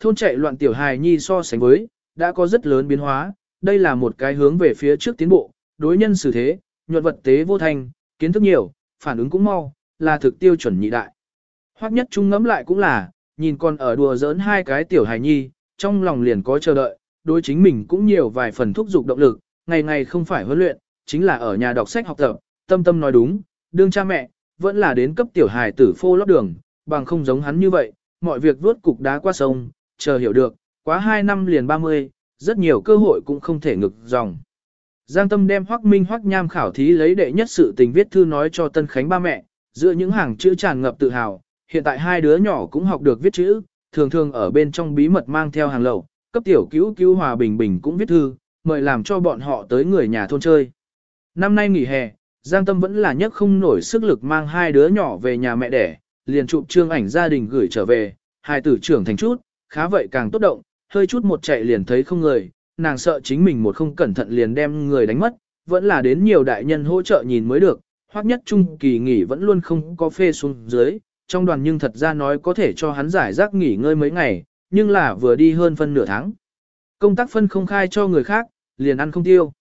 Thôn chạy loạn tiểu hài nhi so sánh với, đã có rất lớn biến hóa, đây là một cái hướng về phía trước tiến bộ, đối nhân xử thế, nhuận vật tế vô thành, kiến thức nhiều, phản ứng cũng mau, là thực tiêu chuẩn nhị đại. Hoắc nhất trung ngẫm lại cũng là, nhìn con ở đùa giỡn hai cái tiểu hài nhi, trong lòng liền có chờ đợi, đối chính mình cũng nhiều vài phần thúc dục động lực, ngày ngày không phải huấn luyện, chính là ở nhà đọc sách học tập, tâm tâm nói đúng, đương cha mẹ, vẫn là đến cấp tiểu hài tử phô lót đường, bằng không giống hắn như vậy, mọi việc vuốt cục đá qua sông, chờ hiểu được, quá 2 năm liền 30, rất nhiều cơ hội cũng không thể ngực dòng. Giang Tâm đem Hoắc Minh Hoắc Nham khảo thí lấy đệ nhất sự tình viết thư nói cho Tân Khánh ba mẹ, giữa những hàng chữ tràn ngập tự hào, hiện tại hai đứa nhỏ cũng học được viết chữ, thường thường ở bên trong bí mật mang theo hàng lậu, cấp tiểu cứu cứu hòa bình bình cũng viết thư, mời làm cho bọn họ tới người nhà thôn chơi. Năm nay nghỉ hè, Giang Tâm vẫn là nhất không nổi sức lực mang hai đứa nhỏ về nhà mẹ đẻ, liền chụp trương ảnh gia đình gửi trở về, hai tử trưởng thành chút, khá vậy càng tốt động, hơi chút một chạy liền thấy không người, nàng sợ chính mình một không cẩn thận liền đem người đánh mất, vẫn là đến nhiều đại nhân hỗ trợ nhìn mới được, hoặc nhất trung kỳ nghỉ vẫn luôn không có phê xuống dưới, trong đoàn nhưng thật ra nói có thể cho hắn giải rác nghỉ ngơi mấy ngày, nhưng là vừa đi hơn phân nửa tháng. Công tác phân không khai cho người khác, liền ăn không tiêu.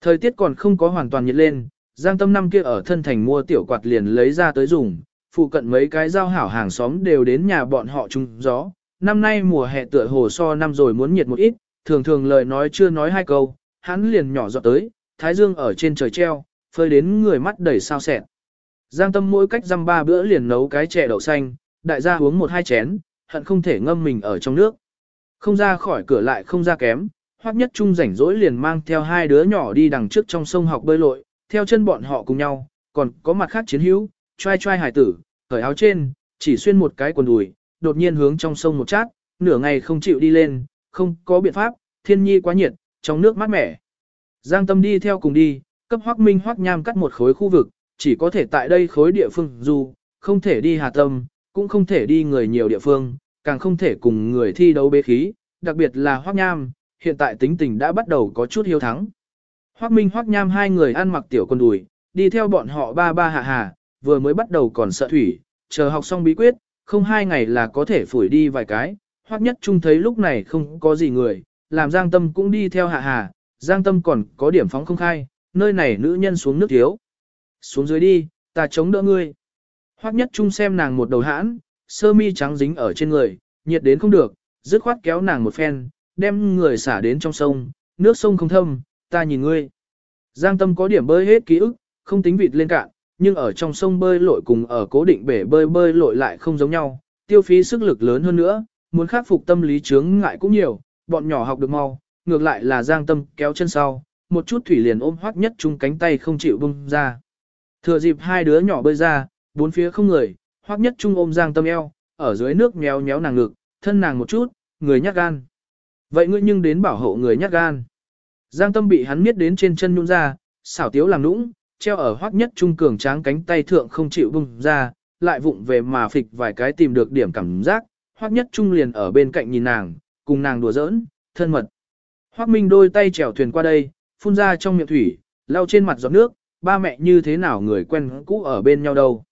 Thời tiết còn không có hoàn toàn nhiệt lên, Giang Tâm năm kia ở thân thành mua tiểu quạt liền lấy ra tới dùng, phụ cận mấy cái giao hảo hàng xóm đều đến nhà bọn họ chung gió. Năm nay mùa hè tựa hồ so năm rồi muốn nhiệt một ít, thường thường lời nói chưa nói hai câu, hắn liền nhỏ giọt tới, thái dương ở trên trời treo, phơi đến người mắt đầy sao sẹn. Giang Tâm mỗi cách dăm ba bữa liền nấu cái chè đậu xanh, đại gia uống một hai chén, hận không thể ngâm mình ở trong nước. Không ra khỏi cửa lại không ra kém, Hoắc Nhất Trung rảnh rỗi liền mang theo hai đứa nhỏ đi đằng trước trong sông học bơi lội, theo chân bọn họ cùng nhau, còn có mặt khác chiến hữu, trai trai hải tử, cởi áo trên, chỉ xuyên một cái quần đùi, đột nhiên hướng trong sông một chát, nửa ngày không chịu đi lên, không có biện pháp, thiên nhi quá nhiệt, trong nước mát mẻ. Giang Tâm đi theo cùng đi, cấp Hoắc Minh Hoắc Nham cắt một khối khu vực, chỉ có thể tại đây khối địa phương dù, không thể đi Hà Tâm, cũng không thể đi người nhiều địa phương, càng không thể cùng người thi đấu bế khí, đặc biệt là Hoắc Nham, hiện tại tính tình đã bắt đầu có chút hiếu thắng. Hoắc Minh Hoắc Nham hai người ăn mặc tiểu con đùi, đi theo bọn họ ba ba hạ hà, vừa mới bắt đầu còn sợ thủy, chờ học xong bí quyết, không hai ngày là có thể phủi đi vài cái. Hoắc Nhất Trung thấy lúc này không có gì người, làm Giang Tâm cũng đi theo hạ hà, Giang Tâm còn có điểm phóng không khai, nơi này nữ nhân xuống nước thiếu. Xuống dưới đi, ta chống đỡ ngươi. Hoắc Nhất Trung xem nàng một đầu hãn, sơ mi trắng dính ở trên người, nhiệt đến không được, dứt khoát kéo nàng một phen, đem người xả đến trong sông, nước sông không thâm, ta nhìn ngươi. Giang Tâm có điểm bơi hết ký ức, không tính vịt lên cạn, nhưng ở trong sông bơi lội cùng ở cố định bể bơi bơi lội lại không giống nhau, tiêu phí sức lực lớn hơn nữa, muốn khắc phục tâm lý chướng ngại cũng nhiều, bọn nhỏ học được mau, ngược lại là Giang Tâm kéo chân sau, một chút thủy liền ôm hoắc nhất chung cánh tay không chịu bung ra. Thừa dịp hai đứa nhỏ bơi ra, bốn phía không người, hoắc nhất trung ôm Giang Tâm eo, ở dưới nước nhéo nhéo nàng ngực, thân nàng một chút, người nhát gan. Vậy ngươi nhưng đến bảo hộ người nhát gan. Giang Tâm bị hắn miết đến trên chân nhung ra, xảo tiếu làm nũng, treo ở hoắc nhất trung cường tráng cánh tay thượng không chịu bung ra, lại vụng về mà phịch vài cái tìm được điểm cảm giác, hoắc nhất trung liền ở bên cạnh nhìn nàng, cùng nàng đùa giỡn, thân mật. Hoắc Minh đôi tay chèo thuyền qua đây, phun ra trong miệng thủy, lau trên mặt giọt nước, ba mẹ như thế nào người quen cũ ở bên nhau đâu.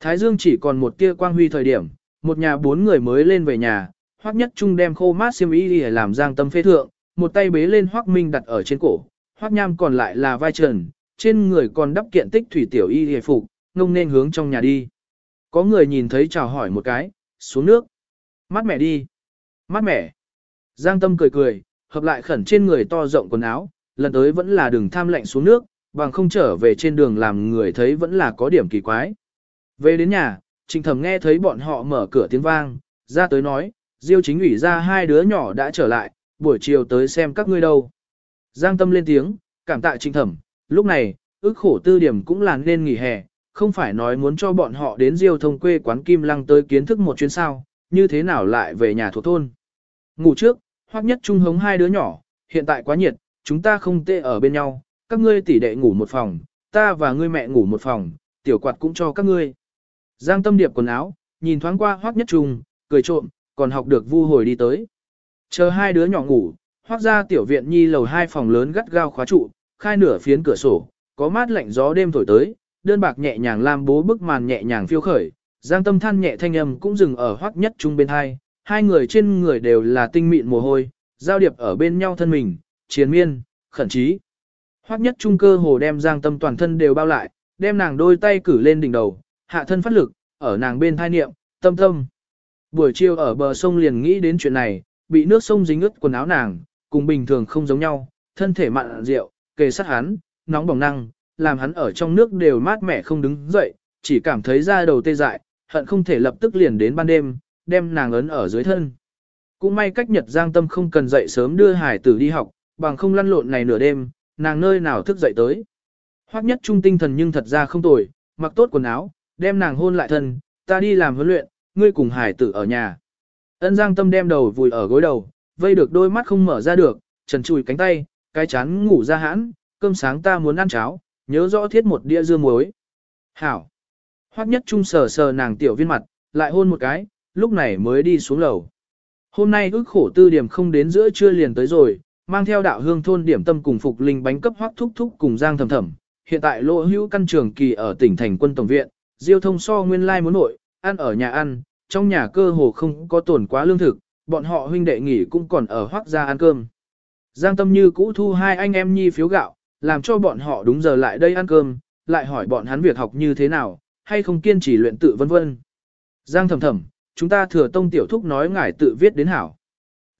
Thái Dương chỉ còn một tia quang huy thời điểm, một nhà bốn người mới lên về nhà, Hoắc Nhất Trung đem khô mát xiêm y để làm Giang Tâm phê thượng, một tay bế lên Hoắc Minh đặt ở trên cổ, Hoắc Nham còn lại là vai trần, trên người còn đắp kiện tích thủy tiểu y hề phục, ngông nên hướng trong nhà đi. Có người nhìn thấy chào hỏi một cái, xuống nước. Mát mẻ đi. Mát mẻ. Giang Tâm cười cười, hợp lại khẩn trên người to rộng quần áo, lần tới vẫn là đường tham lạnh xuống nước, bằng không trở về trên đường làm người thấy vẫn là có điểm kỳ quái. Về đến nhà, Trình Thẩm nghe thấy bọn họ mở cửa tiếng vang, ra tới nói, Diêu chính ủy ra hai đứa nhỏ đã trở lại, buổi chiều tới xem các ngươi đâu. Giang Tâm lên tiếng, cảm tạ Trình Thẩm, lúc này, ước khổ tư điểm cũng là nên nghỉ hè, không phải nói muốn cho bọn họ đến Diêu thông quê quán Kim Lăng tới kiến thức một chuyến sao, như thế nào lại về nhà thuộc thôn. Ngủ trước, hoặc nhất trung hống hai đứa nhỏ, hiện tại quá nhiệt, chúng ta không tê ở bên nhau, các ngươi tỷ đệ ngủ một phòng, ta và ngươi mẹ ngủ một phòng, tiểu quạt cũng cho các ngươi. Giang tâm điệp quần áo, nhìn thoáng qua hoác nhất trung, cười trộm, còn học được vu hồi đi tới. Chờ hai đứa nhỏ ngủ, hoác ra tiểu viện nhi lầu hai phòng lớn gắt gao khóa trụ, khai nửa phiến cửa sổ, có mát lạnh gió đêm thổi tới, đơn bạc nhẹ nhàng lam bố bức màn nhẹ nhàng phiêu khởi, giang tâm than nhẹ thanh âm cũng dừng ở hoắc nhất trung bên hai, hai người trên người đều là tinh mịn mồ hôi, giao điệp ở bên nhau thân mình, chiến miên, khẩn trí. Hoắc nhất trung cơ hồ đem Giang Tâm toàn thân đều bao lại, đem nàng đôi tay cử lên đỉnh đầu, hạ thân phát lực, ở nàng bên thai niệm, tâm tâm. Buổi chiều ở bờ sông liền nghĩ đến chuyện này, bị nước sông dính ướt quần áo nàng, cùng bình thường không giống nhau, thân thể mặn rượu, kề sát hắn, nóng bỏng năng, làm hắn ở trong nước đều mát mẻ không đứng dậy, chỉ cảm thấy da đầu tê dại, hận không thể lập tức liền đến ban đêm, đem nàng ấn ở dưới thân. Cũng may cách Nhật Giang Tâm không cần dậy sớm đưa hải tử đi học, bằng không lăn lộn này nửa đêm, nàng nơi nào thức dậy tới. Hoắc nhất trung tinh thần nhưng thật ra không tồi, mặc tốt quần áo, đem nàng hôn lại thân, ta đi làm huấn luyện, ngươi cùng hải tử ở nhà. Ân Giang Tâm đem đầu vùi ở gối đầu, vây được đôi mắt không mở ra được, trần chùi cánh tay, cái chán ngủ ra hãn, cơm sáng ta muốn ăn cháo, nhớ rõ thiết một đĩa dưa muối. Hảo. Hoắc nhất trung sờ sờ nàng tiểu viên mặt, lại hôn một cái, lúc này mới đi xuống lầu. Hôm nay ước khổ tư điểm không đến giữa trưa liền tới rồi, mang theo đạo hương thôn điểm tâm cùng phục linh bánh cấp hoắc thúc thúc cùng giang thầm thầm. Hiện tại lỗ hữu căn trường kỳ ở tỉnh thành quân tổng viện, diêu thông so nguyên lai muốn nội, ăn ở nhà ăn, trong nhà cơ hồ không có tổn quá lương thực, bọn họ huynh đệ nghỉ cũng còn ở hoắc ra ăn cơm. Giang tâm như cũ thu hai anh em nhi phiếu gạo, làm cho bọn họ đúng giờ lại đây ăn cơm, lại hỏi bọn hắn việc học như thế nào, hay không kiên trì luyện tự vân vân. Giang thầm thầm, chúng ta thừa tông tiểu thúc nói ngài tự viết đến hảo.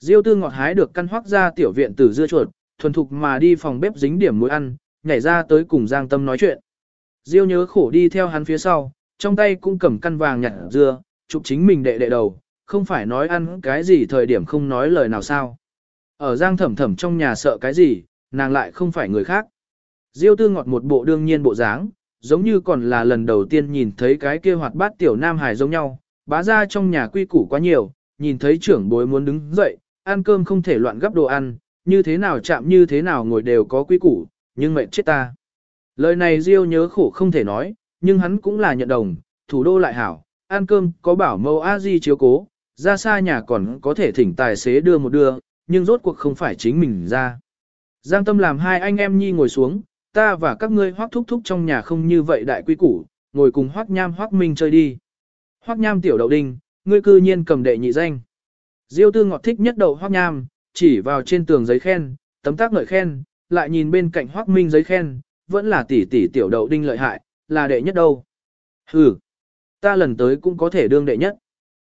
Diêu tư ngọt hái được căn hoắc ra tiểu viện tử dưa chuột, thuần thục mà đi phòng bếp dính điểm muối ăn, nhảy ra tới cùng Giang Tâm nói chuyện. Diêu nhớ khổ đi theo hắn phía sau, trong tay cũng cầm căn vàng nhặt dưa, chụp chính mình đệ đệ đầu, không phải nói ăn cái gì thời điểm không nói lời nào sao. Ở Giang thẩm thẩm trong nhà sợ cái gì, nàng lại không phải người khác. Diêu tư ngọt một bộ đương nhiên bộ dáng, giống như còn là lần đầu tiên nhìn thấy cái kia hoạt bát tiểu nam hải giống nhau, bá ra trong nhà quy củ quá nhiều, nhìn thấy trưởng bối muốn đứng dậy, ăn cơm không thể loạn gấp đồ ăn, như thế nào chạm như thế nào ngồi đều có quy củ, nhưng mệnh chết ta. Lời này Diêu nhớ khổ không thể nói, nhưng hắn cũng là nhận đồng, thủ đô lại hảo, ăn cơm có bảo mâu a di chiếu cố, ra xa nhà còn có thể thỉnh tài xế đưa một đưa, nhưng rốt cuộc không phải chính mình ra. Giang tâm làm hai anh em nhi ngồi xuống, ta và các ngươi hoác thúc thúc trong nhà không như vậy đại quy củ, ngồi cùng hoác nham hoác minh chơi đi. Hoác nham tiểu đậu đinh, ngươi cư nhiên cầm đệ nhị danh. Diêu tư ngọt thích nhất đậu hoác nham, chỉ vào trên tường giấy khen, tấm tác ngợi khen, lại nhìn bên cạnh hoác minh giấy khen, vẫn là tỷ tỷ tiểu đậu đinh lợi hại, là đệ nhất đâu. Hừ, ta lần tới cũng có thể đương đệ nhất.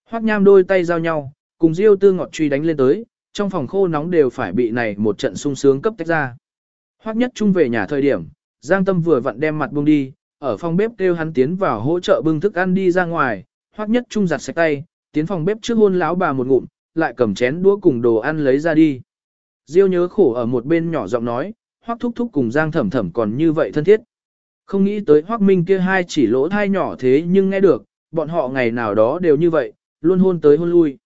Hoác nham đôi tay giao nhau, cùng diêu tư ngọt truy đánh lên tới, trong phòng khô nóng đều phải bị này một trận sung sướng cấp tách ra. Hoắc nhất trung về nhà thời điểm, Giang Tâm vừa vặn đem mặt buông đi, ở phòng bếp kêu hắn tiến vào hỗ trợ bưng thức ăn đi ra ngoài, Hoắc nhất trung giặt sạch tay, tiến phòng bếp trước hôn lão bà một ngụm, lại cầm chén đũa cùng đồ ăn lấy ra đi. Diêu nhớ khổ ở một bên nhỏ giọng nói, Hoắc thúc thúc cùng Giang thẩm thẩm còn như vậy thân thiết. Không nghĩ tới Hoắc Minh kia hai chỉ lỗ thai nhỏ thế nhưng nghe được, bọn họ ngày nào đó đều như vậy, luôn hôn tới hôn lui.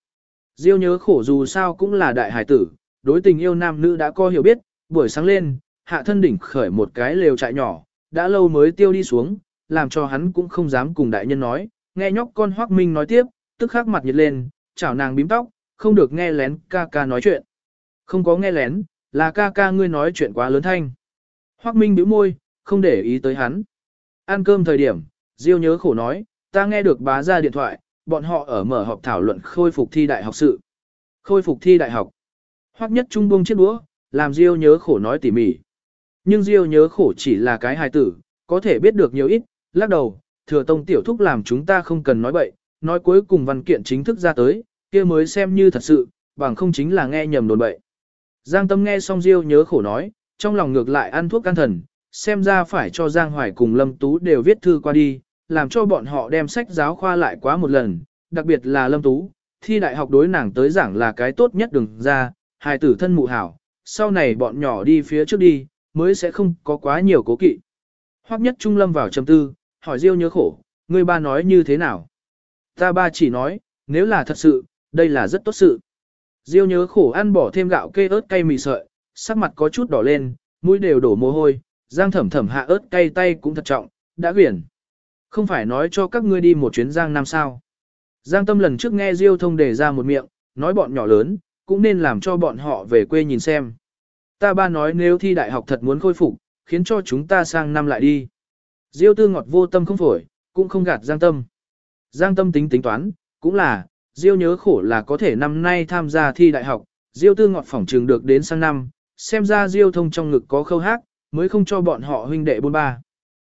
Diêu nhớ khổ dù sao cũng là đại hải tử, đối tình yêu nam nữ đã có hiểu biết, buổi sáng lên, hạ thân đỉnh khởi một cái lều trại nhỏ, đã lâu mới tiêu đi xuống, làm cho hắn cũng không dám cùng đại nhân nói, nghe nhóc con Hoắc Minh nói tiếp, tức khắc mặt nhiệt lên, chảo nàng bím tóc, không được nghe lén ca ca nói chuyện. Không có nghe lén, là ca ca ngươi nói chuyện quá lớn thanh. Hoắc Minh bĩu môi, không để ý tới hắn. Ăn cơm thời điểm, Diêu nhớ khổ nói, ta nghe được bá ra điện thoại, bọn họ ở mở họp thảo luận khôi phục thi đại học sự. Khôi phục thi đại học. Hoắc nhất trung buông chiếc đũa, làm Diêu nhớ khổ nói tỉ mỉ. Nhưng Diêu nhớ khổ chỉ là cái hài tử, có thể biết được nhiều ít, lắc đầu, thừa tông tiểu thúc làm chúng ta không cần nói bậy, nói cuối cùng văn kiện chính thức ra tới, kia mới xem như thật sự, bằng không chính là nghe nhầm đồn bậy. Giang Tâm nghe xong Diêu nhớ khổ nói, trong lòng ngược lại ăn thuốc can thần, xem ra phải cho Giang Hoài cùng Lâm Tú đều viết thư qua đi, làm cho bọn họ đem sách giáo khoa lại quá một lần, đặc biệt là Lâm Tú, thi đại học đối nàng tới giảng là cái tốt nhất đừng ra, hài tử thân mụ hảo, sau này bọn nhỏ đi phía trước đi, mới sẽ không có quá nhiều cố kỵ. Hoắc nhất trung lâm vào trầm tư, hỏi Diêu nhớ khổ, người ba nói như thế nào? Ta ba chỉ nói, nếu là thật sự, đây là rất tốt sự. Diêu nhớ khổ ăn bỏ thêm gạo kê ớt cay mì sợi, sắc mặt có chút đỏ lên, mũi đều đổ mồ hôi, giang thẩm thẩm hạ ớt cay tay cũng thật trọng, đã quyển. Không phải nói cho các ngươi đi một chuyến giang nam sao. Giang tâm lần trước nghe Diêu thông đề ra một miệng, nói bọn nhỏ lớn, cũng nên làm cho bọn họ về quê nhìn xem. Ta ba nói nếu thi đại học thật muốn khôi phục, khiến cho chúng ta sang năm lại đi. Diêu tư ngọt vô tâm không phổi, cũng không gạt Giang tâm. Giang tâm tính tính toán, cũng là, Diêu nhớ khổ là có thể năm nay tham gia thi đại học, Diêu tư ngọt phỏng trường được đến sang năm, xem ra Diêu thông trong ngực có khâu hát, mới không cho bọn họ huynh đệ bôn ba.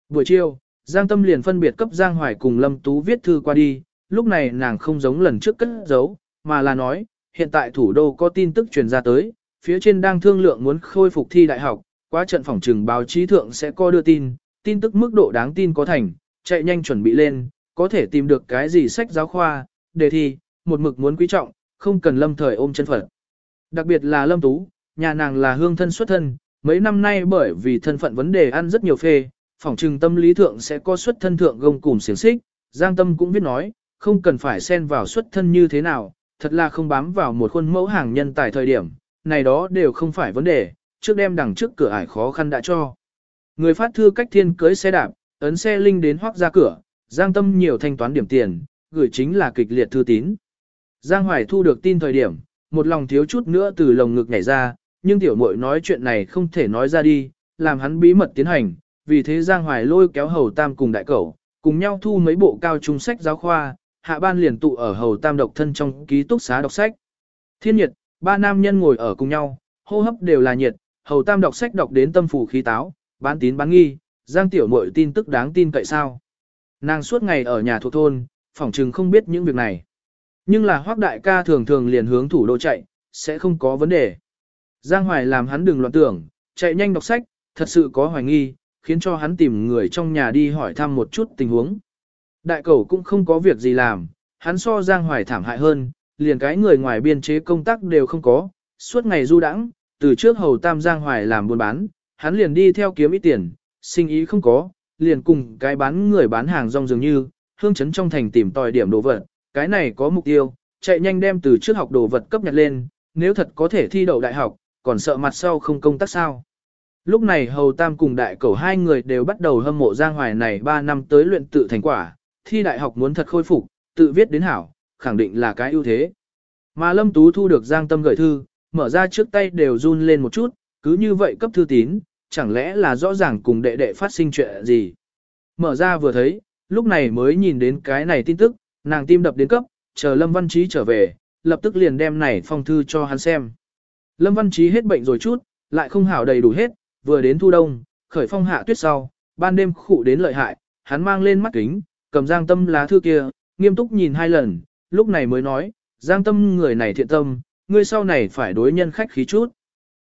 Buổi chiều, Giang Tâm liền phân biệt cấp Giang Hoài cùng Lâm Tú viết thư qua đi, lúc này nàng không giống lần trước cất giấu, mà là nói, hiện tại thủ đô có tin tức truyền ra tới, phía trên đang thương lượng muốn khôi phục thi đại học, qua trận phòng trừng báo chí thượng sẽ có đưa tin, tin tức mức độ đáng tin có thành, chạy nhanh chuẩn bị lên, có thể tìm được cái gì sách giáo khoa, đề thi, một mực muốn quý trọng, không cần lâm thời ôm chân phận. Đặc biệt là lâm tú, nhà nàng là hương thân xuất thân, mấy năm nay bởi vì thân phận vấn đề ăn rất nhiều phê, Phỏng trừng tâm lý thượng sẽ có xuất thân thượng gông cùng xiềng xích, Giang Tâm cũng biết nói, không cần phải xen vào xuất thân như thế nào, thật là không bám vào một khuôn mẫu hàng nhân tại thời điểm, này đó đều không phải vấn đề, trước đem đằng trước cửa ải khó khăn đã cho. Người phát thư cách thiên cưới xe đạp, ấn xe linh đến hoác ra cửa, Giang Tâm nhiều thanh toán điểm tiền, gửi chính là kịch liệt thư tín. Giang Hoài thu được tin thời điểm, một lòng thiếu chút nữa từ lồng ngực nhảy ra, nhưng tiểu muội nói chuyện này không thể nói ra đi, làm hắn bí mật tiến hành, vì thế Giang Hoài lôi kéo Hầu Tam cùng đại cẩu, cùng nhau thu mấy bộ cao trung sách giáo khoa, hạ ban liền tụ ở Hầu Tam độc thân trong ký túc xá đọc sách. Thiên nhiệt, ba nam nhân ngồi ở cùng nhau, hô hấp đều là nhiệt, Hầu Tam đọc sách đọc đến tâm phủ khí táo, bán tín bán nghi, Giang tiểu Mội tin tức đáng tin cậy sao? Nàng suốt ngày ở nhà thuộc thôn, phỏng chừng không biết những việc này. Nhưng là Hoắc đại ca thường thường liền hướng thủ đô chạy, sẽ không có vấn đề. Giang Hoài làm hắn đừng loạn tưởng, chạy nhanh đọc sách, thật sự có hoài nghi, khiến cho hắn tìm người trong nhà đi hỏi thăm một chút tình huống. Đại cầu cũng không có việc gì làm, hắn so Giang Hoài thảm hại hơn, liền cái người ngoài biên chế công tác đều không có, suốt ngày du đãng, từ trước hầu tam Giang Hoài làm buôn bán, hắn liền đi theo kiếm ít tiền, sinh ý không có, liền cùng cái bán người bán hàng rong dường như, hương chấn trong thành tìm tòi điểm đồ vật, cái này có mục tiêu, chạy nhanh đem từ trước học đồ vật cấp nhặt lên, nếu thật có thể thi đậu đại học, còn sợ mặt sau không công tác sao. Lúc này Hầu Tam cùng đại cầu hai người đều bắt đầu hâm mộ Giang Hoài này 3 năm tới luyện tự thành quả, thi đại học muốn thật khôi phục, tự viết đến hảo, khẳng định là cái ưu thế. Mà Lâm Tú thu được Giang Tâm gửi thư, mở ra trước tay đều run lên một chút, cứ như vậy cấp thư tín, chẳng lẽ là rõ ràng cùng đệ đệ phát sinh chuyện gì. Mở ra vừa thấy, lúc này mới nhìn đến cái này tin tức, nàng tim đập đến cấp, chờ Lâm Văn Trí trở về, lập tức liền đem này phong thư cho hắn xem. Lâm Văn Trí hết bệnh rồi chút, lại không hảo đầy đủ hết, vừa đến thu đông, khởi phong hạ tuyết sau, ban đêm khụ đến lợi hại, hắn mang lên mắt kính, cầm giang tâm lá thư kia, nghiêm túc nhìn hai lần, lúc này mới nói, giang tâm người này thiện tâm, ngươi sau này phải đối nhân khách khí chút.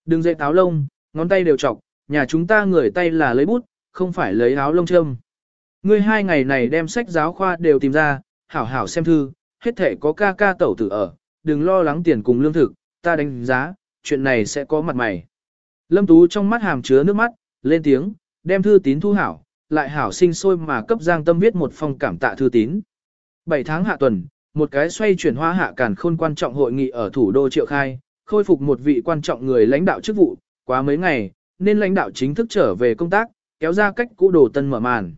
Đừng dậy táo lông, ngón tay đều chọc, nhà chúng ta người tay là lấy bút, không phải lấy áo lông châm. Ngươi hai ngày này đem sách giáo khoa đều tìm ra, hảo hảo xem thư, hết thể có ca ca tẩu tử ở, đừng lo lắng tiền cùng lương thực, ta đánh giá, chuyện này sẽ có mặt mày. Lâm Tú trong mắt hàm chứa nước mắt, lên tiếng, đem thư tín thu hảo, lại hảo sinh sôi mà cấp Giang Tâm viết một phong cảm tạ thư tín. 7 tháng hạ tuần, một cái xoay chuyển hóa hạ càn khôn quan trọng hội nghị ở thủ đô Triệu Khai, khôi phục một vị quan trọng người lãnh đạo chức vụ, quá mấy ngày, nên lãnh đạo chính thức trở về công tác, kéo ra cách cũ đồ tân mở màn.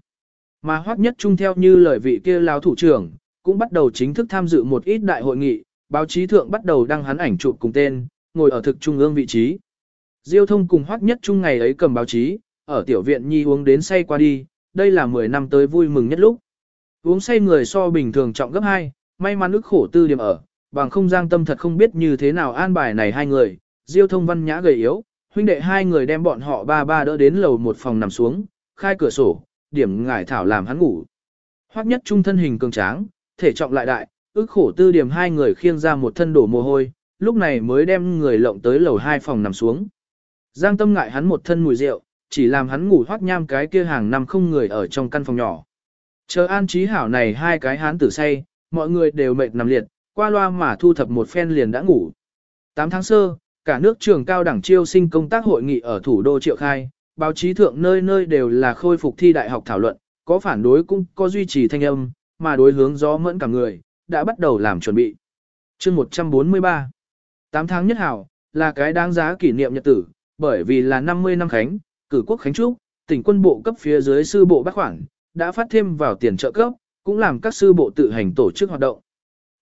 Mà hoắc nhất chung theo như lời vị kia lao thủ trưởng, cũng bắt đầu chính thức tham dự một ít đại hội nghị, báo chí thượng bắt đầu đăng hắn ảnh chụp cùng tên, ngồi ở thực trung ương vị trí. Diêu thông cùng hoắc nhất chung ngày ấy cầm báo chí, ở tiểu viện nhi uống đến say qua đi, đây là 10 năm tới vui mừng nhất lúc. Uống say người so bình thường trọng gấp 2, may mắn ức khổ tư điểm ở, bằng không giang tâm thật không biết như thế nào an bài này hai người, diêu thông văn nhã gầy yếu, huynh đệ hai người đem bọn họ ba ba đỡ đến lầu một phòng nằm xuống, khai cửa sổ, điểm ngải thảo làm hắn ngủ. Hoắc nhất trung thân hình cường tráng, thể trọng lại đại, ức khổ tư điểm hai người khiêng ra một thân đổ mồ hôi, lúc này mới đem người lộng tới lầu hai phòng nằm xuống. Giang tâm ngại hắn một thân mùi rượu, chỉ làm hắn ngủ hoác nham cái kia hàng năm không người ở trong căn phòng nhỏ. Chờ an trí hảo này hai cái hán tử say, mọi người đều mệt nằm liệt, qua loa mà thu thập một phen liền đã ngủ. 8 tháng sơ, cả nước trường cao đẳng chiêu sinh công tác hội nghị ở thủ đô Triệu Khai, báo chí thượng nơi nơi đều là khôi phục thi đại học thảo luận, có phản đối cũng có duy trì thanh âm, mà đối hướng gió mẫn cả người, đã bắt đầu làm chuẩn bị. chương 143 8 tháng nhất hảo, là cái đáng giá kỷ niệm nhật tử, bởi vì là 50 năm khánh, cử quốc khánh trúc, tỉnh quân bộ cấp phía dưới sư bộ bác khoản, đã phát thêm vào tiền trợ cấp, cũng làm các sư bộ tự hành tổ chức hoạt động.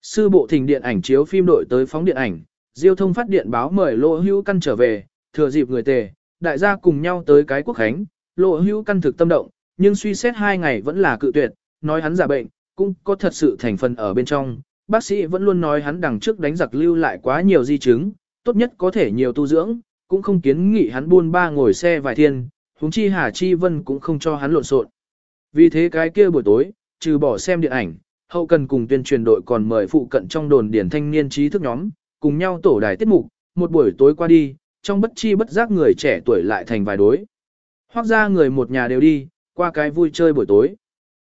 Sư bộ thỉnh điện ảnh chiếu phim đội tới phóng điện ảnh, diêu thông phát điện báo mời lộ hữu căn trở về, thừa dịp người tề, đại gia cùng nhau tới cái quốc khánh, lộ hữu căn thực tâm động, nhưng suy xét hai ngày vẫn là cự tuyệt, nói hắn giả bệnh, cũng có thật sự thành phần ở bên trong, bác sĩ vẫn luôn nói hắn đằng trước đánh giặc lưu lại quá nhiều di chứng, tốt nhất có thể nhiều tu dưỡng, cũng không kiến nghị hắn buôn ba ngồi xe vài thiên, huống chi Hà Chi Vân cũng không cho hắn lộn xộn. Vì thế cái kia buổi tối, trừ bỏ xem điện ảnh, hậu cần cùng tuyên truyền đội còn mời phụ cận trong đồn điển thanh niên trí thức nhóm, cùng nhau tổ đài tiết mục, một buổi tối qua đi, trong bất chi bất giác người trẻ tuổi lại thành vài đối. Hoặc ra người một nhà đều đi, qua cái vui chơi buổi tối.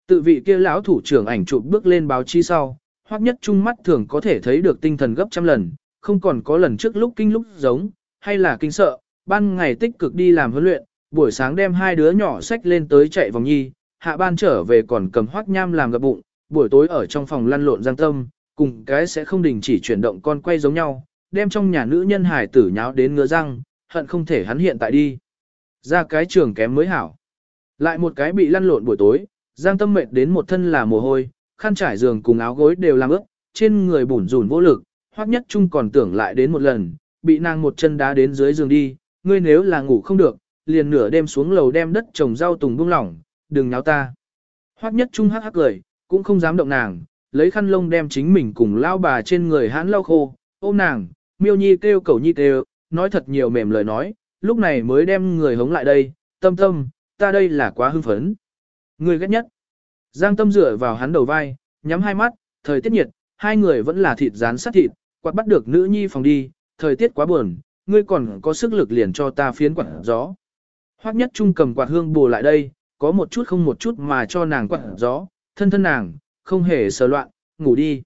Tự vị kia lão thủ trưởng ảnh chụp bước lên báo chí sau, hoặc nhất trung mắt thường có thể thấy được tinh thần gấp trăm lần, không còn có lần trước lúc kinh lúc giống, hay là kinh sợ, ban ngày tích cực đi làm huấn luyện, buổi sáng đem hai đứa nhỏ sách lên tới chạy vòng nhi, hạ ban trở về còn cầm hoác nham làm gập bụng, buổi tối ở trong phòng lăn lộn giang tâm, cùng cái sẽ không đình chỉ chuyển động con quay giống nhau, đem trong nhà nữ nhân hải tử nháo đến ngứa răng, hận không thể hắn hiện tại đi. Ra cái trường kém mới hảo. Lại một cái bị lăn lộn buổi tối, giang tâm mệt đến một thân là mồ hôi, khăn trải giường cùng áo gối đều làm ướt, trên người bủn rủn vô lực, hoắc nhất chung còn tưởng lại đến một lần, bị nàng một chân đá đến dưới giường đi, ngươi nếu là ngủ không được, liền nửa đêm xuống lầu đem đất trồng rau tùng buông lỏng, đừng náo ta. Hoắc nhất trung hắc hắc cười, cũng không dám động nàng, lấy khăn lông đem chính mình cùng lao bà trên người hãn lau khô, ôm nàng, miêu nhi kêu cầu nhi kêu, nói thật nhiều mềm lời nói, lúc này mới đem người hống lại đây, tâm tâm, ta đây là quá hưng phấn. Người ghét nhất. Giang tâm dựa vào hắn đầu vai, nhắm hai mắt, thời tiết nhiệt, hai người vẫn là thịt rán sát thịt, quạt bắt được nữ nhi phòng đi, thời tiết quá buồn, ngươi còn có sức lực liền cho ta phiến quạt gió. Hoắc nhất trung cầm quạt hương bù lại đây, có một chút không một chút mà cho nàng quạt gió, thân thân nàng, không hề sờ loạn, ngủ đi.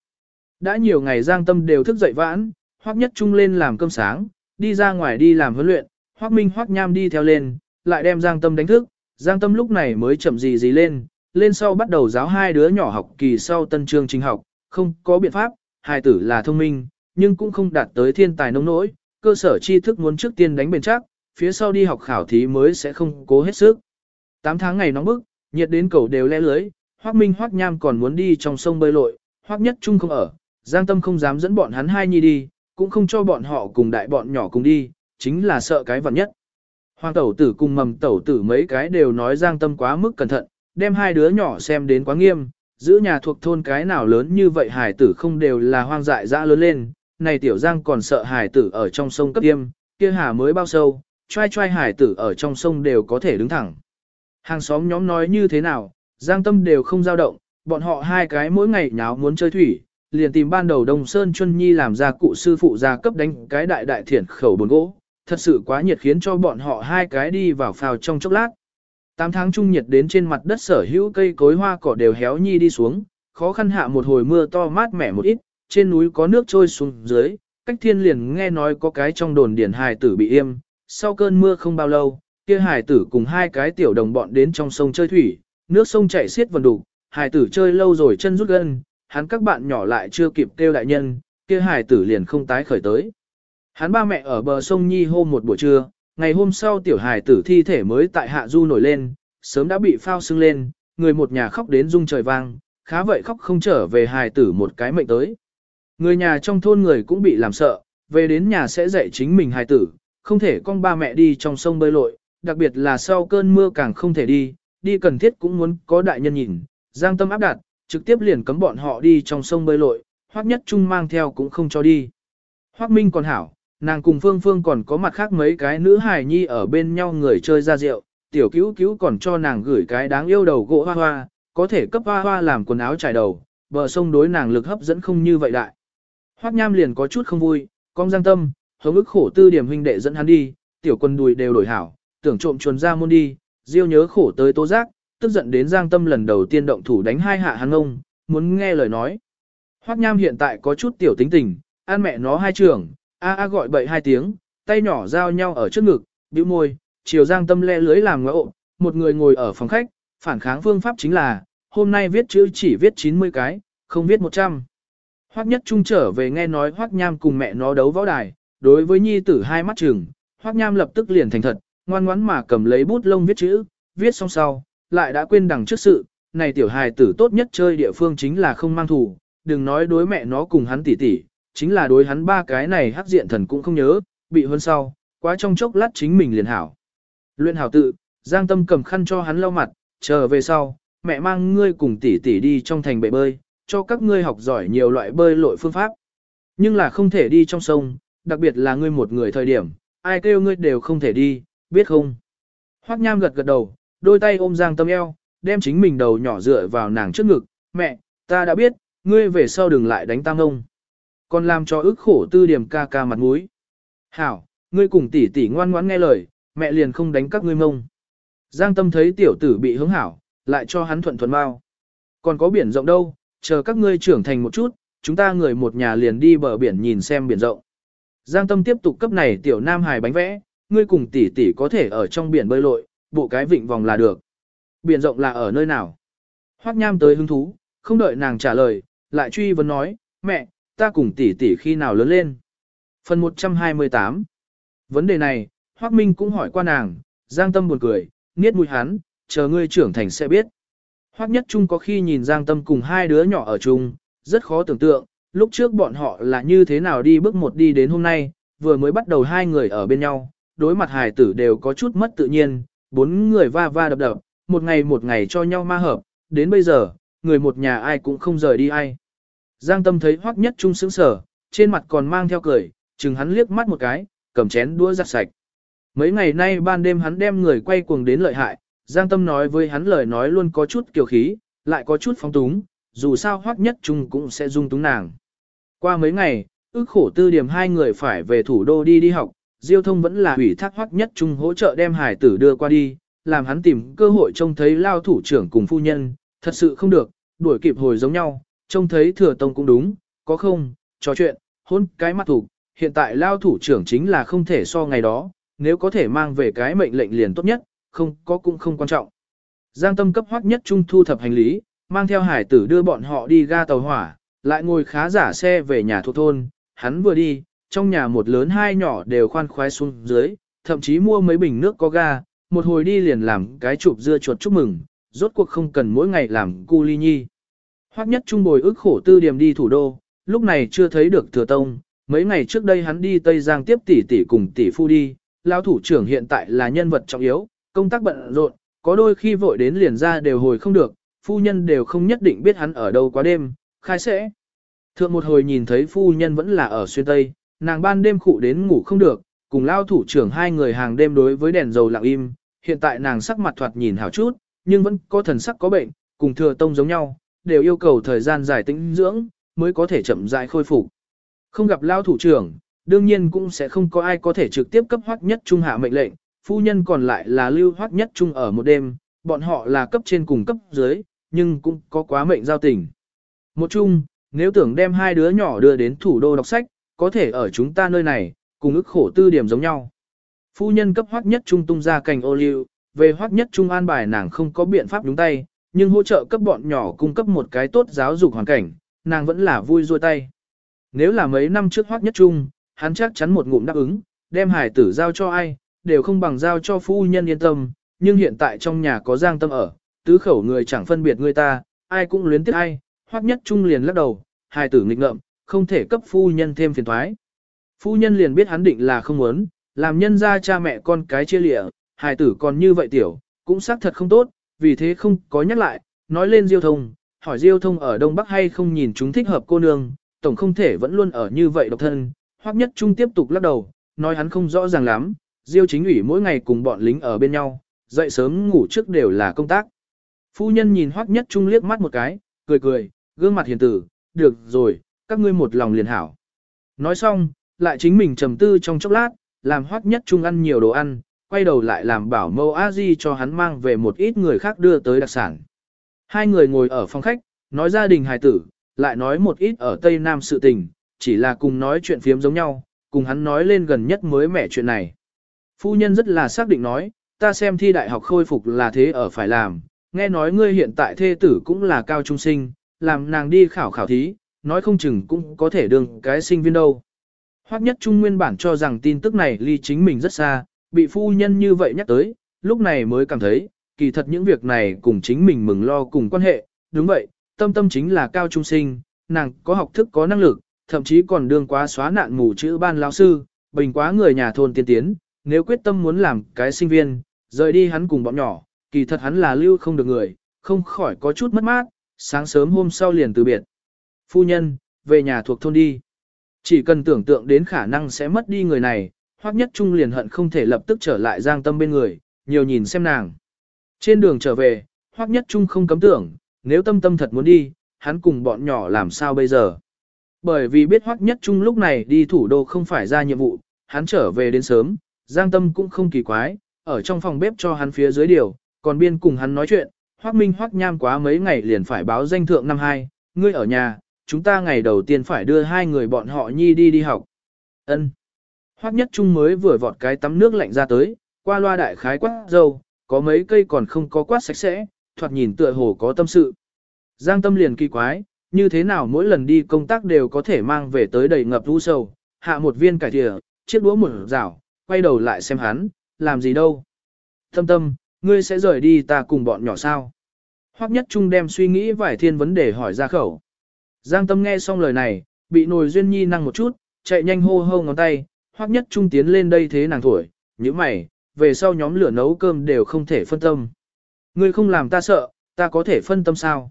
Đã nhiều ngày Giang Tâm đều thức dậy vãn, Hoắc Nhất Trung lên làm cơm sáng, đi ra ngoài đi làm huấn luyện, Hoắc Minh Hoắc Nham đi theo lên, lại đem Giang Tâm đánh thức, Giang Tâm lúc này mới chậm gì gì lên, lên sau bắt đầu giáo hai đứa nhỏ học kỳ sau tân chương trình học, không có biện pháp, hai tử là thông minh, nhưng cũng không đạt tới thiên tài nông nỗi, cơ sở tri thức muốn trước tiên đánh bền chắc, phía sau đi học khảo thí mới sẽ không cố hết sức. 8 tháng ngày nóng bức, nhiệt đến cầu đều le lưới, Hoắc Minh Hoắc Nham còn muốn đi trong sông bơi lội, Hoắc Nhất Trung không ở, Giang Tâm không dám dẫn bọn hắn hai nhi đi, cũng không cho bọn họ cùng đại bọn nhỏ cùng đi, chính là sợ cái vật nhất. Hoàng tẩu tử cùng mầm tẩu tử mấy cái đều nói Giang Tâm quá mức cẩn thận, đem hai đứa nhỏ xem đến quá nghiêm, giữ nhà thuộc thôn cái nào lớn như vậy hải tử không đều là hoang dại dã lớn lên, này tiểu Giang còn sợ hải tử ở trong sông cấp tiêm, kia hà mới bao sâu, trai trai hải tử ở trong sông đều có thể đứng thẳng. Hàng xóm nhóm nói như thế nào, Giang Tâm đều không dao động, bọn họ hai cái mỗi ngày nháo muốn chơi thủy, liền tìm ban đầu Đông Sơn Chuân Nhi làm ra cụ sư phụ gia cấp đánh cái đại đại thiển khẩu bồn gỗ, thật sự quá nhiệt khiến cho bọn họ hai cái đi vào phào trong chốc lát. Tám tháng trung nhiệt đến trên mặt đất sở hữu cây cối hoa cỏ đều héo nhi đi xuống, khó khăn hạ một hồi mưa to mát mẻ một ít, trên núi có nước trôi xuống dưới, cách thiên liền nghe nói có cái trong đồn điển hài tử bị im, sau cơn mưa không bao lâu, kia hài tử cùng hai cái tiểu đồng bọn đến trong sông chơi thủy, nước sông chảy xiết vần đủ, hài tử chơi lâu rồi chân rút gân, hắn các bạn nhỏ lại chưa kịp kêu đại nhân, kia hài tử liền không tái khởi tới. Hắn ba mẹ ở bờ sông Nhi hô một buổi trưa, ngày hôm sau tiểu hài tử thi thể mới tại hạ du nổi lên, sớm đã bị phao sưng lên, người một nhà khóc đến rung trời vang, khá vậy khóc không trở về hài tử một cái mệnh tới. Người nhà trong thôn người cũng bị làm sợ, về đến nhà sẽ dạy chính mình hài tử, không thể con ba mẹ đi trong sông bơi lội, đặc biệt là sau cơn mưa càng không thể đi, đi cần thiết cũng muốn có đại nhân nhìn, giang tâm áp đặt, trực tiếp liền cấm bọn họ đi trong sông bơi lội, hoắc nhất trung mang theo cũng không cho đi. Hoắc Minh còn hảo, nàng cùng Phương Phương còn có mặt khác mấy cái nữ hài nhi ở bên nhau người chơi ra rượu, tiểu cứu cứu còn cho nàng gửi cái đáng yêu đầu gỗ hoa hoa, có thể cấp hoa hoa làm quần áo trải đầu, bờ sông đối nàng lực hấp dẫn không như vậy đại. Hoắc Nham liền có chút không vui, con giang tâm, hống ức khổ tư điểm huynh đệ dẫn hắn đi, tiểu quân đùi đều đổi hảo, tưởng trộm chuồn ra môn đi, Diêu nhớ khổ tới tố giác, tức giận đến Giang Tâm lần đầu tiên động thủ đánh hai hạ hắn ông, muốn nghe lời nói. Hoắc Nham hiện tại có chút tiểu tính tình, an mẹ nó hai trưởng, a a gọi bậy hai tiếng, tay nhỏ giao nhau ở trước ngực, bĩu môi, chiều Giang Tâm le lưới làm ngỡ một người ngồi ở phòng khách, phản kháng phương pháp chính là, hôm nay viết chữ chỉ viết 90 cái, không viết 100. Hoắc Nhất Trung trở về nghe nói Hoắc Nham cùng mẹ nó đấu võ đài, đối với nhi tử hai mắt chừng, Hoắc Nham lập tức liền thành thật, ngoan ngoãn mà cầm lấy bút lông viết chữ, viết xong sau, lại đã quên đằng trước sự, này tiểu hài tử tốt nhất chơi địa phương chính là không mang thủ, đừng nói đối mẹ nó cùng hắn tỉ tỉ, chính là đối hắn ba cái này hắc diện thần cũng không nhớ, bị hơn sau, quá trong chốc lát chính mình liền hảo. Luyện hảo tự, Giang Tâm cầm khăn cho hắn lau mặt, chờ về sau, mẹ mang ngươi cùng tỷ tỷ đi trong thành bể bơi, cho các ngươi học giỏi nhiều loại bơi lội phương pháp. Nhưng là không thể đi trong sông, đặc biệt là ngươi một người thời điểm, ai kêu ngươi đều không thể đi, biết không? Hoắc Nham gật gật đầu, đôi tay ôm Giang Tâm eo, đem chính mình đầu nhỏ dựa vào nàng trước ngực, mẹ, ta đã biết, ngươi về sau đừng lại đánh tam ông. Còn làm cho ức khổ tư điểm ca ca mặt mũi. Hảo, ngươi cùng tỷ tỷ ngoan ngoãn nghe lời, mẹ liền không đánh các ngươi mông. Giang Tâm thấy tiểu tử bị hứng hảo, lại cho hắn thuận thuận bao. Còn có biển rộng đâu, chờ các ngươi trưởng thành một chút, chúng ta người một nhà liền đi bờ biển nhìn xem biển rộng. Giang Tâm tiếp tục cấp này tiểu nam hài bánh vẽ, ngươi cùng tỷ tỷ có thể ở trong biển bơi lội, bộ cái vịnh vòng là được. Biển rộng là ở nơi nào? Hoắc Nham tới hứng thú, không đợi nàng trả lời, lại truy vấn nói, mẹ, ta cùng tỷ tỷ khi nào lớn lên? Phần 128 Vấn đề này, Hoắc Minh cũng hỏi qua nàng, Giang Tâm buồn cười, niết mũi hắn, chờ ngươi trưởng thành sẽ biết. Hoắc Nhất Trung có khi nhìn Giang Tâm cùng hai đứa nhỏ ở chung, rất khó tưởng tượng, lúc trước bọn họ là như thế nào đi bước một đi đến hôm nay, vừa mới bắt đầu hai người ở bên nhau, đối mặt hài tử đều có chút mất tự nhiên, bốn người va va đập đập, một ngày một ngày cho nhau ma hợp, đến bây giờ, người một nhà ai cũng không rời đi ai. Giang Tâm thấy Hoắc Nhất Trung sững sờ, trên mặt còn mang theo cười, chừng hắn liếc mắt một cái, cầm chén đũa giặt sạch. Mấy ngày nay ban đêm hắn đem người quay cuồng đến lợi hại, Giang Tâm nói với hắn lời nói luôn có chút kiều khí, lại có chút phóng túng, dù sao Hoắc Nhất Trung cũng sẽ dung túng nàng. Qua mấy ngày, ước khổ tư điểm hai người phải về thủ đô đi đi học, Diêu thông vẫn là ủy thác Hoắc Nhất Trung hỗ trợ đem hải tử đưa qua đi, làm hắn tìm cơ hội trông thấy lao thủ trưởng cùng phu nhân, thật sự không được, đuổi kịp hồi giống nhau, trông thấy thừa tông cũng đúng, có không, trò chuyện, hôn cái mặt thủ, hiện tại lao thủ trưởng chính là không thể so ngày đó, nếu có thể mang về cái mệnh lệnh liền tốt nhất, không có cũng không quan trọng. Giang tâm cấp hoắc nhất trung thu thập hành lý, mang theo hải tử đưa bọn họ đi ga tàu hỏa, lại ngồi khá giả xe về nhà thuộc thôn, hắn vừa đi, trong nhà một lớn hai nhỏ đều khoan khoái xuống dưới, thậm chí mua mấy bình nước có ga, một hồi đi liền làm cái chụp dưa chuột chúc mừng, rốt cuộc không cần mỗi ngày làm cu ly nhi. Hoắc nhất trung bồi ức khổ tư điểm đi thủ đô, lúc này chưa thấy được thừa tông, mấy ngày trước đây hắn đi Tây Giang tiếp tỷ tỷ cùng tỷ phu đi, lão thủ trưởng hiện tại là nhân vật trọng yếu, công tác bận rộn, có đôi khi vội đến liền ra đều hồi không được, phu nhân đều không nhất định biết hắn ở đâu quá đêm, khai sẽ. Thượng một hồi nhìn thấy phu nhân vẫn là ở xuyên Tây, nàng ban đêm khụ đến ngủ không được, cùng lao thủ trưởng hai người hàng đêm đối với đèn dầu lặng im, hiện tại nàng sắc mặt thoạt nhìn hảo chút, nhưng vẫn có thần sắc có bệnh, cùng thừa tông giống nhau, đều yêu cầu thời gian dài tĩnh dưỡng, mới có thể chậm rãi khôi phục. Không gặp lao thủ trưởng, đương nhiên cũng sẽ không có ai có thể trực tiếp cấp hoắc nhất trung hạ mệnh lệnh, phu nhân còn lại là lưu hoắc nhất trung ở một đêm, bọn họ là cấp trên cùng cấp dưới, nhưng cũng có quá mệnh giao tình. Một chung, nếu tưởng đem hai đứa nhỏ đưa đến thủ đô đọc sách, có thể ở chúng ta nơi này, cùng ức khổ tư điểm giống nhau. Phu nhân cấp hoắc nhất trung tung ra cành ô liu, về hoắc nhất trung an bài nàng không có biện pháp đúng tay, nhưng hỗ trợ cấp bọn nhỏ cung cấp một cái tốt giáo dục hoàn cảnh, nàng vẫn là vui ruôi tay. Nếu là mấy năm trước hoắc nhất trung, hắn chắc chắn một ngụm đáp ứng, đem hải tử giao cho ai, đều không bằng giao cho phu nhân yên tâm, nhưng hiện tại trong nhà có giang tâm ở, tứ khẩu người chẳng phân biệt người ta, ai cũng luyến tiếc ai, hoắc nhất trung liền lắc đầu, hải tử nghịch ngợm, không thể cấp phu nhân thêm phiền thoái. Phu nhân liền biết hắn định là không muốn, làm nhân ra cha mẹ con cái chia lịa, hài tử còn như vậy tiểu, cũng xác thật không tốt, vì thế không có nhắc lại, nói lên Diêu Thông, hỏi Diêu Thông ở Đông Bắc hay không nhìn chúng thích hợp cô nương, tổng không thể vẫn luôn ở như vậy độc thân, Hoắc nhất trung tiếp tục lắc đầu, nói hắn không rõ ràng lắm, Diêu chính ủy mỗi ngày cùng bọn lính ở bên nhau, dậy sớm ngủ trước đều là công tác. Phu nhân nhìn Hoắc Nhất Trung liếc mắt một cái, cười cười, gương mặt hiền tử, được rồi, các ngươi một lòng liền hảo. Nói xong, lại chính mình trầm tư trong chốc lát, làm Hoắc Nhất Trung ăn nhiều đồ ăn, quay đầu lại làm bảo mâu a di cho hắn mang về một ít người khác đưa tới đặc sản. Hai người ngồi ở phòng khách, nói gia đình hài tử, lại nói một ít ở Tây Nam sự tình, chỉ là cùng nói chuyện phiếm giống nhau, cùng hắn nói lên gần nhất mới mẻ chuyện này. Phu nhân rất là xác định nói, ta xem thi đại học khôi phục là thế ở phải làm, nghe nói ngươi hiện tại thê tử cũng là cao trung sinh, làm nàng đi khảo khảo thí, nói không chừng cũng có thể đương cái sinh viên đâu. Hoắc nhất trung nguyên bản cho rằng tin tức này ly chính mình rất xa, bị phu nhân như vậy nhắc tới, lúc này mới cảm thấy, kỳ thật những việc này cùng chính mình mừng lo cùng quan hệ, đúng vậy, tâm tâm chính là cao trung sinh, nàng có học thức có năng lực, thậm chí còn đương quá xóa nạn mù chữ ban lão sư, bình quá người nhà thôn tiên tiến, nếu quyết tâm muốn làm cái sinh viên, rời đi hắn cùng bọn nhỏ, kỳ thật hắn là lưu không được người, không khỏi có chút mất mát, sáng sớm hôm sau liền từ biệt. Phu nhân, về nhà thuộc thôn đi. Chỉ cần tưởng tượng đến khả năng sẽ mất đi người này, Hoắc Nhất Trung liền hận không thể lập tức trở lại Giang Tâm bên người, nhiều nhìn xem nàng. Trên đường trở về, Hoắc Nhất Trung không cấm tưởng, nếu Tâm Tâm thật muốn đi, hắn cùng bọn nhỏ làm sao bây giờ? Bởi vì biết Hoắc Nhất Trung lúc này đi thủ đô không phải ra nhiệm vụ, hắn trở về đến sớm, Giang Tâm cũng không kỳ quái, ở trong phòng bếp cho hắn phía dưới điều, còn biên cùng hắn nói chuyện, Hoắc Minh Hoắc Nham quá mấy ngày liền phải báo danh thượng năm hai, ngươi ở nhà, chúng ta ngày đầu tiên phải đưa hai người bọn họ nhi đi đi học. Ân. Hoắc Nhất Trung mới vừa vọt cái tắm nước lạnh ra tới, qua loa đại khái quát dâu, có mấy cây còn không có quát sạch sẽ, thoạt nhìn tựa hồ có tâm sự. Giang tâm liền kỳ quái, như thế nào mỗi lần đi công tác đều có thể mang về tới đầy ngập u sầu, hạ một viên cải thìa, chiếc đũa một rảo, quay đầu lại xem hắn, làm gì đâu. Tâm tâm, ngươi sẽ rời đi ta cùng bọn nhỏ sao? Hoắc Nhất Trung đem suy nghĩ vài thiên vấn đề hỏi ra khẩu. Giang Tâm nghe xong lời này, bị nồi duyên nhi năng một chút, chạy nhanh hô hô ngón tay, Hoắc Nhất Trung tiến lên đây thế nàng tuổi. như mày, về sau nhóm lửa nấu cơm đều không thể phân tâm. Ngươi không làm ta sợ, ta có thể phân tâm sao?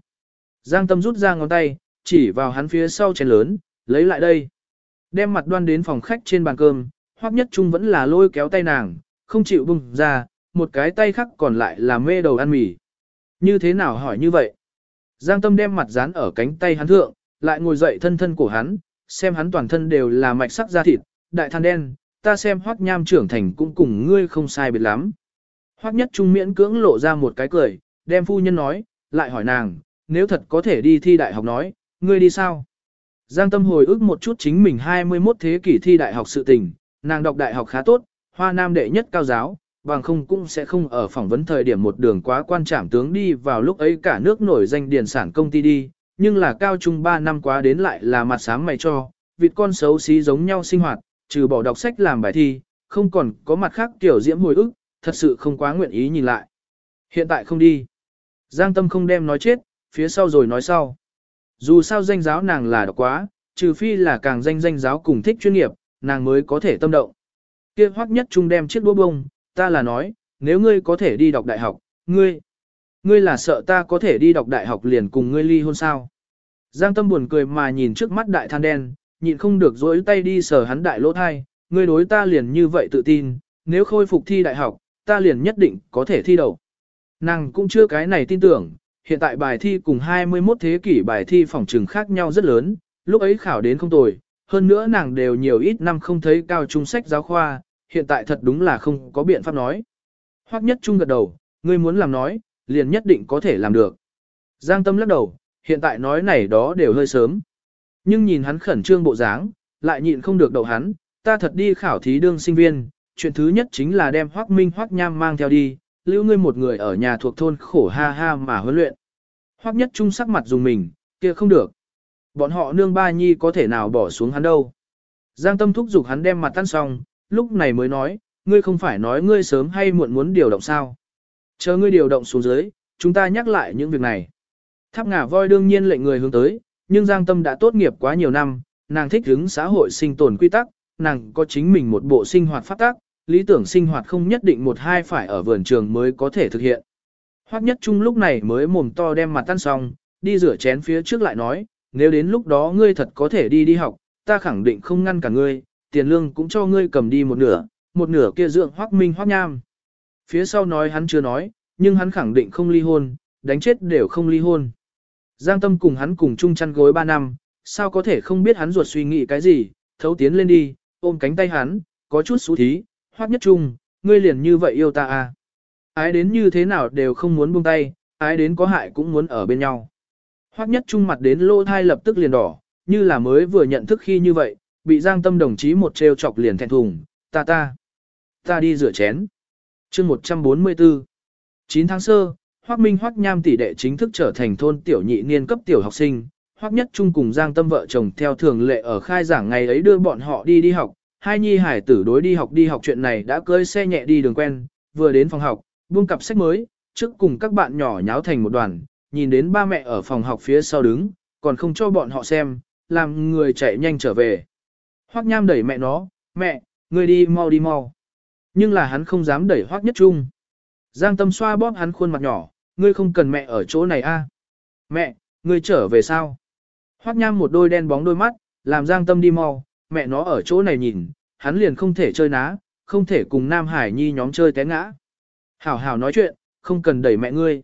Giang Tâm rút ra ngón tay, chỉ vào hắn phía sau chén lớn, lấy lại đây. Đem mặt đoan đến phòng khách trên bàn cơm, Hoắc Nhất Trung vẫn là lôi kéo tay nàng, không chịu bung ra, một cái tay khác còn lại là mê đầu ăn mì. Như thế nào hỏi như vậy? Giang Tâm đem mặt dán ở cánh tay hắn thượng, lại ngồi dậy thân thân của hắn, xem hắn toàn thân đều là mạch sắc da thịt, đại than đen, ta xem Hoắc Nham trưởng thành cũng cùng ngươi không sai biệt lắm. Hoắc Nhất Trung miễn cưỡng lộ ra một cái cười, đem phu nhân nói, lại hỏi nàng, nếu thật có thể đi thi đại học nói, ngươi đi sao? Giang Tâm hồi ức một chút chính mình 21 thế kỷ thi đại học sự tình, nàng đọc đại học khá tốt, hoa nam đệ nhất cao giáo, bằng không cũng sẽ không ở phỏng vấn thời điểm một đường quá quan trảm tướng đi vào lúc ấy cả nước nổi danh điền sản công ty đi, nhưng là cao trung 3 năm quá đến lại là mặt sáng mày cho, vịt con xấu xí giống nhau sinh hoạt, trừ bỏ đọc sách làm bài thi, không còn có mặt khác tiểu diễm hồi ức, thật sự không quá nguyện ý nhìn lại. Hiện tại không đi. Giang tâm không đem nói chết, phía sau rồi nói sau. Dù sao danh giáo nàng là đọc quá, trừ phi là càng danh danh giáo cùng thích chuyên nghiệp, nàng mới có thể tâm động. Kia hoắc nhất trung đem chiếc đũa bông, ta là nói, nếu ngươi có thể đi đọc đại học, ngươi, ngươi là sợ ta có thể đi đọc đại học liền cùng ngươi ly hôn sao. Giang tâm buồn cười mà nhìn trước mắt đại than đen, nhịn không được dối tay đi sờ hắn đại lỗ thai, ngươi đối ta liền như vậy tự tin, nếu khôi phục thi đại học, ta liền nhất định có thể thi đậu. Nàng cũng chưa cái này tin tưởng, hiện tại bài thi cùng 21 thế kỷ bài thi phòng trừng khác nhau rất lớn, lúc ấy khảo đến không tồi, hơn nữa nàng đều nhiều ít năm không thấy cao trung sách giáo khoa, hiện tại thật đúng là không có biện pháp nói. Hoắc nhất trung gật đầu, ngươi muốn làm nói, liền nhất định có thể làm được. Giang tâm lắc đầu, hiện tại nói này đó đều hơi sớm. Nhưng nhìn hắn khẩn trương bộ dáng, lại nhịn không được đậu hắn, ta thật đi khảo thí đương sinh viên, chuyện thứ nhất chính là đem Hoắc Minh Hoắc Nham mang theo đi, lưu ngươi một người ở nhà thuộc thôn khổ ha ha mà huấn luyện. Hoắc nhất trung sắc mặt dùng mình, kia không được. Bọn họ nương ba nhi có thể nào bỏ xuống hắn đâu. Giang tâm thúc giục hắn đem mặt tan xong, lúc này mới nói, ngươi không phải nói ngươi sớm hay muộn muốn điều động sao. Chờ ngươi điều động xuống dưới, chúng ta nhắc lại những việc này. Tháp ngả voi đương nhiên lệnh người hướng tới, nhưng Giang Tâm đã tốt nghiệp quá nhiều năm, nàng thích ứng xã hội sinh tồn quy tắc, nàng có chính mình một bộ sinh hoạt phát tác, lý tưởng sinh hoạt không nhất định một hai phải ở vườn trường mới có thể thực hiện. Hoắc nhất trung lúc này mới mồm to đem mặt tan xong, đi rửa chén phía trước lại nói, nếu đến lúc đó ngươi thật có thể đi đi học, ta khẳng định không ngăn cả ngươi, tiền lương cũng cho ngươi cầm đi một nửa, một nửa kia dưỡng Hoắc Minh Hoắc Nham. Phía sau nói hắn chưa nói, nhưng hắn khẳng định không ly hôn, đánh chết đều không ly hôn. Giang Tâm cùng hắn cùng chung chăn gối 3 năm, sao có thể không biết hắn ruột suy nghĩ cái gì, thấu tiến lên đi, ôm cánh tay hắn, có chút xú thí, hoác nhất chung, ngươi liền như vậy yêu ta à. Ái đến như thế nào đều không muốn buông tay, ái đến có hại cũng muốn ở bên nhau. Hoắc nhất Trung mặt đến lô thai lập tức liền đỏ, như là mới vừa nhận thức khi như vậy, bị Giang Tâm đồng chí một trêu chọc liền thẹn thùng, ta ta, ta đi rửa chén. chương 144 9 tháng sơ, Hoắc Minh Hoắc Nham tỷ đệ chính thức trở thành thôn tiểu nhị niên cấp tiểu học sinh. Hoắc Nhất Trung cùng Giang Tâm vợ chồng theo thường lệ ở khai giảng ngày ấy đưa bọn họ đi đi học. Hai nhi hải tử đối đi học đi học chuyện này đã cưỡi xe nhẹ đi đường quen, vừa đến phòng học, buông cặp sách mới, trước cùng các bạn nhỏ nháo thành một đoàn, nhìn đến ba mẹ ở phòng học phía sau đứng, còn không cho bọn họ xem, làm người chạy nhanh trở về. Hoắc Nham đẩy mẹ nó, mẹ, người đi mau đi mau. Nhưng là hắn không dám đẩy Hoắc Nhất Trung. Giang Tâm xoa bóp hắn khuôn mặt nhỏ, ngươi không cần mẹ ở chỗ này a. Mẹ, ngươi trở về sao? Hoắc Nham một đôi đen bóng đôi mắt, làm Giang Tâm đi mau, mẹ nó ở chỗ này nhìn, hắn liền không thể chơi ná, không thể cùng Nam Hải Nhi nhóm chơi té ngã. Hảo hảo nói chuyện, không cần đẩy mẹ ngươi.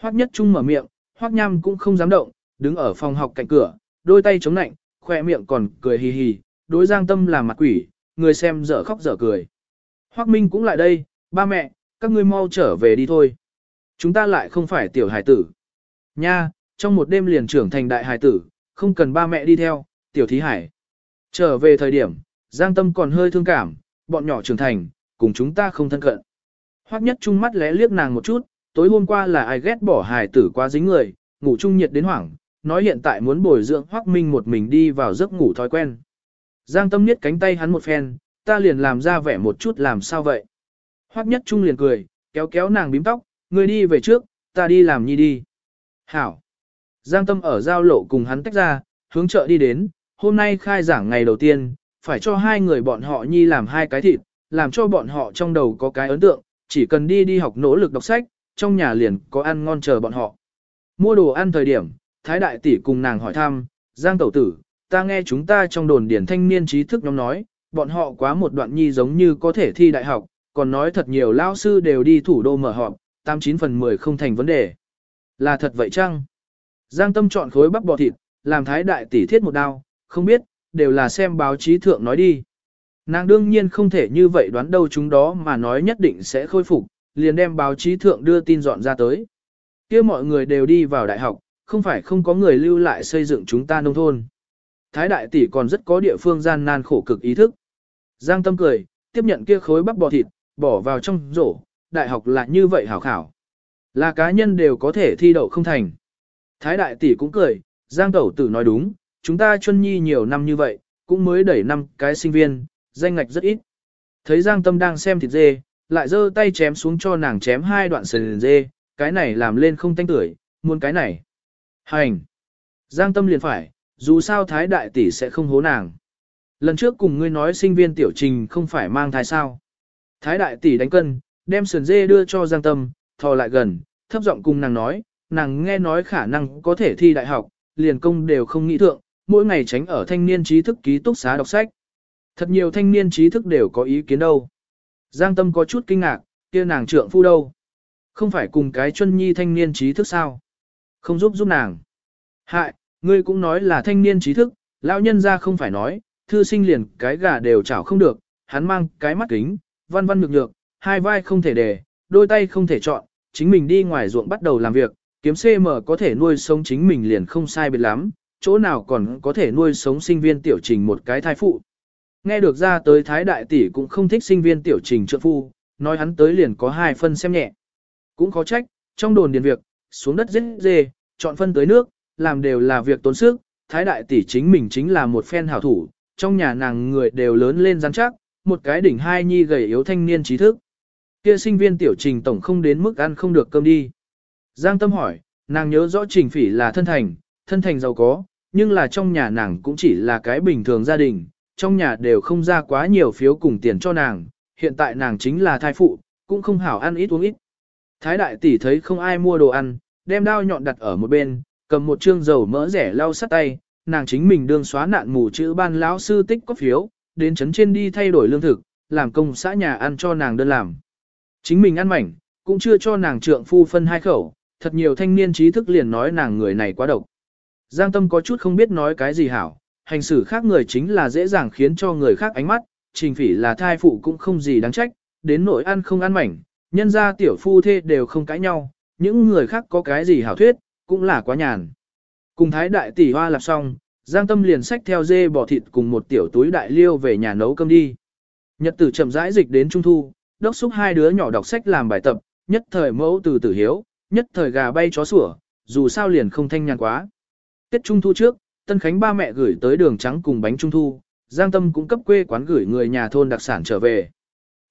Hoắc Nhất Trung mở miệng, Hoắc Nham cũng không dám động, đứng ở phòng học cạnh cửa, đôi tay chống nạnh, khoe miệng còn cười hì hì, đối Giang Tâm làm mặt quỷ, người xem dở khóc dở cười. Hoắc Minh cũng lại đây, ba mẹ, các ngươi mau trở về đi thôi. Chúng ta lại không phải tiểu hải tử. Nha, trong một đêm liền trưởng thành đại hải tử, không cần ba mẹ đi theo, tiểu thí hải. Trở về thời điểm, Giang Tâm còn hơi thương cảm, bọn nhỏ trưởng thành, cùng chúng ta không thân cận. Hoắc nhất trung mắt lẽ liếc nàng một chút, tối hôm qua là ai ghét bỏ hài tử quá dính người, ngủ chung nhiệt đến hoảng, nói hiện tại muốn bồi dưỡng Hoắc Minh một mình đi vào giấc ngủ thói quen. Giang Tâm niết cánh tay hắn một phen, ta liền làm ra vẻ một chút làm sao vậy. Hoắc nhất trung liền cười, kéo kéo nàng bím tóc, người đi về trước, ta đi làm nhi đi. Hảo. Giang Tâm ở giao lộ cùng hắn tách ra, hướng chợ đi đến, hôm nay khai giảng ngày đầu tiên, phải cho hai người bọn họ nhi làm hai cái thịt, làm cho bọn họ trong đầu có cái ấn tượng, chỉ cần đi đi học nỗ lực đọc sách, trong nhà liền có ăn ngon chờ bọn họ. Mua đồ ăn thời điểm, Thái Đại Tỷ cùng nàng hỏi thăm, Giang Tẩu Tử, ta nghe chúng ta trong đồn điển thanh niên trí thức nhóm nói, bọn họ quá một đoạn nhi giống như có thể thi đại học, còn nói thật nhiều lao sư đều đi thủ đô mở họp, 89 phần 10 không thành vấn đề. Là thật vậy chăng? Giang Tâm chọn khối bắp bò thịt, làm Thái Đại Tỷ thiết một đao, không biết, đều là xem báo chí thượng nói đi. Nàng đương nhiên không thể như vậy đoán đâu chúng đó mà nói nhất định sẽ khôi phục, liền đem báo chí thượng đưa tin dọn ra tới. kia mọi người đều đi vào đại học, không phải không có người lưu lại xây dựng chúng ta nông thôn. Thái đại tỷ còn rất có địa phương gian nan khổ cực ý thức. Giang tâm cười, tiếp nhận kia khối bắp bò thịt, bỏ vào trong rổ, đại học là như vậy hảo khảo. Là cá nhân đều có thể thi đậu không thành. Thái đại tỷ cũng cười, Giang tẩu tử nói đúng, chúng ta chuân nhi nhiều năm như vậy, cũng mới đẩy năm cái sinh viên, danh ngạch rất ít. Thấy Giang Tâm đang xem thịt dê, lại giơ tay chém xuống cho nàng chém hai đoạn sườn dê, cái này làm lên không tanh tưởi, muốn cái này. Hành! Giang Tâm liền phải, dù sao Thái Đại Tỷ sẽ không hố nàng. Lần trước cùng ngươi nói sinh viên tiểu trình không phải mang thai sao. Thái Đại Tỷ đánh cân, đem sườn dê đưa cho Giang Tâm, thò lại gần, thấp giọng cùng nàng nói, nàng nghe nói khả năng có thể thi đại học, liền công đều không nghĩ thượng, mỗi ngày tránh ở thanh niên trí thức ký túc xá đọc sách. Thật nhiều thanh niên trí thức đều có ý kiến đâu. Giang Tâm có chút kinh ngạc, kia nàng trượng phu đâu? Không phải cùng cái chân nhi thanh niên trí thức sao? Không giúp giúp nàng. Hại, ngươi cũng nói là thanh niên trí thức, lão nhân ra không phải nói, thư sinh liền cái gà đều chảo không được, hắn mang cái mắt kính, văn văn nhược nhược, hai vai không thể đề, đôi tay không thể chọn, chính mình đi ngoài ruộng bắt đầu làm việc, kiếm CM có thể nuôi sống chính mình liền không sai biệt lắm, chỗ nào còn có thể nuôi sống sinh viên tiểu trình một cái thai phụ. Nghe được ra tới Thái Đại Tỷ cũng không thích sinh viên tiểu trình trượng phu, nói hắn tới liền có hai phân xem nhẹ. Cũng khó trách, trong đồn điền việc, xuống đất giết dê, chọn phân tới nước, làm đều là việc tốn sức, Thái Đại Tỷ chính mình chính là một phen hảo thủ, trong nhà nàng người đều lớn lên rắn chắc, một cái đỉnh hai nhi gầy yếu thanh niên trí thức. Kia sinh viên tiểu trình tổng không đến mức ăn không được cơm đi. Giang Tâm hỏi, nàng nhớ rõ trình phỉ là thân thành, thân thành giàu có, nhưng là trong nhà nàng cũng chỉ là cái bình thường gia đình, trong nhà đều không ra quá nhiều phiếu cùng tiền cho nàng, hiện tại nàng chính là thai phụ, cũng không hảo ăn ít uống ít. Thái đại tỷ thấy không ai mua đồ ăn, đem đao nhọn đặt ở một bên, cầm một trương dầu mỡ rẻ lau sắt tay, nàng chính mình đương xóa nạn mù chữ ban lão sư tích có phiếu, đến chấn trên đi thay đổi lương thực, làm công xã nhà ăn cho nàng đơn làm. Chính mình ăn mảnh, cũng chưa cho nàng trượng phu phân hai khẩu, thật nhiều thanh niên trí thức liền nói nàng người này quá độc. Giang Tâm có chút không biết nói cái gì hảo, hành xử khác người chính là dễ dàng khiến cho người khác ánh mắt, trình phỉ là thai phụ cũng không gì đáng trách, đến nỗi ăn không ăn mảnh, nhân ra tiểu phu thê đều không cãi nhau, những người khác có cái gì hảo thuyết, cũng là quá nhàn. Cùng thái đại tỷ hoa lập xong, Giang Tâm liền xách theo dê bò thịt cùng một tiểu túi đại liêu về nhà nấu cơm đi. Nhật tử chậm rãi dịch đến trung thu, đốc xúc hai đứa nhỏ đọc sách làm bài tập, nhất thời mẫu từ tử hiếu, nhất thời gà bay chó sủa, dù sao liền không thanh nhàn quá. Tết trung thu trước, Tân Khánh ba mẹ gửi tới đường trắng cùng bánh trung thu, Giang Tâm cũng cấp quê quán gửi người nhà thôn đặc sản trở về.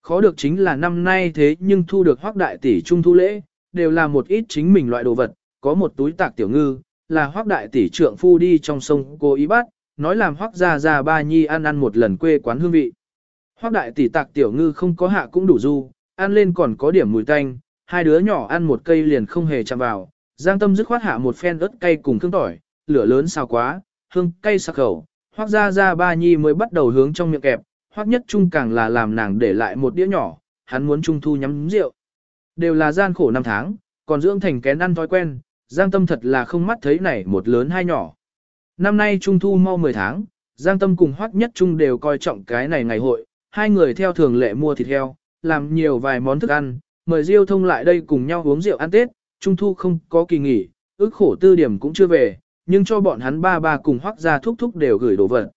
Khó được chính là năm nay thế nhưng thu được hoác đại tỷ trung thu lễ, đều là một ít chính mình loại đồ vật, có một túi tạc tiểu ngư, là hoác đại tỷ trượng phu đi trong sông cô ý bắt, nói làm hoác ra ra ba nhi ăn ăn một lần quê quán hương vị. Hoác đại tỷ tạc tiểu ngư không có hạ cũng đủ du, ăn lên còn có điểm mùi tanh, hai đứa nhỏ ăn một cây liền không hề chạm vào, Giang Tâm dứt khoát hạ một phen ớt cay cùng thương tỏi, lửa lớn sao quá, hương cay sặc khẩu, hoác ra ra ba nhi mới bắt đầu hướng trong miệng kẹp, hoác nhất trung càng là làm nàng để lại một đĩa nhỏ, hắn muốn trung thu nhắm rượu. Đều là gian khổ năm tháng, còn dưỡng thành kén ăn thói quen, Giang Tâm thật là không mắt thấy này một lớn hai nhỏ. Năm nay trung thu mau 10 tháng, Giang Tâm cùng hoác nhất trung đều coi trọng cái này ngày hội, hai người theo thường lệ mua thịt heo, làm nhiều vài món thức ăn, mời Diêu thông lại đây cùng nhau uống rượu ăn Tết, trung thu không có kỳ nghỉ, ước khổ tư điểm cũng chưa về, nhưng cho bọn hắn ba ba cùng hoác ra thúc thúc đều gửi đồ vật.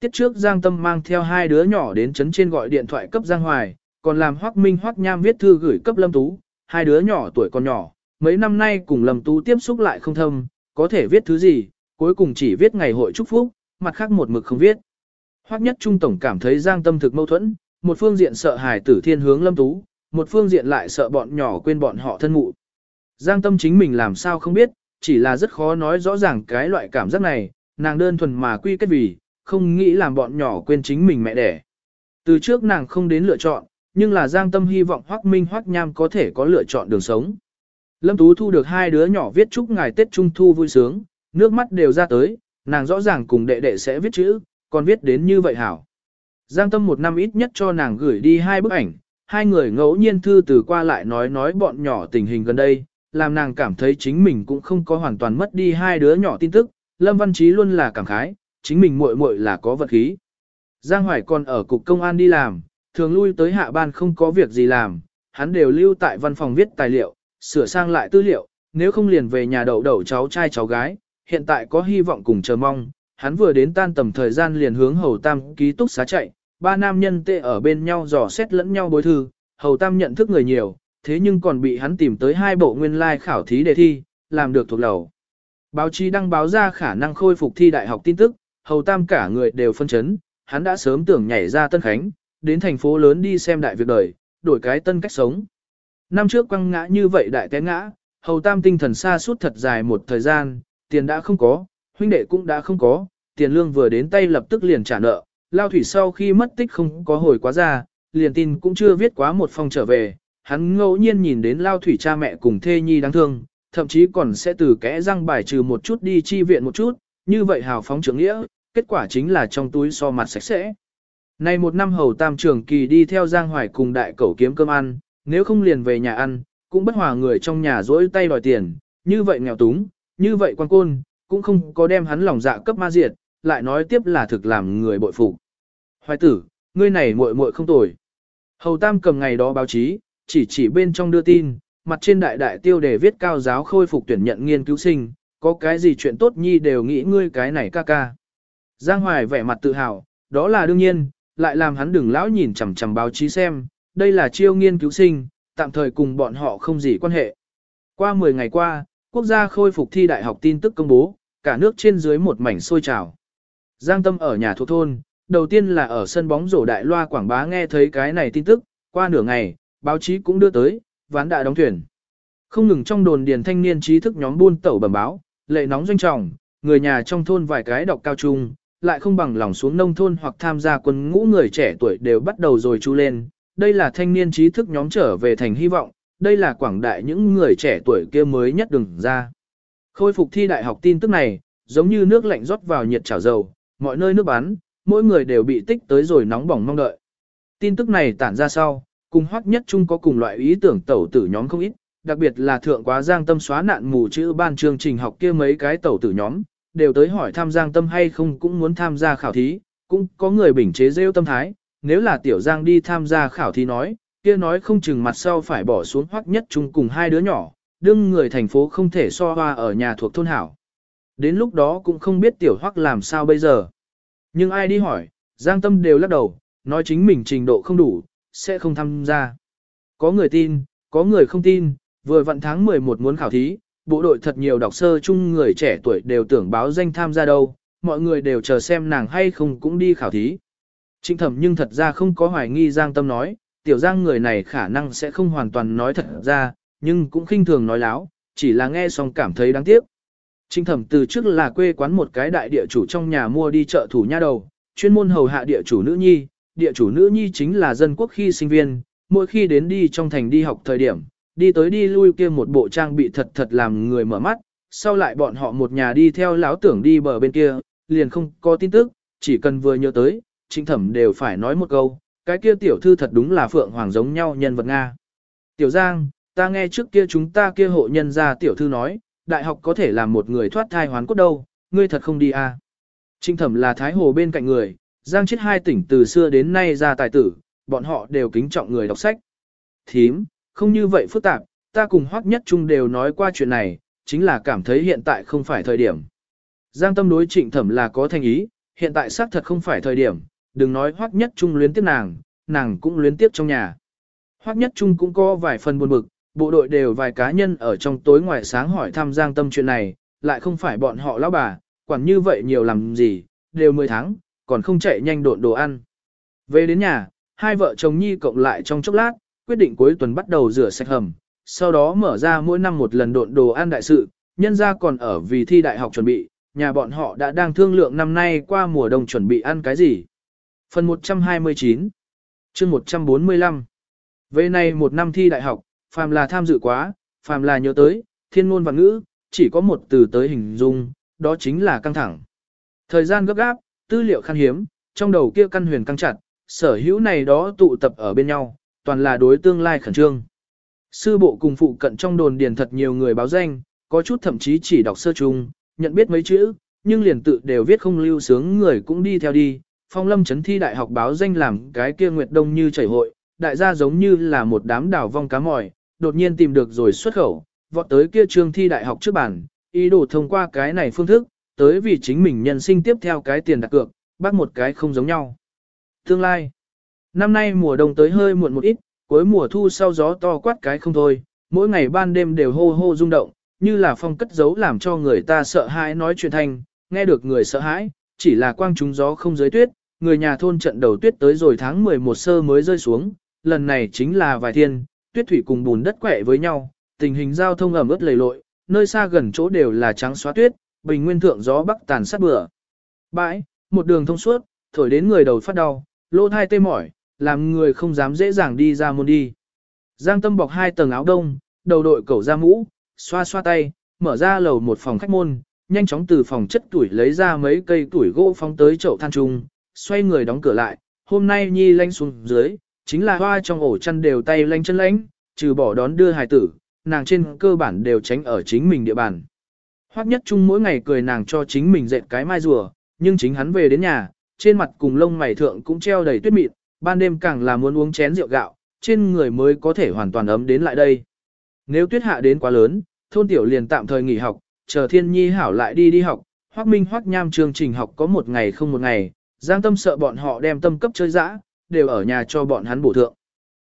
Tiết trước Giang Tâm mang theo hai đứa nhỏ đến chấn trên gọi điện thoại cấp Giang Hoài, còn làm hoác minh hoác nham viết thư gửi cấp Lâm Tú, hai đứa nhỏ tuổi còn nhỏ, mấy năm nay cùng Lâm Tú tiếp xúc lại không thâm, có thể viết thứ gì, cuối cùng chỉ viết ngày hội chúc phúc, mặt khác một mực không viết. Hoác nhất trung tổng cảm thấy Giang Tâm thực mâu thuẫn, một phương diện sợ hài tử thiên hướng Lâm Tú, một phương diện lại sợ bọn nhỏ quên bọn họ thân mụ. Giang Tâm chính mình làm sao không biết, chỉ là rất khó nói rõ ràng cái loại cảm giác này, nàng đơn thuần mà quy kết vì, không nghĩ làm bọn nhỏ quên chính mình mẹ đẻ. Từ trước nàng không đến lựa chọn, nhưng là Giang Tâm hy vọng Hoắc Minh Hoắc Nham có thể có lựa chọn đường sống. Lâm Tú thu được hai đứa nhỏ viết chúc ngày Tết Trung Thu vui sướng, nước mắt đều ra tới, nàng rõ ràng cùng đệ đệ sẽ viết chữ, còn viết đến như vậy hảo. Giang Tâm một năm ít nhất cho nàng gửi đi hai bức ảnh, hai người ngẫu nhiên thư từ qua lại nói nói bọn nhỏ tình hình gần đây, làm nàng cảm thấy chính mình cũng không có hoàn toàn mất đi hai đứa nhỏ tin tức, Lâm Văn Chí luôn là cảm khái, chính mình muội muội là có vật khí. Giang Hoài còn ở cục công an đi làm, thường lui tới hạ ban không có việc gì làm, hắn đều lưu tại văn phòng viết tài liệu, sửa sang lại tư liệu, nếu không liền về nhà đậu đậu cháu trai cháu gái, hiện tại có hy vọng cùng chờ mong, hắn vừa đến tan tầm thời gian liền hướng Hầu Tam ký túc xá chạy, ba nam nhân tê ở bên nhau dò xét lẫn nhau bối thư, Hầu Tam nhận thức người nhiều, thế nhưng còn bị hắn tìm tới hai bộ nguyên lai like khảo thí đề thi, làm được thuộc lầu. Báo chí đăng báo ra khả năng khôi phục thi đại học tin tức, Hầu Tam cả người đều phân chấn, hắn đã sớm tưởng nhảy ra Tân Khánh, đến thành phố lớn đi xem đại việc đời, đổi cái tân cách sống. Năm trước quăng ngã như vậy đại té ngã, Hầu Tam tinh thần xa suốt thật dài một thời gian, tiền đã không có, huynh đệ cũng đã không có, tiền lương vừa đến tay lập tức liền trả nợ, Lao Thủy sau khi mất tích không có hồi quá ra, liền tin cũng chưa viết quá một phong trở về, hắn ngẫu nhiên nhìn đến Lao Thủy cha mẹ cùng thê nhi đáng thương, thậm chí còn sẽ từ kẽ răng bài trừ một chút đi chi viện một chút, như vậy hào phóng trưởng nghĩa, kết quả chính là trong túi so mặt sạch sẽ. nay một năm hầu tam trường kỳ đi theo Giang Hoài cùng đại cẩu kiếm cơm ăn, nếu không liền về nhà ăn, cũng bất hòa người trong nhà dỗi tay đòi tiền, như vậy nghèo túng, như vậy quan côn, cũng không có đem hắn lòng dạ cấp ma diệt, lại nói tiếp là thực làm người bội phục. Hoài tử, ngươi này muội muội không tồi. Hầu Tam cầm ngày đó báo chí, chỉ chỉ bên trong đưa tin, mặt trên đại đại tiêu đề viết cao giáo khôi phục tuyển nhận nghiên cứu sinh, có cái gì chuyện tốt nhi đều nghĩ ngươi cái này ca ca. Giang Hoài vẻ mặt tự hào, đó là đương nhiên, lại làm hắn đừng lão nhìn chằm chằm báo chí xem, đây là chiêu nghiên cứu sinh, tạm thời cùng bọn họ không gì quan hệ. Qua 10 ngày qua, quốc gia khôi phục thi đại học tin tức công bố, cả nước trên dưới một mảnh sôi trào. Giang Tâm ở nhà thuộc thôn, đầu tiên là ở sân bóng rổ đại loa quảng bá nghe thấy cái này tin tức, qua nửa ngày, báo chí cũng đưa tới, ván đã đóng thuyền. Không ngừng trong đồn điền thanh niên trí thức nhóm buôn tẩu bẩm báo, lệ nóng doanh trọng, người nhà trong thôn vài cái đọc cao trung, lại không bằng lòng xuống nông thôn hoặc tham gia quân ngũ người trẻ tuổi đều bắt đầu rồi chu lên. Đây là thanh niên trí thức nhóm trở về thành hy vọng, đây là quảng đại những người trẻ tuổi kia mới nhất đừng ra. Khôi phục thi đại học tin tức này, giống như nước lạnh rót vào nhiệt chảo dầu, mọi nơi nước bắn, mỗi người đều bị tích tới rồi nóng bỏng mong đợi. Tin tức này tản ra sau, cùng hoắc nhất chung có cùng loại ý tưởng tẩu tử nhóm không ít, đặc biệt là thượng quá giang tâm xóa nạn mù chữ ban chương trình học kia mấy cái tẩu tử nhóm, đều tới hỏi tham giang tâm hay không cũng muốn tham gia khảo thí, cũng có người bình chế rêu tâm thái, nếu là tiểu giang đi tham gia khảo thí nói, kia nói không chừng mặt sau phải bỏ xuống hoắc nhất chung cùng hai đứa nhỏ, đương người thành phố không thể so hoa ở nhà thuộc thôn hảo. Đến lúc đó cũng không biết tiểu hoắc làm sao bây giờ. Nhưng ai đi hỏi, giang tâm đều lắc đầu, nói chính mình trình độ không đủ, sẽ không tham gia. Có người tin, có người không tin, vừa vận tháng 11 muốn khảo thí, bộ đội thật nhiều đọc sơ chung người trẻ tuổi đều tưởng báo danh tham gia đâu, mọi người đều chờ xem nàng hay không cũng đi khảo thí. Trịnh thẩm nhưng thật ra không có hoài nghi Giang Tâm nói, tiểu Giang người này khả năng sẽ không hoàn toàn nói thật ra, nhưng cũng khinh thường nói láo, chỉ là nghe xong cảm thấy đáng tiếc. Trịnh thẩm từ trước là quê quán một cái đại địa chủ trong nhà mua đi chợ thủ nha đầu, chuyên môn hầu hạ địa chủ nữ nhi, địa chủ nữ nhi chính là dân quốc khi sinh viên, mỗi khi đến đi trong thành đi học thời điểm, đi tới đi lui kia một bộ trang bị thật thật làm người mở mắt, sau lại bọn họ một nhà đi theo láo tưởng đi bờ bên kia, liền không có tin tức, chỉ cần vừa nhớ tới, trịnh thẩm đều phải nói một câu, cái kia tiểu thư thật đúng là phượng hoàng giống nhau nhân vật Nga. Tiểu Giang, ta nghe trước kia chúng ta kia hộ nhân gia tiểu thư nói, đại học có thể làm một người thoát thai hoán cốt đâu, ngươi thật không đi à. Trịnh thẩm là thái hồ bên cạnh người, Giang chết hai tỉnh từ xưa đến nay ra tài tử, bọn họ đều kính trọng người đọc sách. Thím, không như vậy phức tạp, ta cùng hoắc nhất Trung đều nói qua chuyện này, chính là cảm thấy hiện tại không phải thời điểm. Giang tâm đối trịnh thẩm là có thành ý, hiện tại xác thật không phải thời điểm, đừng nói hoắc nhất trung luyến tiếp nàng, nàng cũng luyến tiếp trong nhà. Hoắc nhất trung cũng có vài phần buồn bực, bộ đội đều vài cá nhân ở trong tối ngoài sáng hỏi thăm Giang tâm chuyện này, lại không phải bọn họ lão bà, quản như vậy nhiều làm gì, đều 10 tháng, còn không chạy nhanh độn đồ ăn. Về đến nhà, hai vợ chồng Nhi cộng lại trong chốc lát, quyết định cuối tuần bắt đầu rửa sạch hầm, sau đó mở ra mỗi năm một lần độn đồ ăn đại sự, nhân ra còn ở vì thi đại học chuẩn bị, nhà bọn họ đã đang thương lượng năm nay qua mùa đông chuẩn bị ăn cái gì. Phần 129 chương 145 Về này một năm thi đại học, phàm là tham dự quá, phàm là nhớ tới, thiên ngôn và ngữ, chỉ có một từ tới hình dung, đó chính là căng thẳng. Thời gian gấp gáp, tư liệu khan hiếm, trong đầu kia căn huyền căng chặt, sở hữu này đó tụ tập ở bên nhau, toàn là đối tương lai khẩn trương. Sư bộ cùng phụ cận trong đồn điền thật nhiều người báo danh, có chút thậm chí chỉ đọc sơ chung, nhận biết mấy chữ, nhưng liền tự đều viết không lưu sướng người cũng đi theo đi. Phong lâm chấn thi đại học báo danh làm cái kia nguyệt đông như chảy hội, đại gia giống như là một đám đảo vong cá mỏi đột nhiên tìm được rồi xuất khẩu, vọt tới kia trường thi đại học trước bản, ý đồ thông qua cái này phương thức, tới vì chính mình nhân sinh tiếp theo cái tiền đặt cược, bác một cái không giống nhau. Tương lai Năm nay mùa đông tới hơi muộn một ít, cuối mùa thu sau gió to quát cái không thôi, mỗi ngày ban đêm đều hô hô rung động, như là phong cất giấu làm cho người ta sợ hãi nói chuyện thanh, nghe được người sợ hãi, chỉ là quang trúng gió không giới tuyết, người nhà thôn trận đầu tuyết tới rồi tháng 11 sơ mới rơi xuống, lần này chính là vài thiên, tuyết thủy cùng bùn đất quẹ với nhau, tình hình giao thông ẩm ướt lầy lội, nơi xa gần chỗ đều là trắng xóa tuyết, bình nguyên thượng gió bắc tàn sát bừa. Bãi, một đường thông suốt, thổi đến người đầu phát đau, lỗ thai tê mỏi, làm người không dám dễ dàng đi ra môn đi. Giang Tâm bọc hai tầng áo đông, đầu đội cẩu da mũ, xoa xoa tay, mở ra lầu một phòng khách môn, nhanh chóng từ phòng chất tuổi lấy ra mấy cây tuổi gỗ phóng tới chậu than trung, xoay người đóng cửa lại, hôm nay nhi lanh xuống dưới, chính là hoa trong ổ chăn đều tay lanh chân lánh, trừ bỏ đón đưa hài tử, nàng trên cơ bản đều tránh ở chính mình địa bàn. Hoắc nhất trung mỗi ngày cười nàng cho chính mình dệt cái mai rùa, nhưng chính hắn về đến nhà, trên mặt cùng lông mày thượng cũng treo đầy tuyết mịn, ban đêm càng là muốn uống chén rượu gạo, trên người mới có thể hoàn toàn ấm đến lại đây. Nếu tuyết hạ đến quá lớn, thôn tiểu liền tạm thời nghỉ học, chờ thiên nhi hảo lại đi đi học, Hoắc minh Hoắc nham chương trình học có một ngày không một ngày, giang tâm sợ bọn họ đem tâm cấp chơi dã, đều ở nhà cho bọn hắn bổ thượng.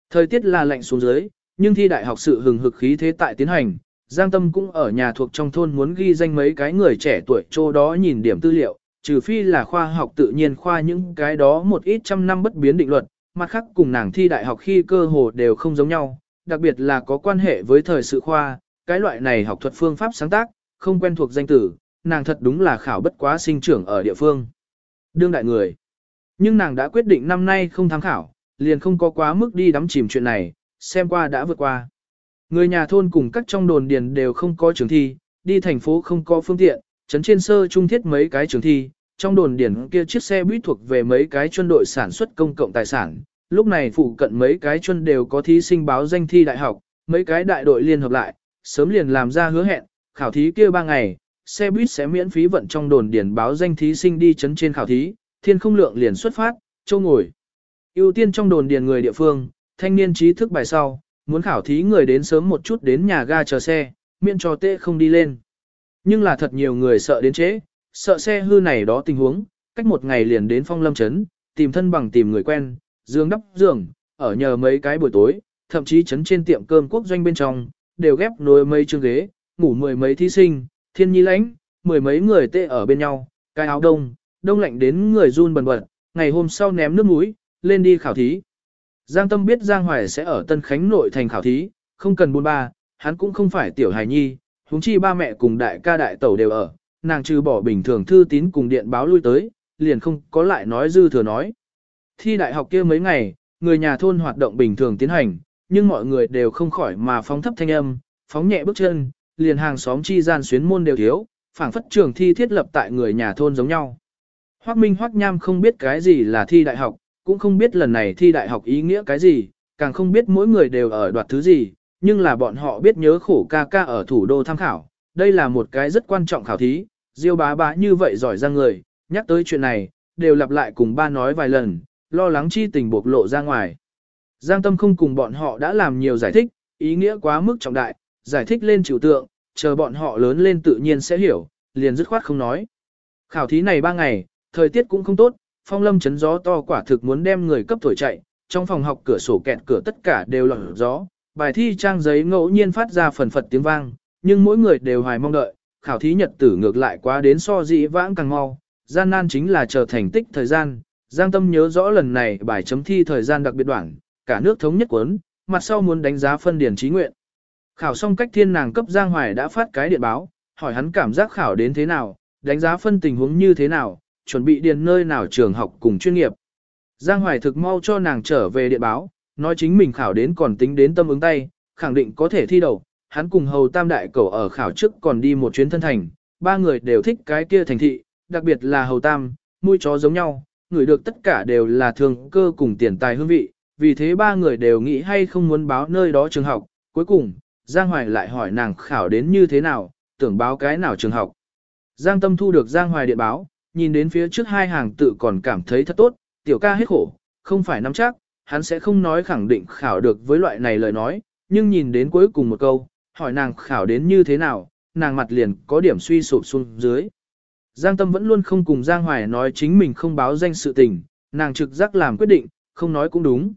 Thời tiết là lạnh xuống dưới, nhưng thi đại học sự hừng hực khí thế tại tiến hành, giang tâm cũng ở nhà thuộc trong thôn muốn ghi danh mấy cái người trẻ tuổi chỗ đó nhìn điểm tư liệu, trừ phi là khoa học tự nhiên khoa những cái đó một ít trăm năm bất biến định luật, mặt khác cùng nàng thi đại học khi cơ hồ đều không giống nhau, đặc biệt là có quan hệ với thời sự khoa, cái loại này học thuật phương pháp sáng tác, không quen thuộc danh tử, nàng thật đúng là khảo bất quá sinh trưởng ở địa phương. Đương đại người. Nhưng nàng đã quyết định năm nay không tham khảo, liền không có quá mức đi đắm chìm chuyện này, xem qua đã vượt qua. Người nhà thôn cùng các trong đồn điền đều không có trường thi, đi thành phố không có phương tiện, trấn trên sơ trung thiết mấy cái trường thi, trong đồn điển kia chiếc xe buýt thuộc về mấy cái chuyên đội sản xuất công cộng tài sản, lúc này phụ cận mấy cái chuyên đều có thí sinh báo danh thi đại học, mấy cái đại đội liên hợp lại, sớm liền làm ra hứa hẹn, khảo thí kia ba ngày, xe buýt sẽ miễn phí vận trong đồn điển báo danh thí sinh đi chấn trên khảo thí, thiên không lượng liền xuất phát, châu ngồi. ưu tiên trong đồn điển người địa phương, thanh niên trí thức bài sau, muốn khảo thí người đến sớm một chút đến nhà ga chờ xe, miễn cho tệ không đi lên. Nhưng là thật nhiều người sợ đến trễ, sợ xe hư này đó tình huống, cách một ngày liền đến phong lâm chấn, tìm thân bằng tìm người quen, giường đắp giường, ở nhờ mấy cái buổi tối, thậm chí chấn trên tiệm cơm quốc doanh bên trong, đều ghép nối mấy chương ghế, ngủ mười mấy thí sinh, thiên nhi lãnh, mười mấy người tê ở bên nhau, cái áo đông, đông lạnh đến người run bần bật, ngày hôm sau ném nước mũi, lên đi khảo thí. Giang Tâm biết Giang Hoài sẽ ở Tân Khánh nội thành khảo thí, không cần buôn ba, hắn cũng không phải tiểu hài nhi, huống chi ba mẹ cùng đại ca đại tẩu đều ở, nàng trừ bỏ bình thường thư tín cùng điện báo lui tới, liền không có lại nói dư thừa nói. Thi đại học kia mấy ngày, người nhà thôn hoạt động bình thường tiến hành, nhưng mọi người đều không khỏi mà phóng thấp thanh âm, phóng nhẹ bước chân, liền hàng xóm chi gian xuyến môn đều thiếu, phảng phất trường thi thiết lập tại người nhà thôn giống nhau. Hoắc Minh Hoắc Nham không biết cái gì là thi đại học, cũng không biết lần này thi đại học ý nghĩa cái gì, càng không biết mỗi người đều ở đoạt thứ gì, nhưng là bọn họ biết nhớ khổ ca ca ở thủ đô tham khảo. Đây là một cái rất quan trọng khảo thí, Diêu bá bá như vậy giỏi ra người, nhắc tới chuyện này, đều lặp lại cùng ba nói vài lần, lo lắng chi tình bộc lộ ra ngoài. Giang Tâm không cùng bọn họ đã làm nhiều giải thích, ý nghĩa quá mức trọng đại, giải thích lên chịu tượng, chờ bọn họ lớn lên tự nhiên sẽ hiểu, liền dứt khoát không nói. Khảo thí này ba ngày, thời tiết cũng không tốt, phong lâm chấn gió to quả thực muốn đem người cấp thổi chạy, trong phòng học cửa sổ kẹt cửa tất cả đều lọt gió, bài thi trang giấy ngẫu nhiên phát ra phần phật tiếng vang, nhưng mỗi người đều hoài mong đợi, khảo thí nhật tử ngược lại quá đến so dị vãng càng mau, gian nan chính là chờ thành tích thời gian, Giang Tâm nhớ rõ lần này bài chấm thi thời gian đặc biệt đoạn, cả nước thống nhất cuốn, mặt sau muốn đánh giá phân điển trí nguyện. Khảo xong cách thiên nàng cấp Giang Hoài đã phát cái điện báo, hỏi hắn cảm giác khảo đến thế nào, đánh giá phân tình huống như thế nào, chuẩn bị điền nơi nào trường học cùng chuyên nghiệp. Giang Hoài thực mau cho nàng trở về điện báo, nói chính mình khảo đến còn tính đến tâm ứng tay, khẳng định có thể thi đầu. Hắn cùng hầu tam đại cầu ở khảo trước còn đi một chuyến thân thành, ba người đều thích cái kia thành thị, đặc biệt là hầu tam, mũi chó giống nhau, người được tất cả đều là thường cơ cùng tiền tài hương vị, vì thế ba người đều nghĩ hay không muốn báo nơi đó trường học. Cuối cùng, Giang Hoài lại hỏi nàng khảo đến như thế nào, tưởng báo cái nào trường học. Giang Tâm thu được Giang Hoài điện báo, nhìn đến phía trước hai hàng tự còn cảm thấy thật tốt, tiểu ca hết khổ, không phải nắm chắc, hắn sẽ không nói khẳng định khảo được với loại này lời nói, nhưng nhìn đến cuối cùng một câu, hỏi nàng khảo đến như thế nào, nàng mặt liền có điểm suy sụp xuống dưới. Giang Tâm vẫn luôn không cùng Giang Hoài nói chính mình không báo danh sự tình, nàng trực giác làm quyết định, không nói cũng đúng.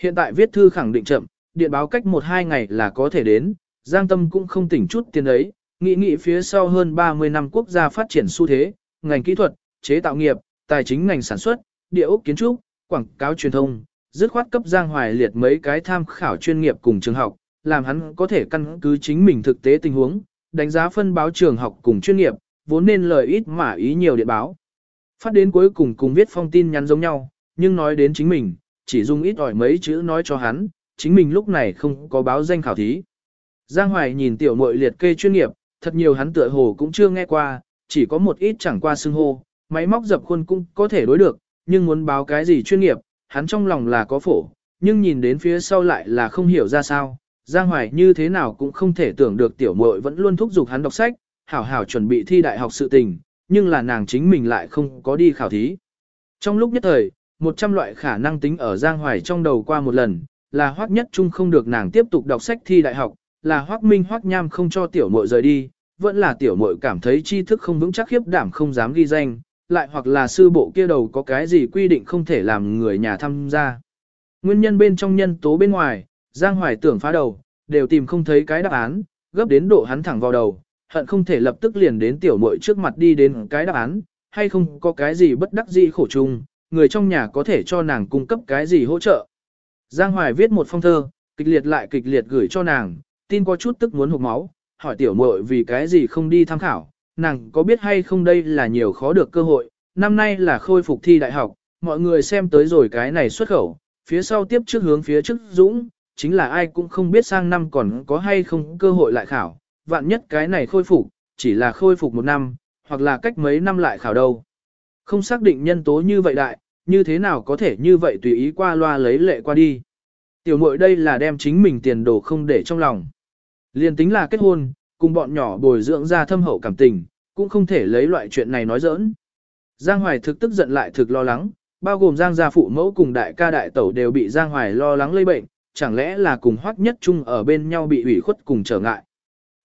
Hiện tại viết thư khẳng định chậm, điện báo cách một hai ngày là có thể đến, Giang Tâm cũng không tỉnh chút tiền ấy, nghĩ nghĩ phía sau hơn 30 năm quốc gia phát triển xu thế, ngành kỹ thuật, chế tạo nghiệp, tài chính ngành sản xuất, địa ốc kiến trúc, quảng cáo truyền thông, dứt khoát cấp Giang Hoài liệt mấy cái tham khảo chuyên nghiệp cùng trường học, làm hắn có thể căn cứ chính mình thực tế tình huống, đánh giá phân báo trường học cùng chuyên nghiệp, vốn nên lời ít mà ý nhiều điện báo. Phát đến cuối cùng cùng viết phong tin nhắn giống nhau, nhưng nói đến chính mình, chỉ dùng ít ỏi mấy chữ nói cho hắn, chính mình lúc này không có báo danh khảo thí. Giang Hoài nhìn tiểu muội liệt kê chuyên nghiệp, thật nhiều hắn tựa hồ cũng chưa nghe qua, chỉ có một ít chẳng qua xưng hô, máy móc dập khuôn cũng có thể đối được, nhưng muốn báo cái gì chuyên nghiệp, hắn trong lòng là có phổ, nhưng nhìn đến phía sau lại là không hiểu ra sao. Giang Hoài như thế nào cũng không thể tưởng được tiểu muội vẫn luôn thúc giục hắn đọc sách, hảo hảo chuẩn bị thi đại học sự tình, nhưng là nàng chính mình lại không có đi khảo thí. Trong lúc nhất thời, một trăm loại khả năng tính ở Giang Hoài trong đầu qua một lần, là Hoắc Nhất Trung không được nàng tiếp tục đọc sách thi đại học, là Hoắc Minh Hoắc Nham không cho tiểu muội rời đi, vẫn là tiểu muội cảm thấy tri thức không vững chắc khiếp đảm không dám ghi danh, lại hoặc là sư bộ kia đầu có cái gì quy định không thể làm người nhà tham gia. Nguyên nhân bên trong nhân tố bên ngoài, Giang Hoài tưởng phá đầu, đều tìm không thấy cái đáp án, gấp đến độ hắn thẳng vào đầu, hận không thể lập tức liền đến tiểu muội trước mặt đi đến cái đáp án, hay không có cái gì bất đắc dĩ khổ chung, người trong nhà có thể cho nàng cung cấp cái gì hỗ trợ. Giang Hoài viết một phong thơ, kịch liệt lại kịch liệt gửi cho nàng, tin có chút tức muốn hụt máu, hỏi tiểu muội vì cái gì không đi tham khảo, nàng có biết hay không đây là nhiều khó được cơ hội, năm nay là khôi phục thi đại học, mọi người xem tới rồi cái này xuất khẩu, phía sau tiếp trước hướng phía trước dũng, chính là ai cũng không biết sang năm còn có hay không cơ hội lại khảo, vạn nhất cái này khôi phục, chỉ là khôi phục một năm, hoặc là cách mấy năm lại khảo đâu. Không xác định nhân tố như vậy đại, như thế nào có thể như vậy tùy ý qua loa lấy lệ qua đi. Tiểu muội đây là đem chính mình tiền đồ không để trong lòng. Liên tính là kết hôn, cùng bọn nhỏ bồi dưỡng ra thâm hậu cảm tình, cũng không thể lấy loại chuyện này nói giỡn. Giang Hoài thực tức giận lại thực lo lắng, bao gồm Giang gia phụ mẫu cùng đại ca đại tẩu đều bị Giang Hoài lo lắng lây bệnh, chẳng lẽ là cùng hoắc nhất chung ở bên nhau bị ủy khuất cùng trở ngại.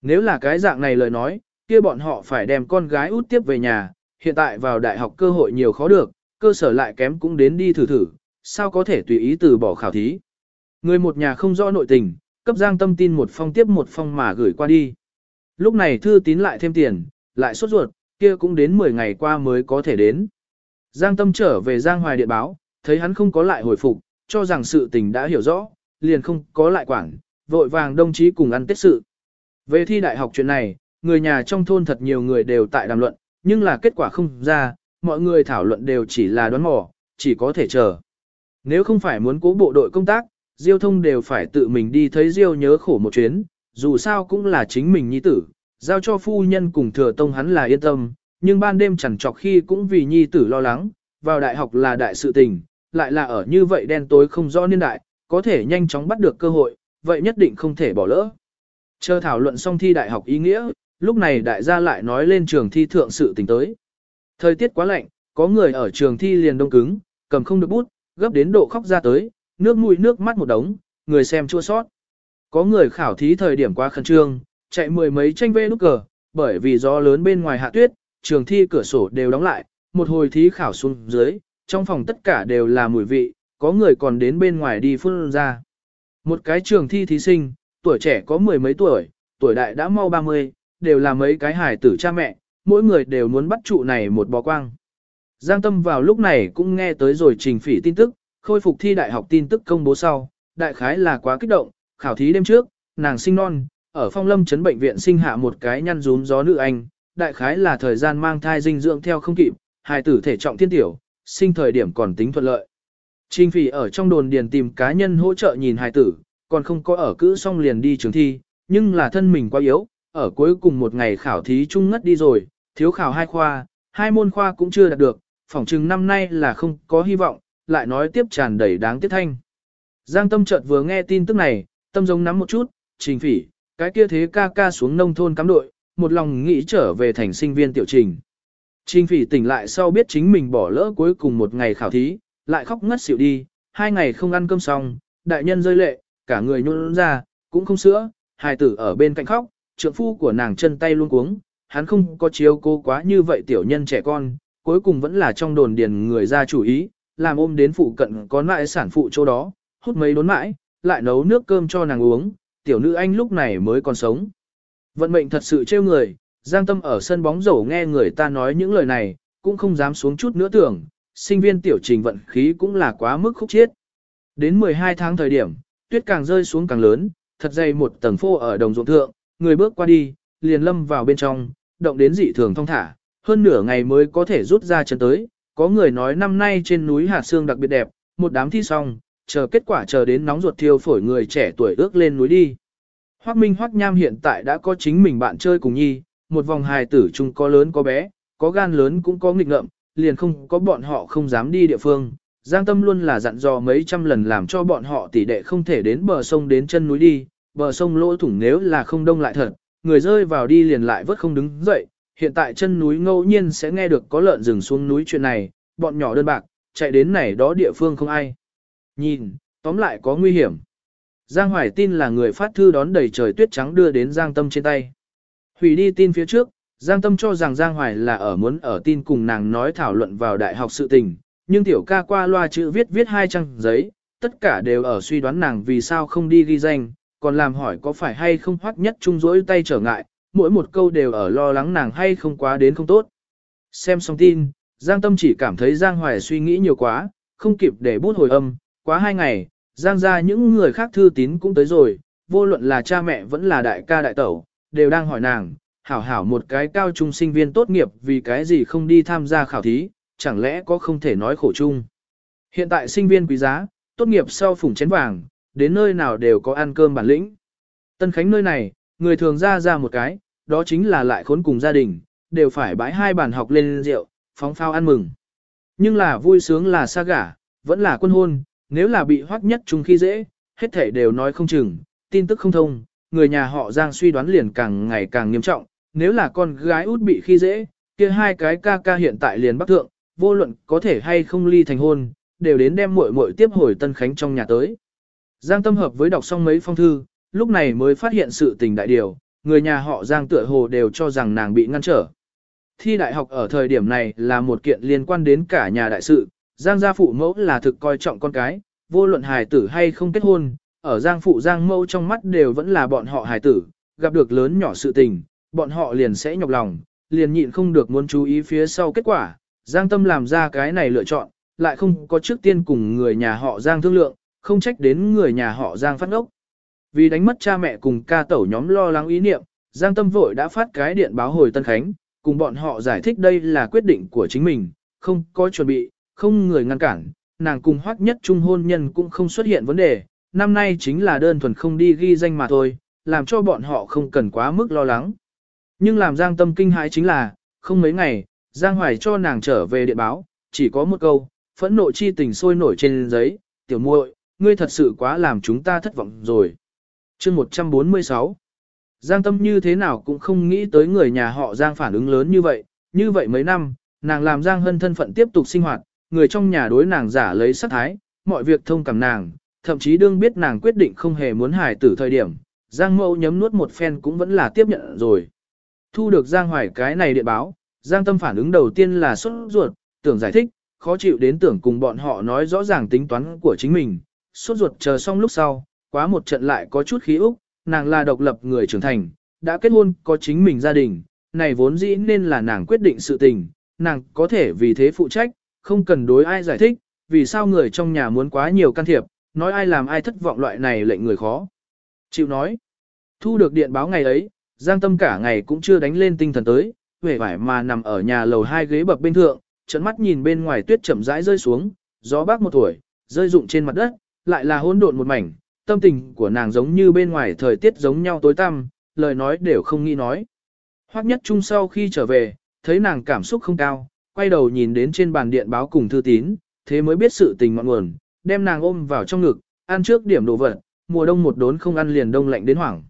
Nếu là cái dạng này lời nói, kia bọn họ phải đem con gái út tiếp về nhà, hiện tại vào đại học cơ hội nhiều khó được, cơ sở lại kém cũng đến đi thử thử, sao có thể tùy ý từ bỏ khảo thí. Người một nhà không rõ nội tình, cấp Giang Tâm tin một phong tiếp một phong mà gửi qua đi. Lúc này thư tín lại thêm tiền, lại sốt ruột, kia cũng đến 10 ngày qua mới có thể đến. Giang Tâm trở về Giang Hoài điện báo, thấy hắn không có lại hồi phục, cho rằng sự tình đã hiểu rõ, liền không có lại quản, vội vàng đồng chí cùng ăn tết sự. Về thi đại học chuyện này, người nhà trong thôn thật nhiều người đều tại đàm luận, nhưng là kết quả không ra, mọi người thảo luận đều chỉ là đoán mò, chỉ có thể chờ. Nếu không phải muốn cố bộ đội công tác, Diêu thông đều phải tự mình đi thấy Diêu nhớ khổ một chuyến, dù sao cũng là chính mình nhi tử, giao cho phu nhân cùng thừa tông hắn là yên tâm, nhưng ban đêm chẳng chọc khi cũng vì nhi tử lo lắng, vào đại học là đại sự tình, lại là ở như vậy đen tối không rõ niên đại, có thể nhanh chóng bắt được cơ hội, vậy nhất định không thể bỏ lỡ. Chờ thảo luận xong thi đại học ý nghĩa, lúc này đại gia lại nói lên trường thi thượng sự tình tới. Thời tiết quá lạnh, có người ở trường thi liền đông cứng, cầm không được bút, gấp đến độ khóc ra tới, nước mũi nước mắt một đống, người xem chua sót. Có người khảo thí thời điểm quá khẩn trương, chạy mười mấy tranh vê nút cờ, bởi vì gió lớn bên ngoài hạ tuyết, trường thi cửa sổ đều đóng lại, một hồi thí khảo xuống dưới, trong phòng tất cả đều là mùi vị, có người còn đến bên ngoài đi phun ra. Một cái trường thi thí sinh, tuổi trẻ có mười mấy tuổi, tuổi đại đã mau 30, đều là mấy cái hài tử cha mẹ, mỗi người đều muốn bắt trụ này một bó quang. Giang Tâm vào lúc này cũng nghe tới rồi trình phỉ tin tức, khôi phục thi đại học tin tức công bố sau, đại khái là quá kích động, khảo thí đêm trước, nàng sinh non, ở phong lâm chấn bệnh viện sinh hạ một cái nhăn rúm gió nữ anh, đại khái là thời gian mang thai dinh dưỡng theo không kịp, hài tử thể trọng thiên tiểu, sinh thời điểm còn tính thuận lợi. Trình phỉ ở trong đồn điền tìm cá nhân hỗ trợ nhìn hài tử, còn không có ở cữ xong liền đi trường thi, nhưng là thân mình quá yếu, ở cuối cùng một ngày khảo thí chung ngất đi rồi, thiếu khảo hai khoa, hai môn khoa cũng chưa đạt được, phỏng chừng năm nay là không có hy vọng, lại nói tiếp tràn đầy đáng tiếc thanh. Giang tâm chợt vừa nghe tin tức này, tâm giống nắm một chút, trình phỉ, cái kia thế ca ca xuống nông thôn cắm đội, một lòng nghĩ trở về thành sinh viên tiểu trình. Trình phỉ tỉnh lại sau biết chính mình bỏ lỡ cuối cùng một ngày khảo thí, lại khóc ngất xỉu đi, hai ngày không ăn cơm xong, đại nhân rơi lệ, cả người nhuôn ra, cũng không sữa, hài tử ở bên cạnh khóc, trượng phu của nàng chân tay luôn cuống, hắn không có chiếu cố quá như vậy tiểu nhân trẻ con, cuối cùng vẫn là trong đồn điền người ra chủ ý, làm ôm đến phụ cận có lại sản phụ chỗ đó, hút mấy đốn mãi, lại nấu nước cơm cho nàng uống, tiểu nữ anh lúc này mới còn sống. Vận mệnh thật sự trêu người, Giang Tâm ở sân bóng rổ nghe người ta nói những lời này, cũng không dám xuống chút nữa tưởng, sinh viên tiểu trình vận khí cũng là quá mức khúc chiết. Đến 12 tháng thời điểm, tuyết càng rơi xuống càng lớn, thật dày một tầng phô ở đồng ruộng thượng, người bước qua đi, liền lâm vào bên trong, động đến dị thường thong thả, hơn nửa ngày mới có thể rút ra chân tới. Có người nói năm nay trên núi hạt xương đặc biệt đẹp, một đám thi xong, chờ kết quả chờ đến nóng ruột thiêu phổi người trẻ tuổi ước lên núi đi. Hoắc Minh Hoắc Nham hiện tại đã có chính mình bạn chơi cùng nhi, một vòng hài tử chung có lớn có bé, có gan lớn cũng có nghịch ngợm, liền không có bọn họ không dám đi địa phương. Giang Tâm luôn là dặn dò mấy trăm lần làm cho bọn họ tỷ đệ không thể đến bờ sông đến chân núi đi, bờ sông lỗ thủng nếu là không đông lại thật, người rơi vào đi liền lại vớt không đứng dậy, hiện tại chân núi ngẫu nhiên sẽ nghe được có lợn rừng xuống núi chuyện này, bọn nhỏ đơn bạc, chạy đến này đó địa phương không ai. Nhìn, tóm lại có nguy hiểm. Giang Hoài tin là người phát thư đón đầy trời tuyết trắng đưa đến Giang Tâm trên tay. Hủy đi tin phía trước, Giang Tâm cho rằng Giang Hoài là ở muốn ở tin cùng nàng nói thảo luận vào đại học sự tình, nhưng tiểu ca qua loa chữ viết viết hai trang giấy, tất cả đều ở suy đoán nàng vì sao không đi ghi danh, còn làm hỏi có phải hay không hoắc nhất trung rỗi tay trở ngại, mỗi một câu đều ở lo lắng nàng hay không quá đến không tốt. Xem xong tin, Giang Tâm chỉ cảm thấy Giang Hoài suy nghĩ nhiều quá, không kịp để bút hồi âm, quá hai ngày, Giang ra những người khác thư tín cũng tới rồi, vô luận là cha mẹ vẫn là đại ca đại tẩu, đều đang hỏi nàng, hảo hảo một cái cao trung sinh viên tốt nghiệp vì cái gì không đi tham gia khảo thí, chẳng lẽ có không thể nói khổ chung. Hiện tại sinh viên quý giá, tốt nghiệp sau phủng chén vàng, đến nơi nào đều có ăn cơm bản lĩnh. Tân Khánh nơi này, người thường ra ra một cái, đó chính là lại khốn cùng gia đình, đều phải bãi hai bàn học lên rượu, phóng phao ăn mừng. Nhưng là vui sướng là xa gả, vẫn là quân hôn, nếu là bị hoắc nhất chung khi dễ, hết thể đều nói không chừng, tin tức không thông, người nhà họ Giang suy đoán liền càng ngày càng nghiêm trọng, nếu là con gái út bị khi dễ, kia hai cái ca ca hiện tại liền bắc thượng, vô luận có thể hay không ly thành hôn, đều đến đem muội muội tiếp hồi Tân Khánh trong nhà tới. Giang tâm hợp với đọc xong mấy phong thư, lúc này mới phát hiện sự tình đại điều, người nhà họ Giang tựa hồ đều cho rằng nàng bị ngăn trở. Thi đại học ở thời điểm này là một kiện liên quan đến cả nhà đại sự, Giang gia phụ mẫu là thực coi trọng con cái, vô luận hài tử hay không kết hôn, ở Giang phụ Giang mẫu trong mắt đều vẫn là bọn họ hài tử, gặp được lớn nhỏ sự tình, bọn họ liền sẽ nhọc lòng, liền nhịn không được muốn chú ý phía sau kết quả. Giang tâm làm ra cái này lựa chọn, lại không có trước tiên cùng người nhà họ Giang thương lượng, không trách đến người nhà họ Giang phát ngốc. Vì đánh mất cha mẹ cùng ca tẩu nhóm lo lắng ý niệm, Giang Tâm vội đã phát cái điện báo hồi Tân Khánh, cùng bọn họ giải thích đây là quyết định của chính mình, không có chuẩn bị, không người ngăn cản, nàng cùng hoắc nhất trung hôn nhân cũng không xuất hiện vấn đề, năm nay chính là đơn thuần không đi ghi danh mà thôi, làm cho bọn họ không cần quá mức lo lắng. Nhưng làm Giang Tâm kinh hãi chính là, không mấy ngày, Giang Hoài cho nàng trở về điện báo, chỉ có một câu, phẫn nộ chi tình sôi nổi trên giấy, tiểu muội, ngươi thật sự quá làm chúng ta thất vọng rồi chương 146 Giang Tâm như thế nào cũng không nghĩ tới người nhà họ Giang phản ứng lớn như vậy, như vậy mấy năm, nàng làm Giang Hân thân phận tiếp tục sinh hoạt, người trong nhà đối nàng giả lấy sắc thái, mọi việc thông cảm nàng, thậm chí đương biết nàng quyết định không hề muốn hài tử thời điểm, Giang Mẫu nhấm nuốt một phen cũng vẫn là tiếp nhận rồi. Thu được Giang Hoài cái này điện báo, Giang Tâm phản ứng đầu tiên là sốt ruột, tưởng giải thích, khó chịu đến tưởng cùng bọn họ nói rõ ràng tính toán của chính mình, sốt ruột chờ xong lúc sau, quá một trận lại có chút khí úc, nàng là độc lập người trưởng thành, đã kết hôn có chính mình gia đình, này vốn dĩ nên là nàng quyết định sự tình, nàng có thể vì thế phụ trách, không cần đối ai giải thích, vì sao người trong nhà muốn quá nhiều can thiệp, nói ai làm ai thất vọng loại này lệnh người khó. Chịu nói, thu được điện báo ngày ấy, Giang Tâm cả ngày cũng chưa đánh lên tinh thần tới, vẻ vải mà nằm ở nhà lầu hai ghế bập bên thượng, trận mắt nhìn bên ngoài tuyết chậm rãi rơi xuống, gió bác một tuổi, rơi rụng trên mặt đất, lại là hỗn độn một mảnh, tâm tình của nàng giống như bên ngoài thời tiết giống nhau tối tăm, lời nói đều không nghĩ nói. Hoắc nhất trung sau khi trở về, thấy nàng cảm xúc không cao, quay đầu nhìn đến trên bàn điện báo cùng thư tín, thế mới biết sự tình ngọn nguồn, đem nàng ôm vào trong ngực, ăn trước điểm đồ vật, mùa đông một đốn không ăn liền đông lạnh đến hoảng.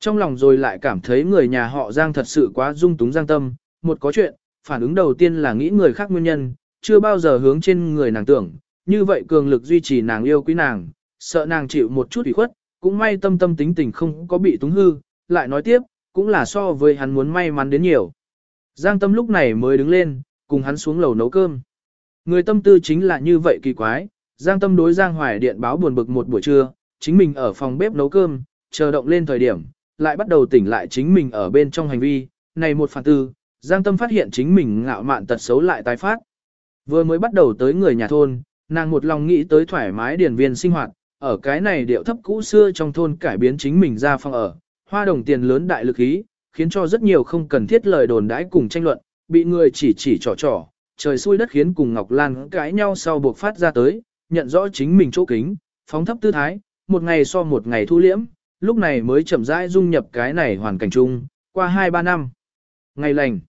Trong lòng rồi lại cảm thấy người nhà họ Giang thật sự quá dung túng Giang tâm, một có chuyện, phản ứng đầu tiên là nghĩ người khác nguyên nhân, chưa bao giờ hướng trên người nàng tưởng, như vậy cường lực duy trì nàng yêu quý nàng, sợ nàng chịu một chút ủy khuất, cũng may tâm tâm tính tình không có bị túng hư, lại nói tiếp, cũng là so với hắn muốn may mắn đến nhiều. Giang tâm lúc này mới đứng lên, cùng hắn xuống lầu nấu cơm. Người tâm tư chính là như vậy kỳ quái, Giang tâm đối Giang Hoài điện báo buồn bực một buổi trưa, chính mình ở phòng bếp nấu cơm, chờ động lên thời điểm, lại bắt đầu tỉnh lại chính mình ở bên trong hành vi, này một phản tư, Giang tâm phát hiện chính mình ngạo mạn tật xấu lại tái phát. Vừa mới bắt đầu tới người nhà thôn, nàng một lòng nghĩ tới thoải mái điển viên sinh hoạt, ở cái này điệu thấp cũ xưa trong thôn cải biến chính mình ra phòng ở, hoa đồng tiền lớn đại lực ý, khiến cho rất nhiều không cần thiết lời đồn đãi cùng tranh luận, bị người chỉ chỉ trò trò, trời xui đất khiến cùng Ngọc Lan cãi nhau sau buộc phát ra tới, nhận rõ chính mình chỗ kính, phóng thấp tư thái, một ngày so một ngày thu liễm, lúc này mới chậm rãi dung nhập cái này hoàn cảnh chung, qua 2-3 năm. Ngày lành.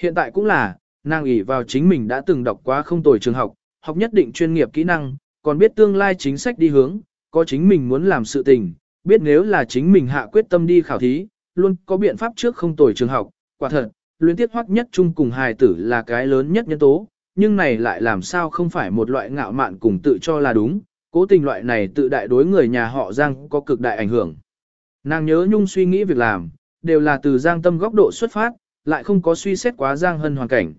Hiện tại cũng là, nàng ỷ vào chính mình đã từng đọc quá không tồi trường học, học nhất định chuyên nghiệp kỹ năng, còn biết tương lai chính sách đi hướng, có chính mình muốn làm sự tình, biết nếu là chính mình hạ quyết tâm đi khảo thí, luôn có biện pháp trước không tồi trường học, quả thật, luyến tiết hoắc nhất chung cùng hài tử là cái lớn nhất nhân tố, nhưng này lại làm sao không phải một loại ngạo mạn cùng tự cho là đúng, cố tình loại này tự đại đối người nhà họ Giang có cực đại ảnh hưởng. Nàng nhớ nhung suy nghĩ việc làm, đều là từ Giang tâm góc độ xuất phát, lại không có suy xét quá Giang hân hoàn cảnh.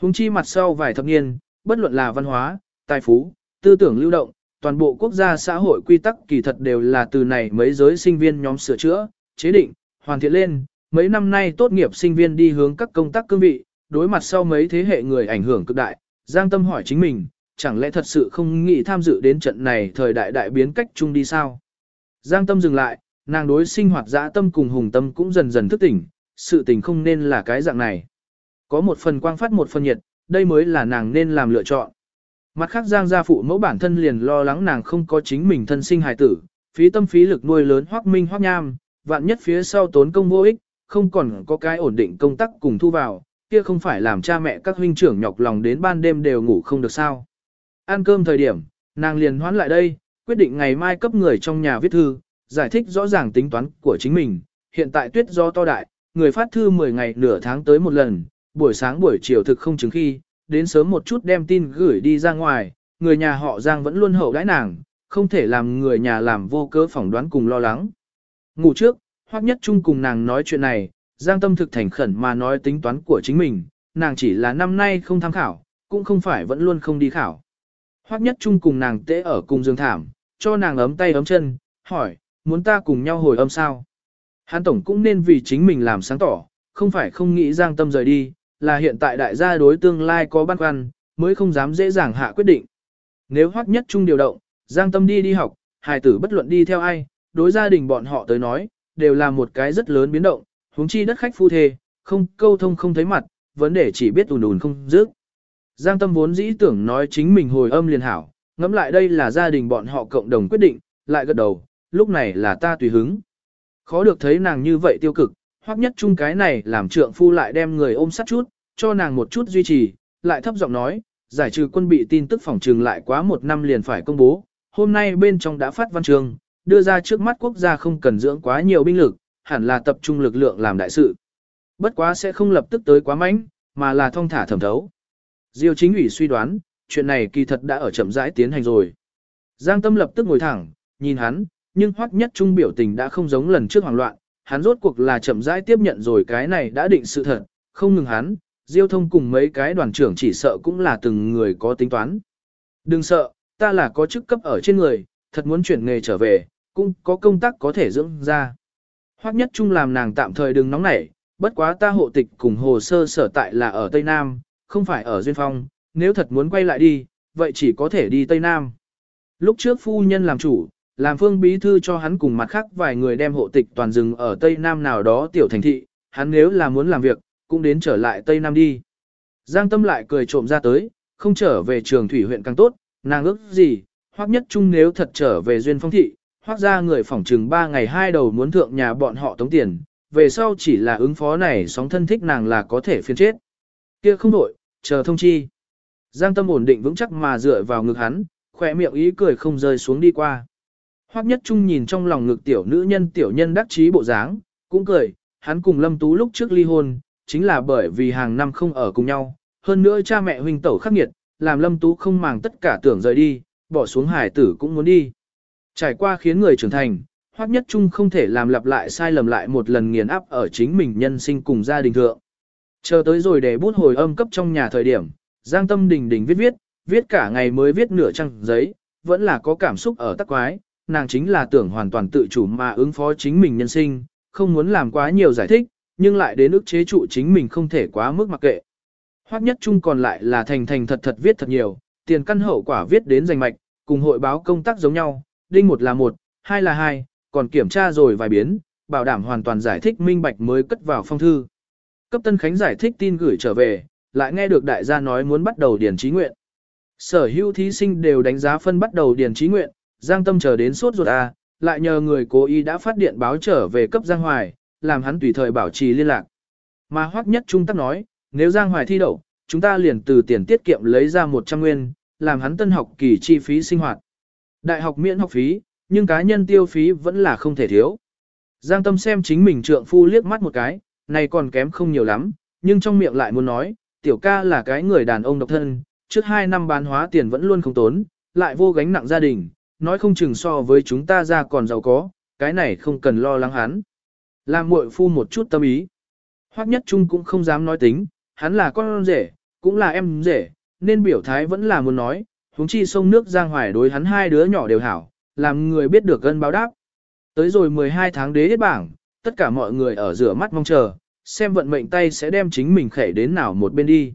Hùng chi mặt sau vài thập niên, bất luận là văn hóa, tài phú, tư tưởng lưu động, toàn bộ quốc gia xã hội quy tắc kỳ thật đều là từ này mấy giới sinh viên nhóm sửa chữa, chế định, hoàn thiện lên, mấy năm nay tốt nghiệp sinh viên đi hướng các công tác cương vị, đối mặt sau mấy thế hệ người ảnh hưởng cực đại, Giang Tâm hỏi chính mình, chẳng lẽ thật sự không nghĩ tham dự đến trận này thời đại đại biến cách chung đi sao? Giang Tâm dừng lại, nàng đối sinh hoạt dã tâm cùng hùng tâm cũng dần dần thức tỉnh, sự tình không nên là cái dạng này. Có một phần quang phát một phần nhiệt, đây mới là nàng nên làm lựa chọn. Mặt khác Giang gia phụ mẫu bản thân liền lo lắng nàng không có chính mình thân sinh hài tử, phí tâm phí lực nuôi lớn hoắc minh hoắc nham, vạn nhất phía sau tốn công vô ích, không còn có cái ổn định công tác cùng thu vào, kia không phải làm cha mẹ các huynh trưởng nhọc lòng đến ban đêm đều ngủ không được sao. Ăn cơm thời điểm, nàng liền hoán lại đây, quyết định ngày mai cấp người trong nhà viết thư, giải thích rõ ràng tính toán của chính mình. Hiện tại tuyết do to đại, người phát thư 10 ngày nửa tháng tới một lần, buổi sáng buổi chiều thực không chứng khi, đến sớm một chút đem tin gửi đi ra ngoài, người nhà họ Giang vẫn luôn hậu đãi nàng, không thể làm người nhà làm vô cớ phỏng đoán cùng lo lắng. Ngủ trước, Hoắc Nhất Trung cùng nàng nói chuyện này, Giang Tâm thực thành khẩn mà nói tính toán của chính mình, nàng chỉ là năm nay không tham khảo, cũng không phải vẫn luôn không đi khảo. Hoắc Nhất Trung cùng nàng tễ ở cùng giường thảm, cho nàng ấm tay ấm chân, hỏi, muốn ta cùng nhau hồi âm sao? Hàn Tổng cũng nên vì chính mình làm sáng tỏ, không phải không nghĩ Giang Tâm rời đi, là hiện tại đại gia đối tương lai có băn khoăn, mới không dám dễ dàng hạ quyết định. Nếu Hoắc Nhất Trung điều động, Giang Tâm đi đi học, hài tử bất luận đi theo ai, đối gia đình bọn họ tới nói, đều là một cái rất lớn biến động, huống chi đất khách phu thê, không câu thông không thấy mặt, vấn đề chỉ biết ùn ùn không dứt. Giang Tâm vốn dĩ tưởng nói chính mình hồi âm liền hảo, ngẫm lại đây là gia đình bọn họ cộng đồng quyết định, lại gật đầu, lúc này là ta tùy hứng. Khó được thấy nàng như vậy tiêu cực, hoắc nhất chung cái này làm trượng phu lại đem người ôm sát chút, cho nàng một chút duy trì, lại thấp giọng nói, giải trừ quân bị tin tức phòng trừng lại quá một năm liền phải công bố, hôm nay bên trong đã phát văn trường, đưa ra trước mắt quốc gia không cần dưỡng quá nhiều binh lực, hẳn là tập trung lực lượng làm đại sự. Bất quá sẽ không lập tức tới quá mạnh, mà là thông thả thẩm thấu. Diêu chính ủy suy đoán, chuyện này kỳ thật đã ở chậm rãi tiến hành rồi. Giang Tâm lập tức ngồi thẳng, nhìn hắn, nhưng hoắc nhất trung biểu tình đã không giống lần trước hoảng loạn, hắn rốt cuộc là chậm rãi tiếp nhận rồi cái này đã định sự thật, không ngừng hắn, Diêu thông cùng mấy cái đoàn trưởng chỉ sợ cũng là từng người có tính toán. Đừng sợ, ta là có chức cấp ở trên người, thật muốn chuyển nghề trở về, cũng có công tác có thể dưỡng ra. Hoắc nhất trung làm nàng tạm thời đừng nóng nảy, bất quá ta hộ tịch cùng hồ sơ sở tại là ở Tây Nam, không phải ở Duyên Phong, nếu thật muốn quay lại đi, vậy chỉ có thể đi Tây Nam. Lúc trước phu nhân làm chủ, làm phương bí thư cho hắn cùng mặt khác vài người đem hộ tịch toàn rừng ở Tây Nam nào đó tiểu thành thị, hắn nếu là muốn làm việc, cũng đến trở lại Tây Nam đi. Giang Tâm lại cười trộm ra tới, không trở về trường thủy huyện càng tốt, nàng ước gì, hoặc nhất chung nếu thật trở về duyên phong thị, hoặc ra người phỏng trừng 3 ngày hai đầu muốn thượng nhà bọn họ tống tiền, về sau chỉ là ứng phó này sóng thân thích nàng là có thể phiên chết. Kia không đổi, chờ thông chi. Giang Tâm ổn định vững chắc mà dựa vào ngực hắn, khỏe miệng ý cười không rơi xuống đi qua. Hoắc Nhất Trung nhìn trong lòng ngực tiểu nữ nhân tiểu nhân đắc chí bộ dáng, cũng cười, hắn cùng Lâm Tú lúc trước ly hôn, chính là bởi vì hàng năm không ở cùng nhau, hơn nữa cha mẹ huynh tẩu khắc nghiệt, làm Lâm Tú không màng tất cả tưởng rời đi, bỏ xuống hải tử cũng muốn đi. Trải qua khiến người trưởng thành, Hoắc Nhất Trung không thể làm lặp lại sai lầm lại một lần nghiền áp ở chính mình nhân sinh cùng gia đình thượng. Chờ tới rồi để bút hồi âm cấp trong nhà thời điểm, Giang Tâm Đình Đình viết viết, viết cả ngày mới viết nửa trang giấy, vẫn là có cảm xúc ở tắc quái, nàng chính là tưởng hoàn toàn tự chủ mà ứng phó chính mình nhân sinh, không muốn làm quá nhiều giải thích, nhưng lại đến ức chế trụ chính mình không thể quá mức mặc kệ. Hoắc nhất chung còn lại là thành thành thật thật viết thật nhiều, tiền căn hậu quả viết đến danh mạch, cùng hội báo công tác giống nhau, đinh một là một, hai là hai, còn kiểm tra rồi vài biến, bảo đảm hoàn toàn giải thích minh bạch mới cất vào phong thư. Cấp Tân Khánh giải thích tin gửi trở về, lại nghe được đại gia nói muốn bắt đầu điền trí nguyện. Sở hữu thí sinh đều đánh giá phân bắt đầu điền trí nguyện, Giang Tâm chờ đến suốt ruột A, lại nhờ người cố ý đã phát điện báo trở về cấp Giang Hoài, làm hắn tùy thời bảo trì liên lạc. Mà hoắc nhất trung tắc nói, nếu Giang Hoài thi đậu, chúng ta liền từ tiền tiết kiệm lấy ra 100 nguyên, làm hắn tân học kỳ chi phí sinh hoạt. Đại học miễn học phí, nhưng cá nhân tiêu phí vẫn là không thể thiếu. Giang Tâm xem chính mình trượng phu liếc mắt một cái, này còn kém không nhiều lắm, nhưng trong miệng lại muốn nói, tiểu ca là cái người đàn ông độc thân, trước 2 năm bán hóa tiền vẫn luôn không tốn, lại vô gánh nặng gia đình, nói không chừng so với chúng ta ra còn giàu có, cái này không cần lo lắng hắn. Làm muội phu một chút tâm ý. Hoắc nhất trung cũng không dám nói tính, hắn là con rể, cũng là em rể, nên biểu thái vẫn là muốn nói, huống chi sông nước giang hoài đối hắn hai đứa nhỏ đều hảo, làm người biết được gân báo đáp. Tới rồi 12 tháng đế hết bảng, tất cả mọi người ở rửa mắt mong chờ, xem vận mệnh tay sẽ đem chính mình khẻ đến nào một bên đi.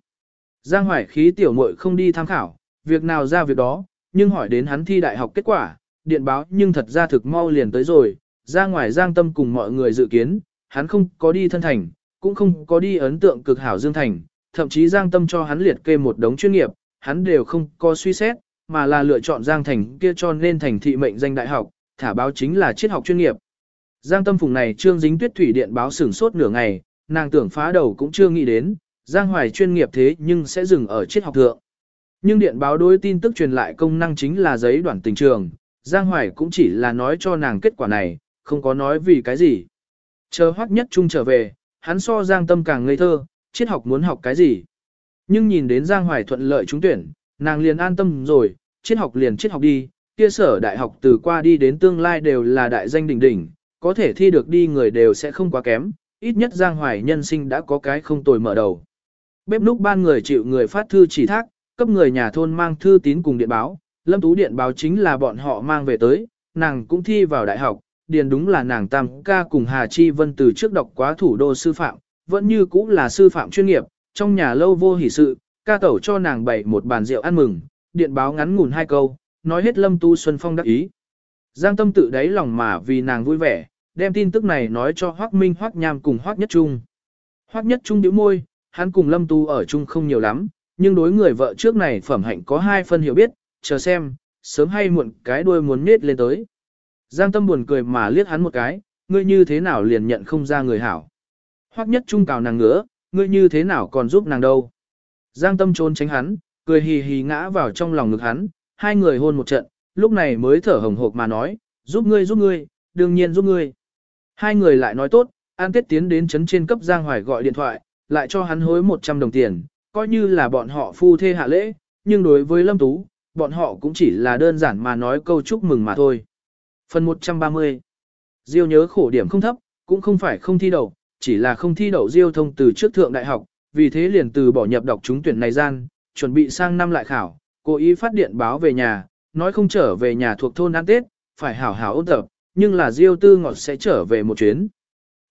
Giang hoài khí tiểu muội không đi tham khảo, việc nào ra việc đó, nhưng hỏi đến hắn thi đại học kết quả, điện báo nhưng thật ra thực mau liền tới rồi, ra ngoài giang tâm cùng mọi người dự kiến, hắn không có đi thân thành, cũng không có đi ấn tượng cực hảo dương thành, thậm chí giang tâm cho hắn liệt kê một đống chuyên nghiệp, hắn đều không có suy xét, mà là lựa chọn giang thành kia cho nên thành thị mệnh danh đại học, thả báo chính là triết học chuyên nghiệp. Giang tâm phùng này trương dính tuyết thủy điện báo sửng sốt nửa ngày, nàng tưởng phá đầu cũng chưa nghĩ đến, giang hoài chuyên nghiệp thế nhưng sẽ dừng ở triết học thượng. Nhưng điện báo đối tin tức truyền lại công năng chính là giấy đoạn tình trường, Giang Hoài cũng chỉ là nói cho nàng kết quả này, không có nói vì cái gì. Chờ hoắc nhất trung trở về, hắn so Giang Tâm càng ngây thơ, triết học muốn học cái gì. Nhưng nhìn đến Giang Hoài thuận lợi trúng tuyển, nàng liền an tâm rồi, triết học liền triết học đi, kia sở đại học từ qua đi đến tương lai đều là đại danh đỉnh đỉnh, có thể thi được đi người đều sẽ không quá kém, ít nhất Giang Hoài nhân sinh đã có cái không tồi mở đầu. Bếp núc ban người chịu người phát thư chỉ thác, cấp người nhà thôn mang thư tín cùng điện báo, Lâm Tú điện báo chính là bọn họ mang về tới, nàng cũng thi vào đại học, điền đúng là nàng tam ca cùng Hà Chi Vân từ trước đọc quá thủ đô sư phạm, vẫn như cũng là sư phạm chuyên nghiệp, trong nhà lâu vô hỷ sự, ca tẩu cho nàng bày một bàn rượu ăn mừng, điện báo ngắn ngủn hai câu, nói hết Lâm Tu Xuân Phong đắc ý. Giang tâm tự đáy lòng mà vì nàng vui vẻ, đem tin tức này nói cho Hoắc Minh Hoắc Nham cùng Hoắc Nhất Trung. Hoắc Nhất Trung nhíu môi, hắn cùng Lâm Tu ở chung không nhiều lắm, nhưng đối người vợ trước này phẩm hạnh có hai phân hiểu biết, chờ xem, sớm hay muộn cái đuôi muốn nết lên tới. Giang tâm buồn cười mà liếc hắn một cái, ngươi như thế nào liền nhận không ra người hảo. Hoắc nhất trung cào nàng ngứa, ngươi như thế nào còn giúp nàng đâu. Giang tâm trốn tránh hắn, cười hì hì ngã vào trong lòng ngực hắn, hai người hôn một trận, lúc này mới thở hồng hộc mà nói, giúp ngươi giúp ngươi, đương nhiên giúp ngươi. Hai người lại nói tốt, An Tết tiến đến chấn trên cấp Giang Hoài gọi điện thoại, lại cho hắn hối 100 đồng tiền, coi như là bọn họ phu thê hạ lễ, nhưng đối với Lâm Tú, bọn họ cũng chỉ là đơn giản mà nói câu chúc mừng mà thôi. Phần 130 Diêu nhớ khổ điểm không thấp, cũng không phải không thi đậu, chỉ là không thi đậu Diêu thông từ trước thượng đại học, vì thế liền từ bỏ nhập đọc trúng tuyển này gian, chuẩn bị sang năm lại khảo, cố ý phát điện báo về nhà, nói không trở về nhà thuộc thôn ăn Tết, phải hảo hảo ôn tập, nhưng là Diêu Tư Ngọt sẽ trở về một chuyến.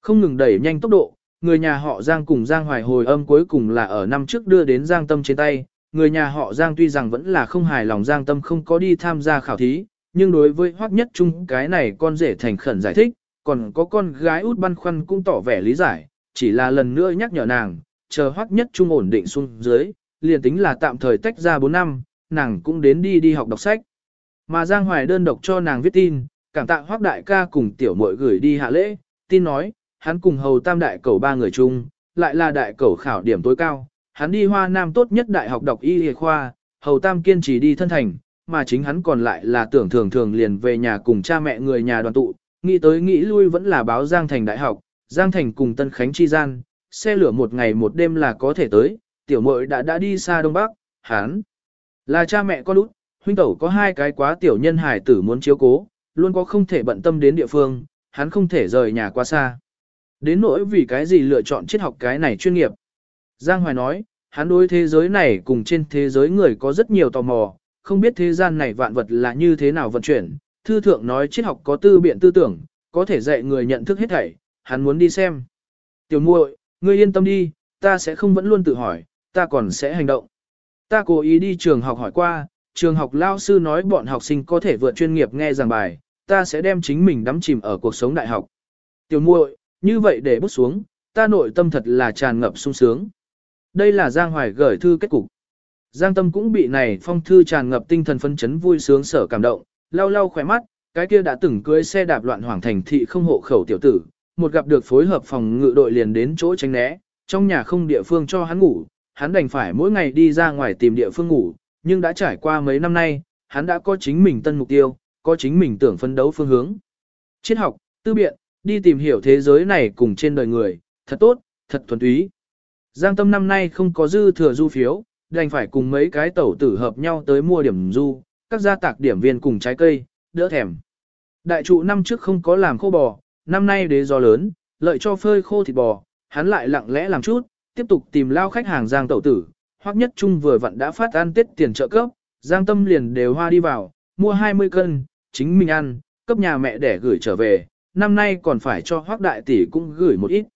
Không ngừng đẩy nhanh tốc độ, người nhà họ Giang cùng Giang Hoài hồi âm cuối cùng là ở năm trước đưa đến Giang Tâm trên tay. Người nhà họ Giang tuy rằng vẫn là không hài lòng Giang Tâm không có đi tham gia khảo thí, nhưng đối với Hoắc Nhất Trung cái này con rể thành khẩn giải thích, còn có con gái út băn khoăn cũng tỏ vẻ lý giải, chỉ là lần nữa nhắc nhở nàng, chờ Hoắc Nhất Trung ổn định xuống dưới, liền tính là tạm thời tách ra 4 năm, nàng cũng đến đi đi học đọc sách. Mà Giang Hoài đơn độc cho nàng viết tin, cảm tạ Hoắc đại ca cùng tiểu muội gửi đi hạ lễ, tin nói, hắn cùng hầu tam đại cầu ba người chung, lại là đại cầu khảo điểm tối cao, hắn đi hoa nam tốt nhất đại học đọc y y khoa, hầu tam kiên trì đi thân thành, mà chính hắn còn lại là tưởng thường thường liền về nhà cùng cha mẹ người nhà đoàn tụ, nghĩ tới nghĩ lui vẫn là báo Giang Thành đại học, Giang Thành cùng Tân Khánh chi gian, xe lửa một ngày một đêm là có thể tới, tiểu muội đã đã đi xa Đông Bắc, hắn là cha mẹ con út, huynh tẩu có hai cái quá tiểu nhân hải tử muốn chiếu cố, luôn có không thể bận tâm đến địa phương, hắn không thể rời nhà quá xa. Đến nỗi vì cái gì lựa chọn triết học cái này chuyên nghiệp. Giang Hoài nói, hắn đối thế giới này cùng trên thế giới người có rất nhiều tò mò, không biết thế gian này vạn vật là như thế nào vận chuyển. Thư thượng nói triết học có tư biện tư tưởng, có thể dạy người nhận thức hết thảy, hắn muốn đi xem. Tiểu muội, ngươi yên tâm đi, ta sẽ không vẫn luôn tự hỏi, ta còn sẽ hành động. Ta cố ý đi trường học hỏi qua, trường học lao sư nói bọn học sinh có thể vượt chuyên nghiệp nghe giảng bài, ta sẽ đem chính mình đắm chìm ở cuộc sống đại học. Tiểu muội, như vậy để bút xuống, ta nội tâm thật là tràn ngập sung sướng. Đây là Giang Hoài gửi thư kết cục. Giang Tâm cũng bị này phong thư tràn ngập tinh thần phấn chấn vui sướng sở cảm động, lau lau khỏe mắt, cái kia đã từng cưới xe đạp loạn hoàng thành thị không hộ khẩu tiểu tử, một gặp được phối hợp phòng ngự đội liền đến chỗ tránh né, trong nhà không địa phương cho hắn ngủ, hắn đành phải mỗi ngày đi ra ngoài tìm địa phương ngủ, nhưng đã trải qua mấy năm nay, hắn đã có chính mình tân mục tiêu, có chính mình tưởng phấn đấu phương hướng. Triết học, tư biện, đi tìm hiểu thế giới này cùng trên đời người, thật tốt, thật thuần túy. Giang Tâm năm nay không có dư thừa du phiếu, đành phải cùng mấy cái tẩu tử hợp nhau tới mua điểm du, các gia tạc điểm viên cùng trái cây, đỡ thèm. Đại trụ năm trước không có làm khô bò, năm nay đế gió lớn, lợi cho phơi khô thịt bò, hắn lại lặng lẽ làm chút, tiếp tục tìm lao khách hàng Giang tẩu tử, hoặc nhất trung vừa vặn đã phát ăn tết tiền trợ cấp, Giang Tâm liền đều hoa đi vào, mua 20 cân, chính mình ăn, cấp nhà mẹ để gửi trở về, năm nay còn phải cho hoác đại tỷ cũng gửi một ít.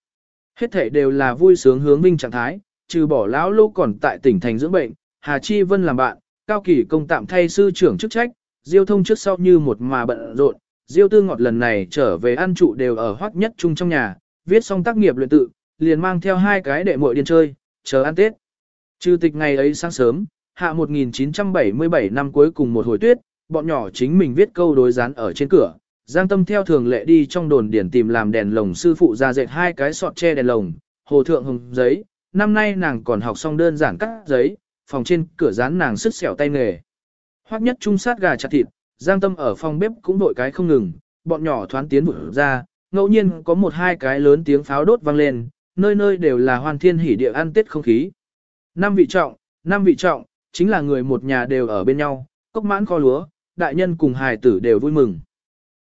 Hết thể đều là vui sướng hướng vinh trạng thái, trừ bỏ lão lô còn tại tỉnh thành dưỡng bệnh, Hà Chi Vân làm bạn, cao kỳ công tạm thay sư trưởng chức trách, diêu thông trước sau như một mà bận rộn, diêu tư ngọt lần này trở về ăn trụ đều ở hoác nhất chung trong nhà, viết xong tác nghiệp luyện tự, liền mang theo hai cái đệ muội điên chơi, chờ ăn Tết. Trừ tịch ngày ấy sáng sớm, hạ 1977 năm cuối cùng một hồi tuyết, bọn nhỏ chính mình viết câu đối dán ở trên cửa, Giang Tâm theo thường lệ đi trong đồn điển tìm làm đèn lồng sư phụ ra dệt hai cái sọt tre đèn lồng, hồ thượng hồng giấy, năm nay nàng còn học xong đơn giản cắt giấy, phòng trên cửa dán nàng sức xẻo tay nghề. Hoắc nhất trung sát gà chặt thịt, Giang Tâm ở phòng bếp cũng đội cái không ngừng, bọn nhỏ thoán tiến vụt ra, ngẫu nhiên có một hai cái lớn tiếng pháo đốt vang lên, nơi nơi đều là hoàn thiên hỉ địa ăn tết không khí. Năm vị trọng, năm vị trọng, chính là người một nhà đều ở bên nhau, cốc mãn kho lúa, đại nhân cùng hài tử đều vui mừng.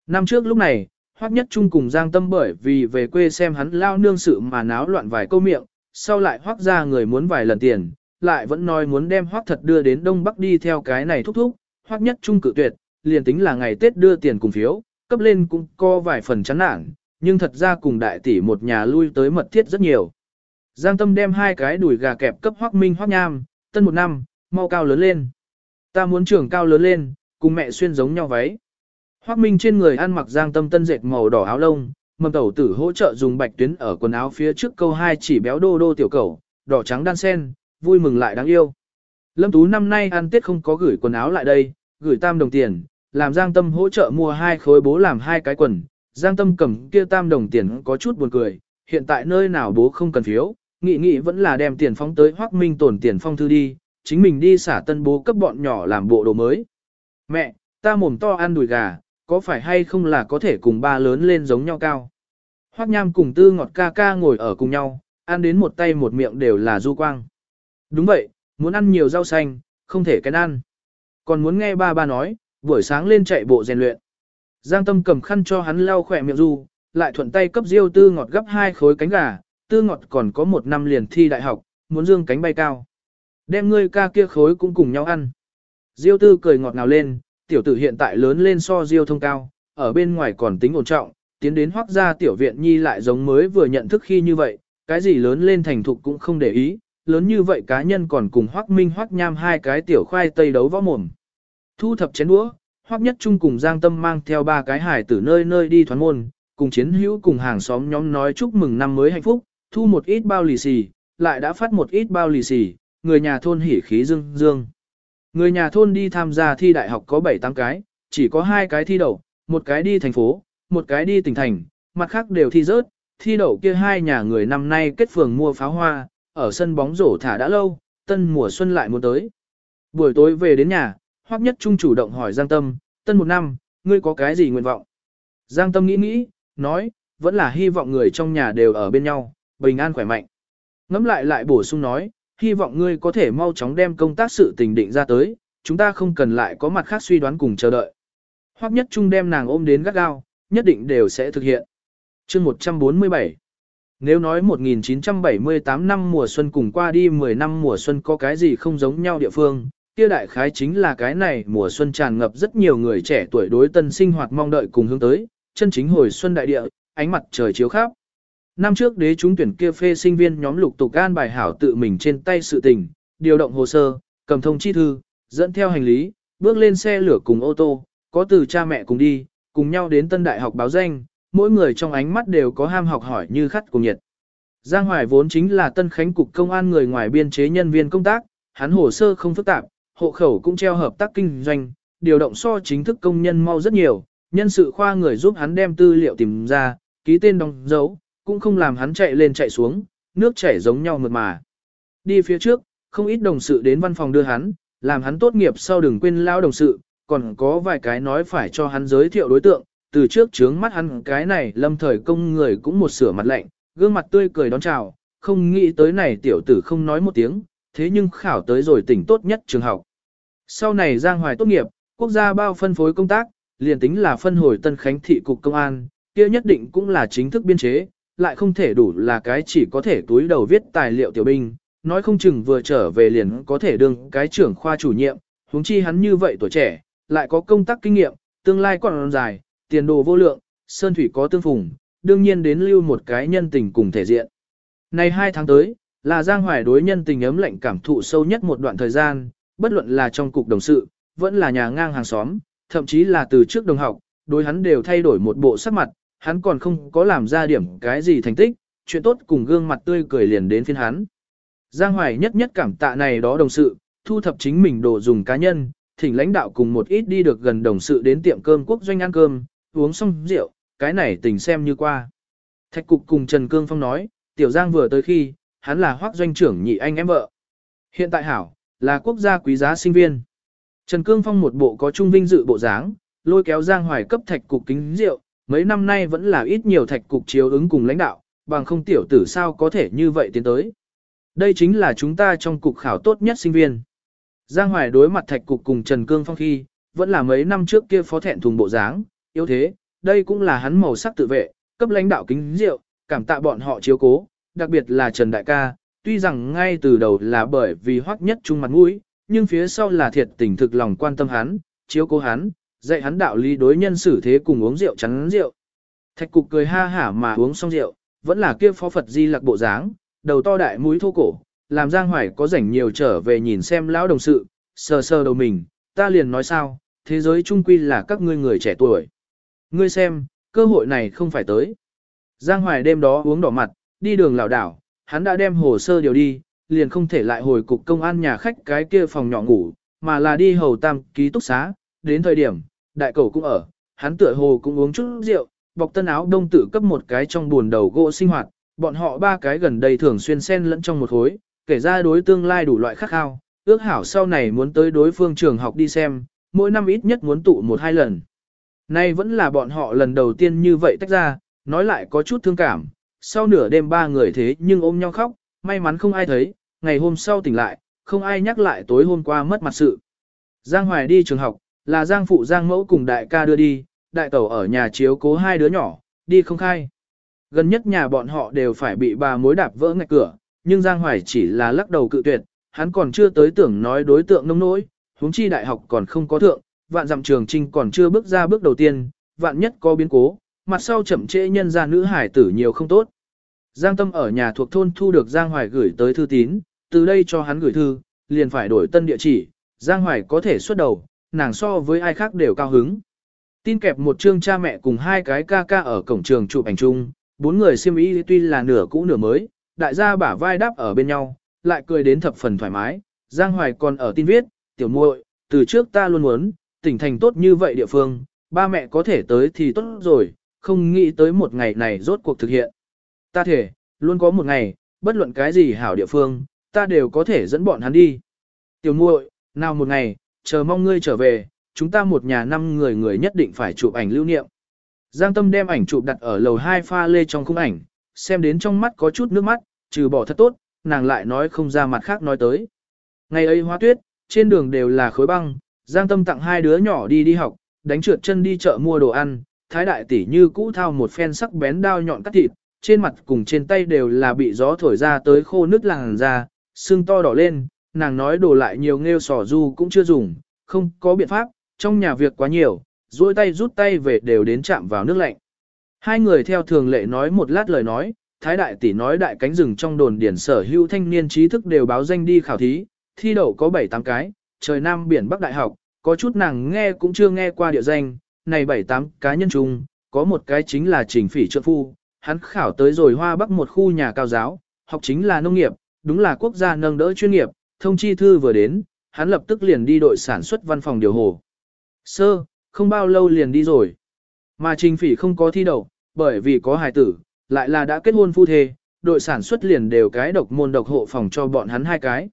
Năm trước lúc này, Hoắc Nhất Trung cùng Giang Tâm bởi vì về quê xem hắn lao nương sự mà náo loạn vài câu miệng, sau lại Hoắc ra người muốn vài lần tiền, lại vẫn nói muốn đem Hoắc thật đưa đến Đông Bắc đi theo cái này thúc thúc, Hoắc Nhất Trung cự tuyệt, liền tính là ngày Tết đưa tiền cùng phiếu, cấp lên cũng có vài phần chán nản, nhưng thật ra cùng đại tỷ một nhà lui tới mật thiết rất nhiều. Giang Tâm đem hai cái đùi gà kẹp cấp Hoắc Minh Hoắc Nham, tân một năm, mau cao lớn lên. Ta muốn trưởng cao lớn lên, cùng mẹ xuyên giống nhau váy. Hoắc Minh trên người ăn mặc giang tâm tân dệt màu đỏ áo lông, mầm tẩu tử hỗ trợ dùng bạch tuyến ở quần áo phía trước câu hai chỉ béo đô đô tiểu cầu, đỏ trắng đan sen, vui mừng lại đáng yêu. Lâm Tú năm nay ăn Tết không có gửi quần áo lại đây, gửi tam đồng tiền, làm Giang Tâm hỗ trợ mua hai khối bố làm hai cái quần. Giang Tâm cầm kia tam đồng tiền có chút buồn cười, hiện tại nơi nào bố không cần phiếu, nghị nghị vẫn là đem tiền phóng tới Hoắc Minh tổn tiền phong thư đi, chính mình đi xả tân bố cấp bọn nhỏ làm bộ đồ mới. Mẹ, ta mồm to ăn đùi gà, có phải hay không là có thể cùng ba lớn lên giống nhau cao? Hoắc Nham cùng Tư Ngọt ca ca ngồi ở cùng nhau, ăn đến một tay một miệng đều là du quang. Đúng vậy, muốn ăn nhiều rau xanh, không thể cái ăn. Còn muốn nghe ba ba nói, buổi sáng lên chạy bộ rèn luyện. Giang Tâm cầm khăn cho hắn lau khỏe miệng du, lại thuận tay cấp Diêu Tư Ngọt gấp hai khối cánh gà, Tư Ngọt còn có một năm liền thi đại học, muốn dương cánh bay cao. Đem ngươi ca kia khối cũng cùng nhau ăn. Diêu Tư cười ngọt ngào lên, tiểu tử hiện tại lớn lên so Diêu thông cao, ở bên ngoài còn tính ổn trọng, tiến đến hoác gia tiểu viện nhi lại giống mới vừa nhận thức khi như vậy, cái gì lớn lên thành thục cũng không để ý, lớn như vậy cá nhân còn cùng hoác minh hoác nham hai cái tiểu khoai tây đấu võ mồm. Thu thập chén đũa, hoác nhất chung cùng Giang Tâm mang theo ba cái hải từ nơi nơi đi thoán môn, cùng chiến hữu cùng hàng xóm nhóm nói chúc mừng năm mới hạnh phúc, thu một ít bao lì xì, lại đã phát một ít bao lì xì, người nhà thôn hỉ khí dương dương. Người nhà thôn đi tham gia thi đại học có 7-8 cái, chỉ có hai cái thi đậu, một cái đi thành phố, một cái đi tỉnh thành, mặt khác đều thi rớt, thi đậu kia hai nhà người năm nay kết phường mua pháo hoa, ở sân bóng rổ thả đã lâu, tân mùa xuân lại muốn tới. Buổi tối về đến nhà, Hoắc Nhất Trung chủ động hỏi Giang Tâm, tân một năm, ngươi có cái gì nguyện vọng? Giang Tâm nghĩ nghĩ, nói, vẫn là hy vọng người trong nhà đều ở bên nhau, bình an khỏe mạnh. Ngắm lại lại bổ sung nói, hy vọng ngươi có thể mau chóng đem công tác sự tình định ra tới, chúng ta không cần lại có mặt khác suy đoán cùng chờ đợi. Hoắc Nhất Trung đem nàng ôm đến gắt gao, nhất định đều sẽ thực hiện. Chương 147 Nếu nói 1978 năm mùa xuân cùng qua đi 10 năm mùa xuân có cái gì không giống nhau địa phương, kia đại khái chính là cái này mùa xuân tràn ngập rất nhiều người trẻ tuổi đối tân sinh hoạt mong đợi cùng hướng tới, chân chính hồi xuân đại địa, ánh mặt trời chiếu khắp. Năm trước đế chúng tuyển kia phê sinh viên nhóm lục tục gan bài hảo tự mình trên tay sự tình, điều động hồ sơ, cầm thông chi thư, dẫn theo hành lý, bước lên xe lửa cùng ô tô, có từ cha mẹ cùng đi, cùng nhau đến tân đại học báo danh, mỗi người trong ánh mắt đều có ham học hỏi như khát cùng nhiệt. Giang Hoài vốn chính là tân khánh cục công an người ngoài biên chế nhân viên công tác, hắn hồ sơ không phức tạp, hộ khẩu cũng treo hợp tác kinh doanh, điều động so chính thức công nhân mau rất nhiều, nhân sự khoa người giúp hắn đem tư liệu tìm ra, ký tên đóng dấu, cũng không làm hắn chạy lên chạy xuống, nước chảy giống nhau mượt mà. Đi phía trước, không ít đồng sự đến văn phòng đưa hắn, làm hắn tốt nghiệp sau đừng quên lao đồng sự, còn có vài cái nói phải cho hắn giới thiệu đối tượng, từ trước trướng mắt hắn cái này lâm thời công người cũng một sửa mặt lạnh, gương mặt tươi cười đón chào, không nghĩ tới này tiểu tử không nói một tiếng, thế nhưng khảo tới rồi tỉnh tốt nhất trường học. Sau này Giang Hoài tốt nghiệp, quốc gia bao phân phối công tác, liền tính là phân hồi Tân Khánh thị cục công an, kia nhất định cũng là chính thức biên chế, lại không thể đủ là cái chỉ có thể túi đầu viết tài liệu tiểu binh, nói không chừng vừa trở về liền có thể đương cái trưởng khoa chủ nhiệm, huống chi hắn như vậy tuổi trẻ, lại có công tác kinh nghiệm, tương lai còn dài, tiền đồ vô lượng, sơn thủy có tương phùng, đương nhiên đến lưu một cái nhân tình cùng thể diện. Này hai tháng tới, là Giang Hoài đối nhân tình ấm lạnh cảm thụ sâu nhất một đoạn thời gian, bất luận là trong cục đồng sự, vẫn là nhà ngang hàng xóm, thậm chí là từ trước đồng học, đối hắn đều thay đổi một bộ sắc mặt, hắn còn không có làm ra điểm cái gì thành tích, chuyện tốt cùng gương mặt tươi cười liền đến phiên hắn. Giang Hoài nhất nhất cảm tạ này đó đồng sự, thu thập chính mình đồ dùng cá nhân, thỉnh lãnh đạo cùng một ít đi được gần đồng sự đến tiệm cơm quốc doanh ăn cơm, uống xong rượu, cái này tình xem như qua. Thạch cục cùng Trần Cương Phong nói, Tiểu Giang vừa tới khi, hắn là hoác doanh trưởng nhị anh em vợ. Hiện tại hảo, là quốc gia quý giá sinh viên. Trần Cương Phong một bộ có trung vinh dự bộ dáng, lôi kéo Giang Hoài cấp thạch cục kính rượu, mấy năm nay vẫn là ít nhiều thạch cục chiếu ứng cùng lãnh đạo, bằng không tiểu tử sao có thể như vậy tiến tới. Đây chính là chúng ta trong cục khảo tốt nhất sinh viên. Giang Hoài đối mặt thạch cục cùng Trần Cương Phong khi, vẫn là mấy năm trước kia phó thẹn thùng bộ dáng, yếu thế, đây cũng là hắn màu sắc tự vệ, cấp lãnh đạo kính rượu, cảm tạ bọn họ chiếu cố, đặc biệt là Trần Đại ca, tuy rằng ngay từ đầu là bởi vì hoắc nhất trung mặt mũi, nhưng phía sau là thiệt tình thực lòng quan tâm hắn, chiếu cố hắn, dạy hắn đạo lý đối nhân xử thế cùng uống rượu chắn rượu. Thạch cục cười ha hả mà uống xong rượu, vẫn là kia phó Phật di lạc bộ dáng, đầu to đại mũi thô cổ, làm Giang Hoài có rảnh nhiều trở về nhìn xem lão đồng sự, sờ sờ đầu mình, ta liền nói sao, thế giới trung quy là các ngươi người trẻ tuổi. Ngươi xem, cơ hội này không phải tới. Giang Hoài đêm đó uống đỏ mặt, đi đường lảo đảo, hắn đã đem hồ sơ điều đi, liền không thể lại hồi cục công an nhà khách cái kia phòng nhỏ ngủ, mà là đi hầu tam ký túc xá, đến thời điểm, đại cầu cũng ở, hắn tựa hồ cũng uống chút rượu, bọc tân áo đông tử cấp một cái trong buồn đầu gỗ sinh hoạt, bọn họ ba cái gần đây thường xuyên xen lẫn trong một khối, kể ra đối tương lai đủ loại khắc khao, ước hảo sau này muốn tới đối phương trường học đi xem, mỗi năm ít nhất muốn tụ một hai lần. Nay vẫn là bọn họ lần đầu tiên như vậy tách ra, nói lại có chút thương cảm, sau nửa đêm ba người thế nhưng ôm nhau khóc, may mắn không ai thấy, ngày hôm sau tỉnh lại, không ai nhắc lại tối hôm qua mất mặt sự. Giang Hoài đi trường học, là Giang Phụ Giang Mẫu cùng đại ca đưa đi, đại tẩu ở nhà chiếu cố hai đứa nhỏ, đi không khai. Gần nhất nhà bọn họ đều phải bị bà mối đạp vỡ ngạch cửa, nhưng Giang Hoài chỉ là lắc đầu cự tuyệt, hắn còn chưa tới tưởng nói đối tượng nông nỗi, huống chi đại học còn không có thượng, vạn dặm trường trinh còn chưa bước ra bước đầu tiên, vạn nhất có biến cố, mặt sau chậm trễ nhân ra nữ hải tử nhiều không tốt. Giang Tâm ở nhà thuộc thôn thu được Giang Hoài gửi tới thư tín, từ đây cho hắn gửi thư, liền phải đổi tân địa chỉ, Giang Hoài có thể xuất đầu, nàng so với ai khác đều cao hứng. Tin kẹp một chương cha mẹ cùng hai cái ca ca ở cổng trường chụp ảnh chung, bốn người siêm ý tuy là nửa cũ nửa mới, đại gia bả vai đáp ở bên nhau, lại cười đến thập phần thoải mái. Giang Hoài còn ở tin viết, tiểu muội, từ trước ta luôn muốn, tỉnh thành tốt như vậy địa phương, ba mẹ có thể tới thì tốt rồi, không nghĩ tới một ngày này rốt cuộc thực hiện. Ta thể, luôn có một ngày, bất luận cái gì hảo địa phương, ta đều có thể dẫn bọn hắn đi. Tiểu muội, nào một ngày, chờ mong ngươi trở về, chúng ta một nhà năm người người nhất định phải chụp ảnh lưu niệm. Giang Tâm đem ảnh chụp đặt ở lầu hai pha lê trong khung ảnh, xem đến trong mắt có chút nước mắt, trừ bỏ thật tốt, nàng lại nói không ra mặt khác nói tới. Ngày ấy hóa tuyết, trên đường đều là khối băng, Giang Tâm tặng hai đứa nhỏ đi đi học, đánh trượt chân đi chợ mua đồ ăn, thái đại tỷ như cũ thao một phen sắc bén đao nhọn cắt thịt, trên mặt cùng trên tay đều là bị gió thổi ra tới khô nước làng ra, xương to đỏ lên, nàng nói đồ lại nhiều nghêu sỏ du cũng chưa dùng, không có biện pháp, trong nhà việc quá nhiều, duỗi tay rút tay về đều đến chạm vào nước lạnh. Hai người theo thường lệ nói một lát lời nói, Thái đại tỷ nói đại cánh rừng trong đồn điển sở hữu thanh niên trí thức đều báo danh đi khảo thí, thi đậu có 7-8 cái, trời Nam biển Bắc đại học, có chút nàng nghe cũng chưa nghe qua địa danh, này 7-8 cá nhân chung, có một cái chính là trình phỉ trượng phu, hắn khảo tới rồi hoa bắc một khu nhà cao giáo, học chính là nông nghiệp, đúng là quốc gia nâng đỡ chuyên nghiệp, thông chi thư vừa đến, hắn lập tức liền đi đội sản xuất văn phòng điều hồ. Sơ, không bao lâu liền đi rồi. Mà trình phỉ không có thi đậu, bởi vì có hài tử, lại là đã kết hôn phu thê, đội sản xuất liền đều cái độc môn độc hộ phòng cho bọn hắn hai cái.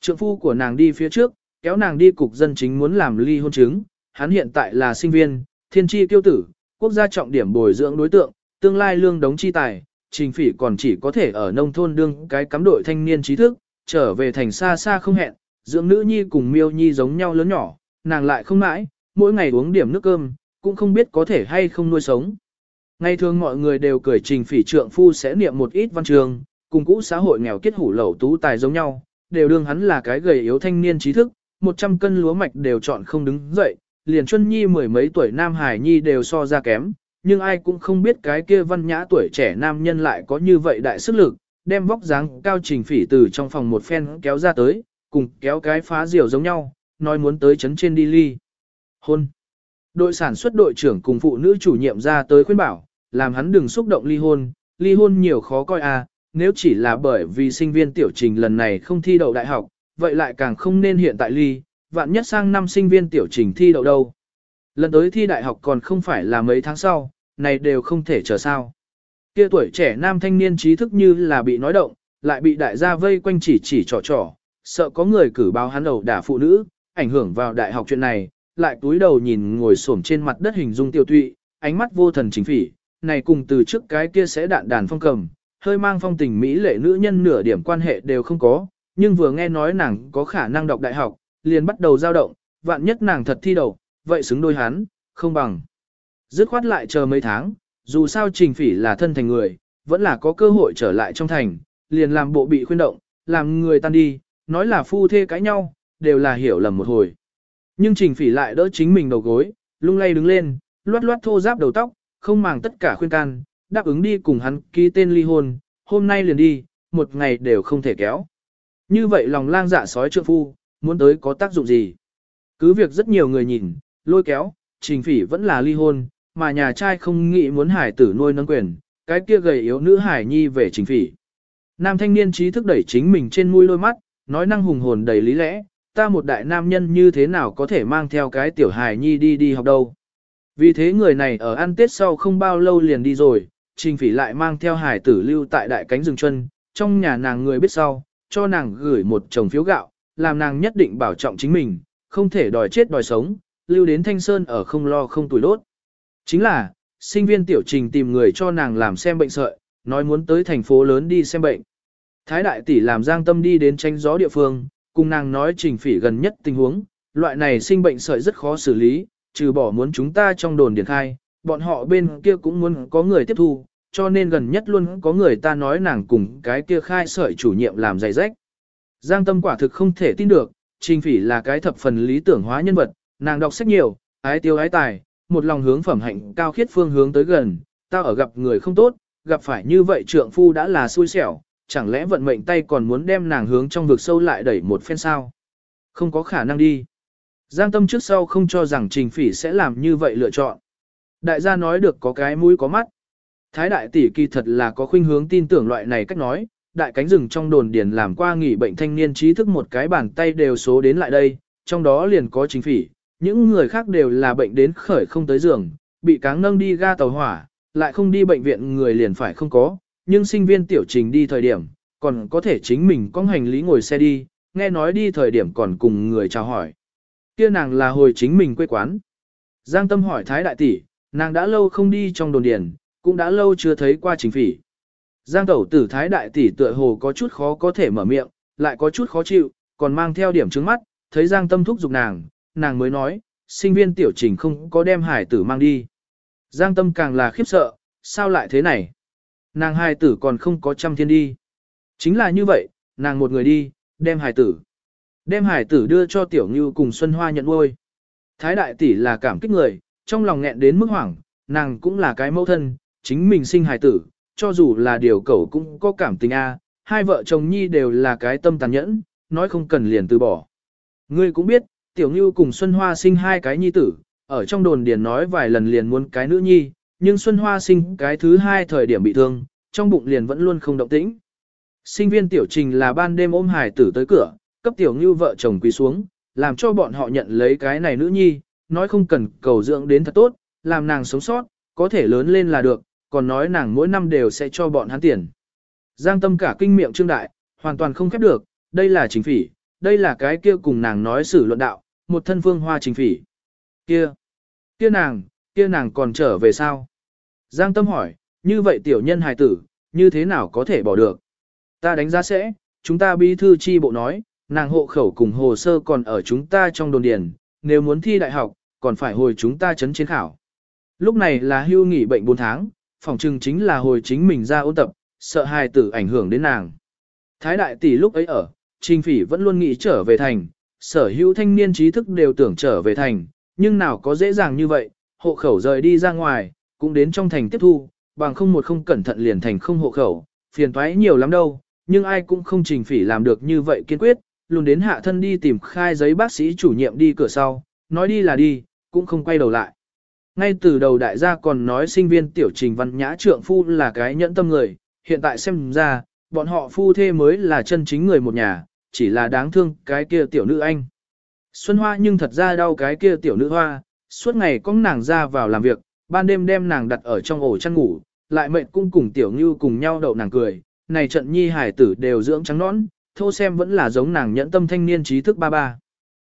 Trượng phu của nàng đi phía trước, kéo nàng đi cục dân chính muốn làm ly hôn chứng, hắn hiện tại là sinh viên, thiên tri tiêu tử, quốc gia trọng điểm bồi dưỡng đối tượng, tương lai lương đống chi tài, trình phỉ còn chỉ có thể ở nông thôn đương cái cắm đội thanh niên trí thức, trở về thành xa xa không hẹn, dưỡng nữ nhi cùng miêu nhi giống nhau lớn nhỏ, nàng lại không mãi, mỗi ngày uống điểm nước cơm, cũng không biết có thể hay không nuôi sống. Ngày thường mọi người đều cười trình phỉ trượng phu sẽ niệm một ít văn trường, cùng cũ xã hội nghèo kết hủ lẩu tú tài giống nhau, đều đương hắn là cái gầy yếu thanh niên trí thức, 100 cân lúa mạch đều chọn không đứng dậy, liền Chuân Nhi mười mấy tuổi Nam Hải Nhi đều so ra kém, nhưng ai cũng không biết cái kia văn nhã tuổi trẻ nam nhân lại có như vậy đại sức lực, đem vóc dáng cao trình phỉ từ trong phòng một phen kéo ra tới, cùng kéo cái phá diều giống nhau, nói muốn tới chấn trên đi ly. Hôn. Đội sản xuất đội trưởng cùng phụ nữ chủ nhiệm ra tới khuyên bảo, làm hắn đừng xúc động ly hôn, ly hôn nhiều khó coi à, nếu chỉ là bởi vì sinh viên tiểu trình lần này không thi đậu đại học, vậy lại càng không nên hiện tại ly, vạn nhất sang năm sinh viên tiểu trình thi đậu đâu. Lần tới thi đại học còn không phải là mấy tháng sau, này đều không thể chờ sao. Kia tuổi trẻ nam thanh niên trí thức như là bị nói động, lại bị đại gia vây quanh chỉ chỉ trò trò, sợ có người cử báo hắn đầu đả phụ nữ, ảnh hưởng vào đại học chuyện này, lại túi đầu nhìn ngồi xổm trên mặt đất hình dung tiêu tụy, ánh mắt vô thần chính phỉ, này cùng từ trước cái kia sẽ đạn đàn phong cầm, hơi mang phong tình mỹ lệ nữ nhân nửa điểm quan hệ đều không có, nhưng vừa nghe nói nàng có khả năng đọc đại học, liền bắt đầu dao động, vạn nhất nàng thật thi đầu, vậy xứng đôi hắn, không bằng. Dứt khoát lại chờ mấy tháng, dù sao trình phỉ là thân thành người, vẫn là có cơ hội trở lại trong thành, liền làm bộ bị khuyên động, làm người tan đi, nói là phu thê cãi nhau, đều là hiểu lầm một hồi. Nhưng trình phỉ lại đỡ chính mình đầu gối, lung lay đứng lên, loát loát thô giáp đầu tóc, không màng tất cả khuyên can, đáp ứng đi cùng hắn ký tên ly hôn, hôm nay liền đi, một ngày đều không thể kéo. Như vậy lòng lang dạ sói trượng phu, muốn tới có tác dụng gì? Cứ việc rất nhiều người nhìn, lôi kéo, trình phỉ vẫn là ly hôn, mà nhà trai không nghĩ muốn hải tử nuôi nâng quyền, cái kia gầy yếu nữ hải nhi về trình phỉ. Nam thanh niên trí thức đẩy chính mình trên mũi lôi mắt, nói năng hùng hồn đầy lý lẽ, ta một đại nam nhân như thế nào có thể mang theo cái tiểu hải nhi đi đi học đâu. Vì thế người này ở ăn tết sau không bao lâu liền đi rồi, Trình Phỉ lại mang theo hải tử lưu tại đại cánh rừng chân, trong nhà nàng người biết sau, cho nàng gửi một chồng phiếu gạo, làm nàng nhất định bảo trọng chính mình, không thể đòi chết đòi sống, lưu đến Thanh Sơn ở không lo không tuổi đốt. Chính là, sinh viên tiểu trình tìm người cho nàng làm xem bệnh sợi, nói muốn tới thành phố lớn đi xem bệnh. Thái đại tỷ làm giang tâm đi đến tranh gió địa phương, cùng nàng nói trình phỉ gần nhất tình huống, loại này sinh bệnh sợi rất khó xử lý, trừ bỏ muốn chúng ta trong đồn điển khai, bọn họ bên kia cũng muốn có người tiếp thu, cho nên gần nhất luôn có người ta nói nàng cùng cái kia khai sợi chủ nhiệm làm giày rách. Giang tâm quả thực không thể tin được, trình phỉ là cái thập phần lý tưởng hóa nhân vật, nàng đọc sách nhiều, ái tiêu ái tài, một lòng hướng phẩm hạnh cao khiết phương hướng tới gần, tao ở gặp người không tốt, gặp phải như vậy trượng phu đã là xui xẻo, chẳng lẽ vận mệnh tay còn muốn đem nàng hướng trong vực sâu lại đẩy một phen sao? Không có khả năng đi. Giang tâm trước sau không cho rằng trình phỉ sẽ làm như vậy lựa chọn. Đại gia nói được có cái mũi có mắt. Thái đại tỷ kỳ thật là có khuynh hướng tin tưởng loại này cách nói, đại cánh rừng trong đồn điền làm qua nghỉ bệnh thanh niên trí thức một cái bàn tay đều số đến lại đây, trong đó liền có trình phỉ, những người khác đều là bệnh đến khởi không tới giường, bị cáng nâng đi ga tàu hỏa, lại không đi bệnh viện người liền phải không có, nhưng sinh viên tiểu trình đi thời điểm, còn có thể chính mình có hành lý ngồi xe đi, nghe nói đi thời điểm còn cùng người chào hỏi. Kia nàng là hồi chính mình quê quán. Giang Tâm hỏi Thái Đại Tỷ, nàng đã lâu không đi trong đồn điền, cũng đã lâu chưa thấy qua chính phỉ. Giang Tẩu tử Thái Đại Tỷ tựa hồ có chút khó có thể mở miệng, lại có chút khó chịu, còn mang theo điểm trứng mắt, thấy Giang Tâm thúc giục nàng, nàng mới nói, sinh viên tiểu trình không có đem hải tử mang đi. Giang Tâm càng là khiếp sợ, sao lại thế này? Nàng hải tử còn không có trăm thiên đi. Chính là như vậy, nàng một người đi, đem hải tử. Đem hải tử đưa cho tiểu như cùng Xuân Hoa nhận nuôi. Thái đại tỷ là cảm kích người, trong lòng nghẹn đến mức hoảng, nàng cũng là cái mẫu thân, chính mình sinh hải tử, cho dù là điều cẩu cũng có cảm tình a. hai vợ chồng nhi đều là cái tâm tàn nhẫn, nói không cần liền từ bỏ. Ngươi cũng biết, tiểu ngưu cùng Xuân Hoa sinh hai cái nhi tử, ở trong đồn điền nói vài lần liền muốn cái nữ nhi, nhưng Xuân Hoa sinh cái thứ hai thời điểm bị thương, trong bụng liền vẫn luôn không động tĩnh. Sinh viên tiểu trình là ban đêm ôm hải tử tới cửa, cấp tiểu ngưu vợ chồng quỳ xuống, làm cho bọn họ nhận lấy cái này nữ nhi, nói không cần cầu dưỡng đến thật tốt, làm nàng sống sót, có thể lớn lên là được, còn nói nàng mỗi năm đều sẽ cho bọn hắn tiền. Giang tâm cả kinh miệng trương đại, hoàn toàn không khép được, đây là chính phỉ, đây là cái kia cùng nàng nói xử luận đạo, một thân vương hoa chính phỉ. Kia, kia nàng, kia nàng còn trở về sao? Giang tâm hỏi, như vậy tiểu nhân hài tử, như thế nào có thể bỏ được? Ta đánh giá sẽ, chúng ta bí thư chi bộ nói, nàng hộ khẩu cùng hồ sơ còn ở chúng ta trong đồn điền, nếu muốn thi đại học, còn phải hồi chúng ta chấn chiến khảo. Lúc này là hưu nghỉ bệnh 4 tháng, phòng trừng chính là hồi chính mình ra ôn tập, sợ hài tử ảnh hưởng đến nàng. Thái đại tỷ lúc ấy ở, Trình Phỉ vẫn luôn nghĩ trở về thành, sở hữu thanh niên trí thức đều tưởng trở về thành, nhưng nào có dễ dàng như vậy, hộ khẩu rời đi ra ngoài, cũng đến trong thành tiếp thu, bằng không một không cẩn thận liền thành không hộ khẩu, phiền toái nhiều lắm đâu, nhưng ai cũng không Trình Phỉ làm được như vậy kiên quyết, luôn đến hạ thân đi tìm khai giấy bác sĩ chủ nhiệm đi cửa sau, nói đi là đi, cũng không quay đầu lại. Ngay từ đầu đại gia còn nói sinh viên tiểu trình văn nhã trượng phu là cái nhẫn tâm người, hiện tại xem ra, bọn họ phu thê mới là chân chính người một nhà, chỉ là đáng thương cái kia tiểu nữ anh. Xuân Hoa nhưng thật ra đau cái kia tiểu nữ hoa, suốt ngày con nàng ra vào làm việc, ban đêm đem nàng đặt ở trong ổ chăn ngủ, lại mệnh cung cùng tiểu như cùng nhau đậu nàng cười, này trận nhi hải tử đều dưỡng trắng nõn, thô xem vẫn là giống nàng nhẫn tâm thanh niên trí thức ba ba.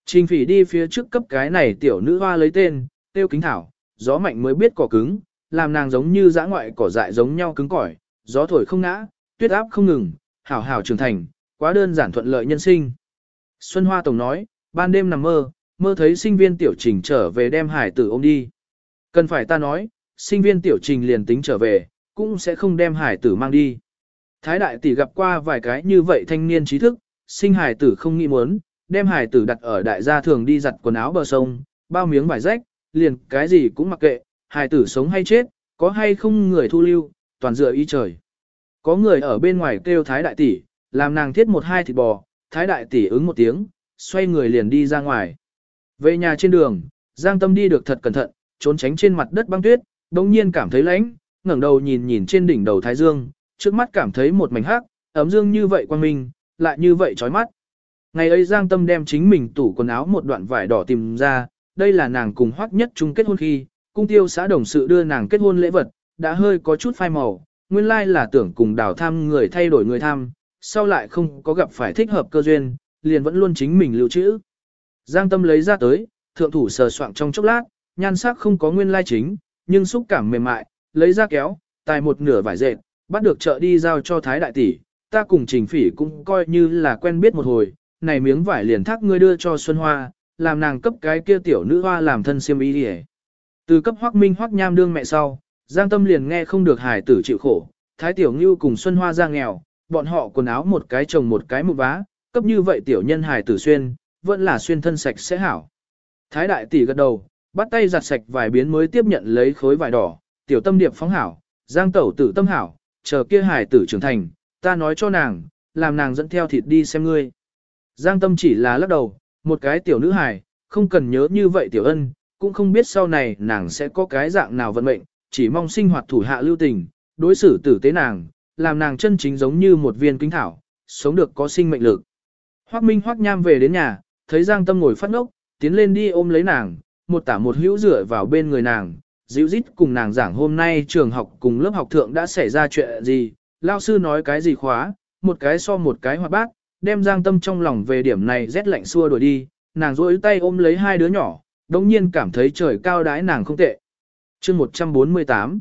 Trình phỉ đi phía trước cấp cái này tiểu nữ hoa lấy tên, tiêu kính thảo, gió mạnh mới biết cỏ cứng, làm nàng giống như dã ngoại cỏ dại giống nhau cứng cỏi, gió thổi không ngã, tuyết áp không ngừng, hảo hảo trưởng thành, quá đơn giản thuận lợi nhân sinh. Xuân Hoa Tổng nói, ban đêm nằm mơ, mơ thấy sinh viên tiểu trình trở về đem hải tử ôm đi. Cần phải ta nói, sinh viên tiểu trình liền tính trở về, cũng sẽ không đem hải tử mang đi. Thái đại tỷ gặp qua vài cái như vậy thanh niên trí thức, sinh hải tử không nghĩ muốn, đem hải tử đặt ở đại gia thường đi giặt quần áo bờ sông, bao miếng vải rách, liền cái gì cũng mặc kệ, hải tử sống hay chết, có hay không người thu lưu, toàn dựa ý trời. Có người ở bên ngoài kêu thái đại tỷ, làm nàng thiết một hai thịt bò, thái đại tỷ ứng một tiếng, xoay người liền đi ra ngoài. Về nhà trên đường, Giang Tâm đi được thật cẩn thận, trốn tránh trên mặt đất băng tuyết, đồng nhiên cảm thấy lạnh, ngẩng đầu nhìn nhìn trên đỉnh đầu Thái Dương, trước mắt cảm thấy một mảnh hắc, ấm dương như vậy quang minh, lại như vậy chói mắt. Ngày ấy Giang Tâm đem chính mình tủ quần áo một đoạn vải đỏ tìm ra, đây là nàng cùng hoắc nhất chung kết hôn khi, cung tiêu xã đồng sự đưa nàng kết hôn lễ vật, đã hơi có chút phai màu, nguyên lai là tưởng cùng đào tham người thay đổi người tham, sau lại không có gặp phải thích hợp cơ duyên, liền vẫn luôn chính mình lưu trữ. Giang tâm lấy ra tới, thượng thủ sờ soạng trong chốc lát, nhan sắc không có nguyên lai chính, nhưng xúc cảm mềm mại, lấy ra kéo, tài một nửa vải dệt, bắt được chợ đi giao cho thái đại tỷ, ta cùng trình phỉ cũng coi như là quen biết một hồi, này miếng vải liền thác ngươi đưa cho Xuân Hoa, làm nàng cấp cái kia tiểu nữ hoa làm thân siêm ý đi Từ cấp hoác minh hoác nham đương mẹ sau, Giang Tâm liền nghe không được hải tử chịu khổ, Thái Tiểu Ngưu cùng Xuân Hoa ra nghèo, bọn họ quần áo một cái chồng một cái một vá, cấp như vậy tiểu nhân hải tử xuyên, vẫn là xuyên thân sạch sẽ hảo. Thái Đại tỷ gật đầu, bắt tay giặt sạch vài biến mới tiếp nhận lấy khối vải đỏ, tiểu tâm điệp phóng hảo, Giang Tẩu tử tâm hảo, chờ kia hải tử trưởng thành, ta nói cho nàng, làm nàng dẫn theo thịt đi xem ngươi. Giang Tâm chỉ là lắc đầu, một cái tiểu nữ hài, không cần nhớ như vậy tiểu ân, cũng không biết sau này nàng sẽ có cái dạng nào vận mệnh, chỉ mong sinh hoạt thủ hạ lưu tình, đối xử tử tế nàng, làm nàng chân chính giống như một viên kính thảo, sống được có sinh mệnh lực. Hoắc Minh Hoắc Nham về đến nhà, thấy Giang Tâm ngồi phát ngốc, tiến lên đi ôm lấy nàng, một tả một hữu rửa vào bên người nàng, dịu dít cùng nàng giảng hôm nay trường học cùng lớp học thượng đã xảy ra chuyện gì, lao sư nói cái gì khóa, một cái so một cái hoạt bát, đem Giang Tâm trong lòng về điểm này rét lạnh xua đuổi đi, nàng duỗi tay ôm lấy hai đứa nhỏ, đồng nhiên cảm thấy trời cao đái nàng không tệ. chương 148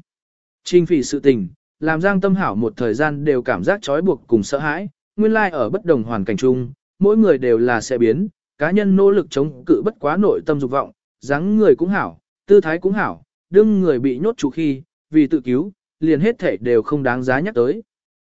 trinh phỉ sự tình, làm Giang Tâm Hảo một thời gian đều cảm giác trói buộc cùng sợ hãi, nguyên lai ở bất đồng hoàn cảnh chung, mỗi người đều là sẽ biến, cá nhân nỗ lực chống cự bất quá nội tâm dục vọng, dáng người cũng hảo, tư thái cũng hảo, đương người bị nhốt chủ khi, vì tự cứu, liền hết thể đều không đáng giá nhắc tới.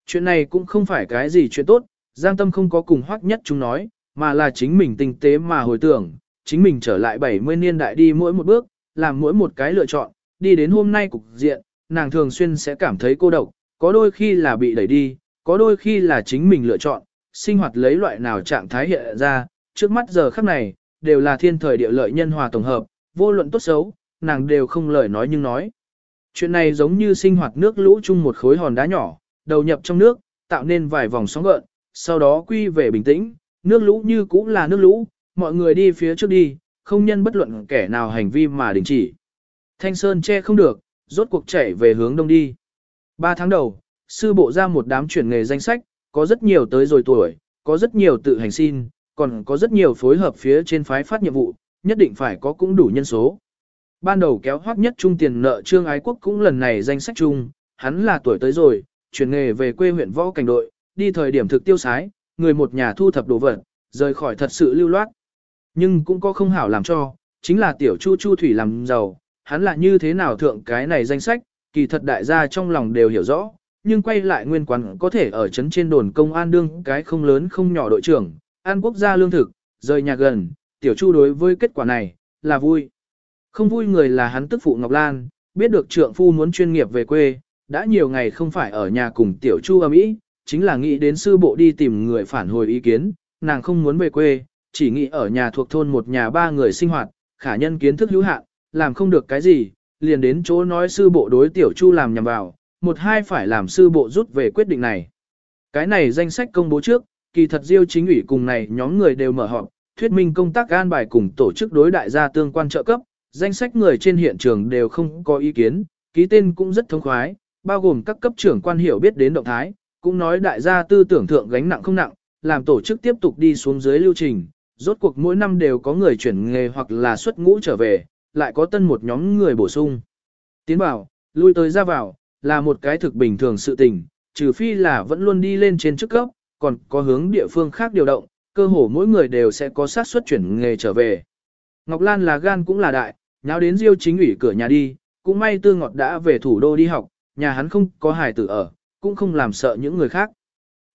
Chuyện này cũng không phải cái gì chuyện tốt, Giang Tâm không có cùng hoắc nhất chúng nói, mà là chính mình tinh tế mà hồi tưởng, chính mình trở lại 70 niên đại đi mỗi một bước, làm mỗi một cái lựa chọn, đi đến hôm nay cục diện, nàng thường xuyên sẽ cảm thấy cô độc, có đôi khi là bị đẩy đi, có đôi khi là chính mình lựa chọn, sinh hoạt lấy loại nào trạng thái hiện ra, trước mắt giờ khắc này, đều là thiên thời địa lợi nhân hòa tổng hợp, vô luận tốt xấu, nàng đều không lời nói nhưng nói. Chuyện này giống như sinh hoạt nước lũ chung một khối hòn đá nhỏ, đầu nhập trong nước, tạo nên vài vòng sóng gợn, sau đó quy về bình tĩnh, nước lũ như cũng là nước lũ, mọi người đi phía trước đi, không nhân bất luận kẻ nào hành vi mà đình chỉ. Thanh Sơn che không được, rốt cuộc chạy về hướng đông đi. Ba tháng đầu, sư bộ ra một đám chuyển nghề danh sách, có rất nhiều tới rồi tuổi, có rất nhiều tự hành xin, còn có rất nhiều phối hợp phía trên phái phát nhiệm vụ, nhất định phải có cũng đủ nhân số. Ban đầu kéo hoác nhất trung tiền nợ trương ái quốc cũng lần này danh sách chung, hắn là tuổi tới rồi, chuyển nghề về quê huyện võ cảnh đội, đi thời điểm thực tiêu sái, người một nhà thu thập đồ vật, rời khỏi thật sự lưu loát. Nhưng cũng có không hảo làm cho, chính là tiểu chu chu thủy làm giàu, hắn là như thế nào thượng cái này danh sách, kỳ thật đại gia trong lòng đều hiểu rõ, nhưng quay lại nguyên quán có thể ở trấn trên đồn công an đương cái không lớn không nhỏ đội trưởng, an quốc gia lương thực, rời nhà gần, tiểu chu đối với kết quả này, là vui. Không vui người là hắn tức phụ Ngọc Lan, biết được trượng phu muốn chuyên nghiệp về quê, đã nhiều ngày không phải ở nhà cùng tiểu chu ở Mỹ, chính là nghĩ đến sư bộ đi tìm người phản hồi ý kiến, nàng không muốn về quê, chỉ nghĩ ở nhà thuộc thôn một nhà ba người sinh hoạt, khả nhân kiến thức hữu hạn, làm không được cái gì, liền đến chỗ nói sư bộ đối tiểu chu làm nhầm vào, một hai phải làm sư bộ rút về quyết định này. Cái này danh sách công bố trước, kỳ thật diêu chính ủy cùng này nhóm người đều mở họp, thuyết minh công tác an bài cùng tổ chức đối đại gia tương quan trợ cấp, danh sách người trên hiện trường đều không có ý kiến, ký tên cũng rất thông khoái, bao gồm các cấp trưởng quan hiểu biết đến động thái, cũng nói đại gia tư tưởng thượng gánh nặng không nặng, làm tổ chức tiếp tục đi xuống dưới lưu trình, rốt cuộc mỗi năm đều có người chuyển nghề hoặc là xuất ngũ trở về, lại có tân một nhóm người bổ sung. Tiến bảo, lui tới ra vào, là một cái thực bình thường sự tình, trừ phi là vẫn luôn đi lên trên chức cấp, còn có hướng địa phương khác điều động, cơ hồ mỗi người đều sẽ có sát suất chuyển nghề trở về. Ngọc Lan là gan cũng là đại, nháo đến Diêu chính ủy cửa nhà đi, cũng may Tư Ngọt đã về thủ đô đi học, nhà hắn không có hài tử ở, cũng không làm sợ những người khác.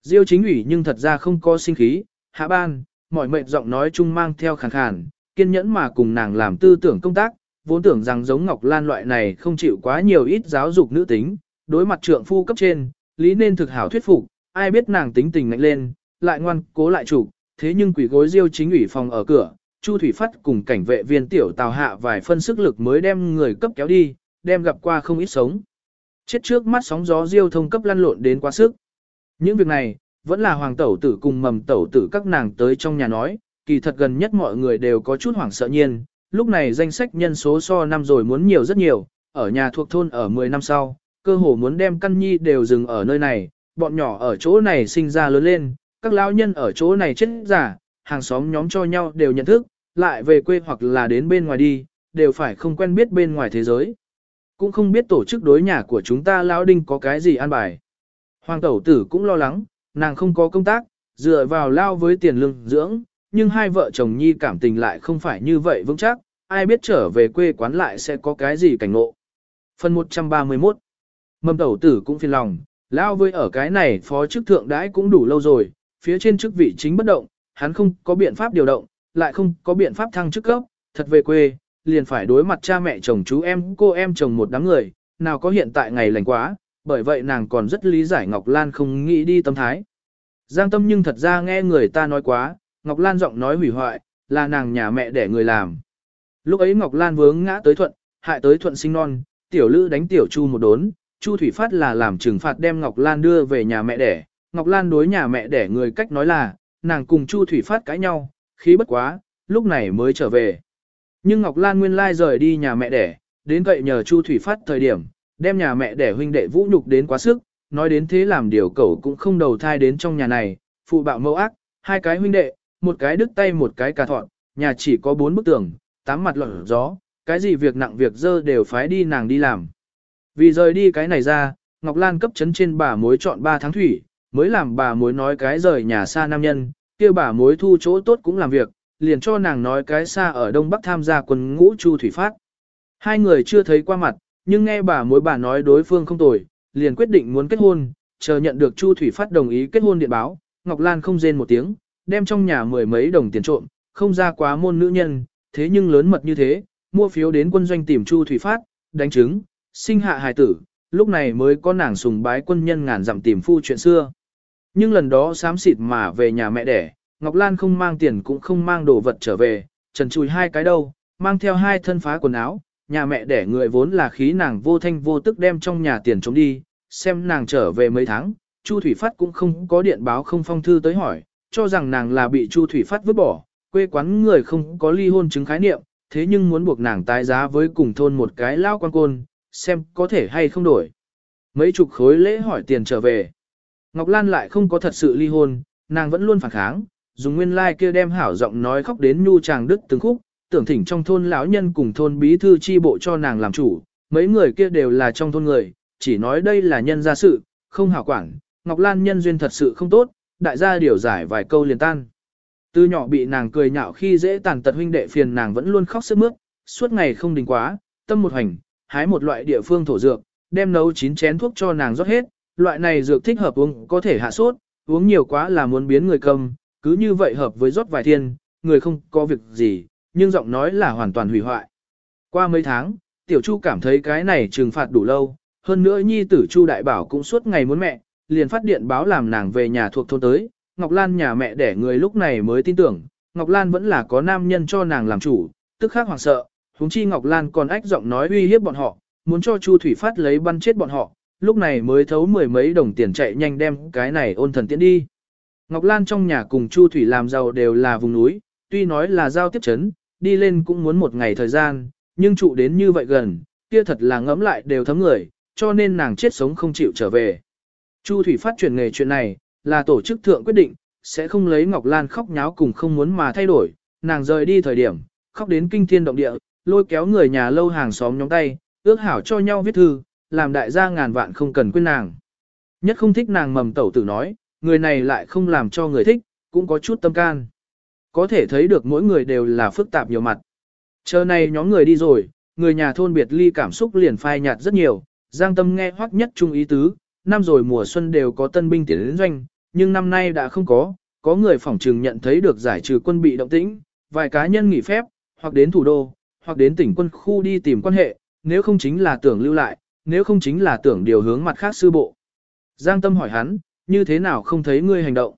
Diêu chính ủy nhưng thật ra không có sinh khí, hạ ban, mọi mệnh giọng nói chung mang theo khàn khàn, kiên nhẫn mà cùng nàng làm tư tưởng công tác, vốn tưởng rằng giống Ngọc Lan loại này không chịu quá nhiều ít giáo dục nữ tính, đối mặt trượng phu cấp trên, lý nên thực hảo thuyết phục, ai biết nàng tính tình mạnh lên, lại ngoan cố lại chủ, thế nhưng quỷ gối Diêu chính ủy phòng ở cửa, Chu Thủy Phát cùng cảnh vệ viên tiểu tào hạ vài phân sức lực mới đem người cấp kéo đi, đem gặp qua không ít sống. Chết trước mắt sóng gió diêu thông cấp lăn lộn đến quá sức. Những việc này, vẫn là hoàng tẩu tử cùng mầm tẩu tử các nàng tới trong nhà nói, kỳ thật gần nhất mọi người đều có chút hoảng sợ nhiên, lúc này danh sách nhân số so năm rồi muốn nhiều rất nhiều, ở nhà thuộc thôn ở 10 năm sau, cơ hồ muốn đem căn nhi đều dừng ở nơi này, bọn nhỏ ở chỗ này sinh ra lớn lên, các lão nhân ở chỗ này chết giả, hàng xóm nhóm cho nhau đều nhận thức, lại về quê hoặc là đến bên ngoài đi, đều phải không quen biết bên ngoài thế giới. Cũng không biết tổ chức đối nhà của chúng ta lão đinh có cái gì an bài. Hoàng tẩu tử cũng lo lắng, nàng không có công tác, dựa vào lao với tiền lương dưỡng, nhưng hai vợ chồng nhi cảm tình lại không phải như vậy vững chắc, ai biết trở về quê quán lại sẽ có cái gì cảnh ngộ. Phần 131 Mầm tẩu tử cũng phiền lòng, lao với ở cái này phó chức thượng đãi cũng đủ lâu rồi, phía trên chức vị chính bất động, hắn không có biện pháp điều động, lại không có biện pháp thăng chức cấp, thật về quê, liền phải đối mặt cha mẹ chồng chú em cô em chồng một đám người, nào có hiện tại ngày lành quá, bởi vậy nàng còn rất lý giải Ngọc Lan không nghĩ đi tâm thái. Giang tâm nhưng thật ra nghe người ta nói quá, Ngọc Lan giọng nói hủy hoại, là nàng nhà mẹ để người làm. Lúc ấy Ngọc Lan vướng ngã tới thuận, hại tới thuận sinh non, tiểu lữ đánh tiểu chu một đốn, chu thủy phát là làm trừng phạt đem Ngọc Lan đưa về nhà mẹ đẻ. Ngọc Lan đối nhà mẹ đẻ người cách nói là, nàng cùng chu thủy phát cãi nhau, khí bất quá, lúc này mới trở về. Nhưng Ngọc Lan nguyên lai rời đi nhà mẹ đẻ, đến vậy nhờ chu thủy phát thời điểm, đem nhà mẹ đẻ huynh đệ vũ nhục đến quá sức, nói đến thế làm điều cậu cũng không đầu thai đến trong nhà này, phụ bạo mâu ác, hai cái huynh đệ, một cái đứt tay một cái cà thọn, nhà chỉ có bốn bức tường, tám mặt lọt gió, cái gì việc nặng việc dơ đều phái đi nàng đi làm. Vì rời đi cái này ra, Ngọc Lan cấp chấn trên bà mối chọn 3 tháng thủy, mới làm bà mối nói cái rời nhà xa nam nhân, kia bà mối thu chỗ tốt cũng làm việc, liền cho nàng nói cái xa ở Đông Bắc tham gia quân ngũ Chu Thủy Phát. Hai người chưa thấy qua mặt, nhưng nghe bà mối bà nói đối phương không tồi, liền quyết định muốn kết hôn, chờ nhận được Chu Thủy Phát đồng ý kết hôn điện báo, Ngọc Lan không rên một tiếng, đem trong nhà mười mấy đồng tiền trộm, không ra quá môn nữ nhân, thế nhưng lớn mật như thế, mua phiếu đến quân doanh tìm Chu Thủy Phát, đánh chứng, sinh hạ hài tử, lúc này mới có nàng sùng bái quân nhân ngàn dặm tìm phu chuyện xưa. Nhưng lần đó xám xịt mà về nhà mẹ đẻ, Ngọc Lan không mang tiền cũng không mang đồ vật trở về, trần chùi hai cái đâu, mang theo hai thân phá quần áo, nhà mẹ đẻ người vốn là khí nàng vô thanh vô tức đem trong nhà tiền trống đi, xem nàng trở về mấy tháng, Chu Thủy Phát cũng không có điện báo không phong thư tới hỏi, cho rằng nàng là bị Chu Thủy Phát vứt bỏ, quê quán người không có ly hôn chứng khái niệm, thế nhưng muốn buộc nàng tái giá với cùng thôn một cái lao quan côn, xem có thể hay không đổi. Mấy chục khối lễ hỏi tiền trở về. Ngọc Lan lại không có thật sự ly hôn, nàng vẫn luôn phản kháng, dùng nguyên lai like kia đem hảo giọng nói khóc đến nhu chàng đứt từng khúc, tưởng thỉnh trong thôn lão nhân cùng thôn bí thư chi bộ cho nàng làm chủ, mấy người kia đều là trong thôn người, chỉ nói đây là nhân gia sự, không hảo quản, Ngọc Lan nhân duyên thật sự không tốt, đại gia điều giải vài câu liền tan. Từ nhỏ bị nàng cười nhạo khi dễ tàn tật huynh đệ phiền nàng vẫn luôn khóc sướt mướt, suốt ngày không đình quá, tâm một hành, hái một loại địa phương thổ dược, đem nấu chín chén thuốc cho nàng rót hết, loại này dược thích hợp uống có thể hạ sốt, uống nhiều quá là muốn biến người cầm, cứ như vậy hợp với rót vài thiên, người không có việc gì, nhưng giọng nói là hoàn toàn hủy hoại. Qua mấy tháng, Tiểu Chu cảm thấy cái này trừng phạt đủ lâu, hơn nữa nhi tử Chu Đại Bảo cũng suốt ngày muốn mẹ, liền phát điện báo làm nàng về nhà thuộc thôn tới, Ngọc Lan nhà mẹ đẻ người lúc này mới tin tưởng, Ngọc Lan vẫn là có nam nhân cho nàng làm chủ, tức khắc hoảng sợ, huống chi Ngọc Lan còn ách giọng nói uy hiếp bọn họ, muốn cho Chu Thủy Phát lấy bắn chết bọn họ, lúc này mới thấu mười mấy đồng tiền chạy nhanh đem cái này ôn thần tiễn đi. Ngọc Lan trong nhà cùng Chu Thủy làm giàu đều là vùng núi, tuy nói là giao tiếp chấn, đi lên cũng muốn một ngày thời gian, nhưng trụ đến như vậy gần, kia thật là ngẫm lại đều thấm người, cho nên nàng chết sống không chịu trở về. Chu Thủy phát chuyển nghề chuyện này, là tổ chức thượng quyết định, sẽ không lấy Ngọc Lan khóc nháo cùng không muốn mà thay đổi, nàng rời đi thời điểm, khóc đến kinh thiên động địa, lôi kéo người nhà lâu hàng xóm nhóm tay, ước hảo cho nhau viết thư, làm đại gia ngàn vạn không cần quên nàng. Nhất không thích nàng mầm tẩu tử nói, người này lại không làm cho người thích, cũng có chút tâm can. Có thể thấy được mỗi người đều là phức tạp nhiều mặt. Chờ này nhóm người đi rồi, người nhà thôn biệt ly cảm xúc liền phai nhạt rất nhiều, giang tâm nghe hoắc nhất trung ý tứ, năm rồi mùa xuân đều có tân binh tiến đến doanh, nhưng năm nay đã không có, có người phỏng trừng nhận thấy được giải trừ quân bị động tĩnh, vài cá nhân nghỉ phép, hoặc đến thủ đô, hoặc đến tỉnh quân khu đi tìm quan hệ, nếu không chính là tưởng lưu lại, nếu không chính là tưởng điều hướng mặt khác sư bộ. Giang Tâm hỏi hắn, như thế nào không thấy ngươi hành động?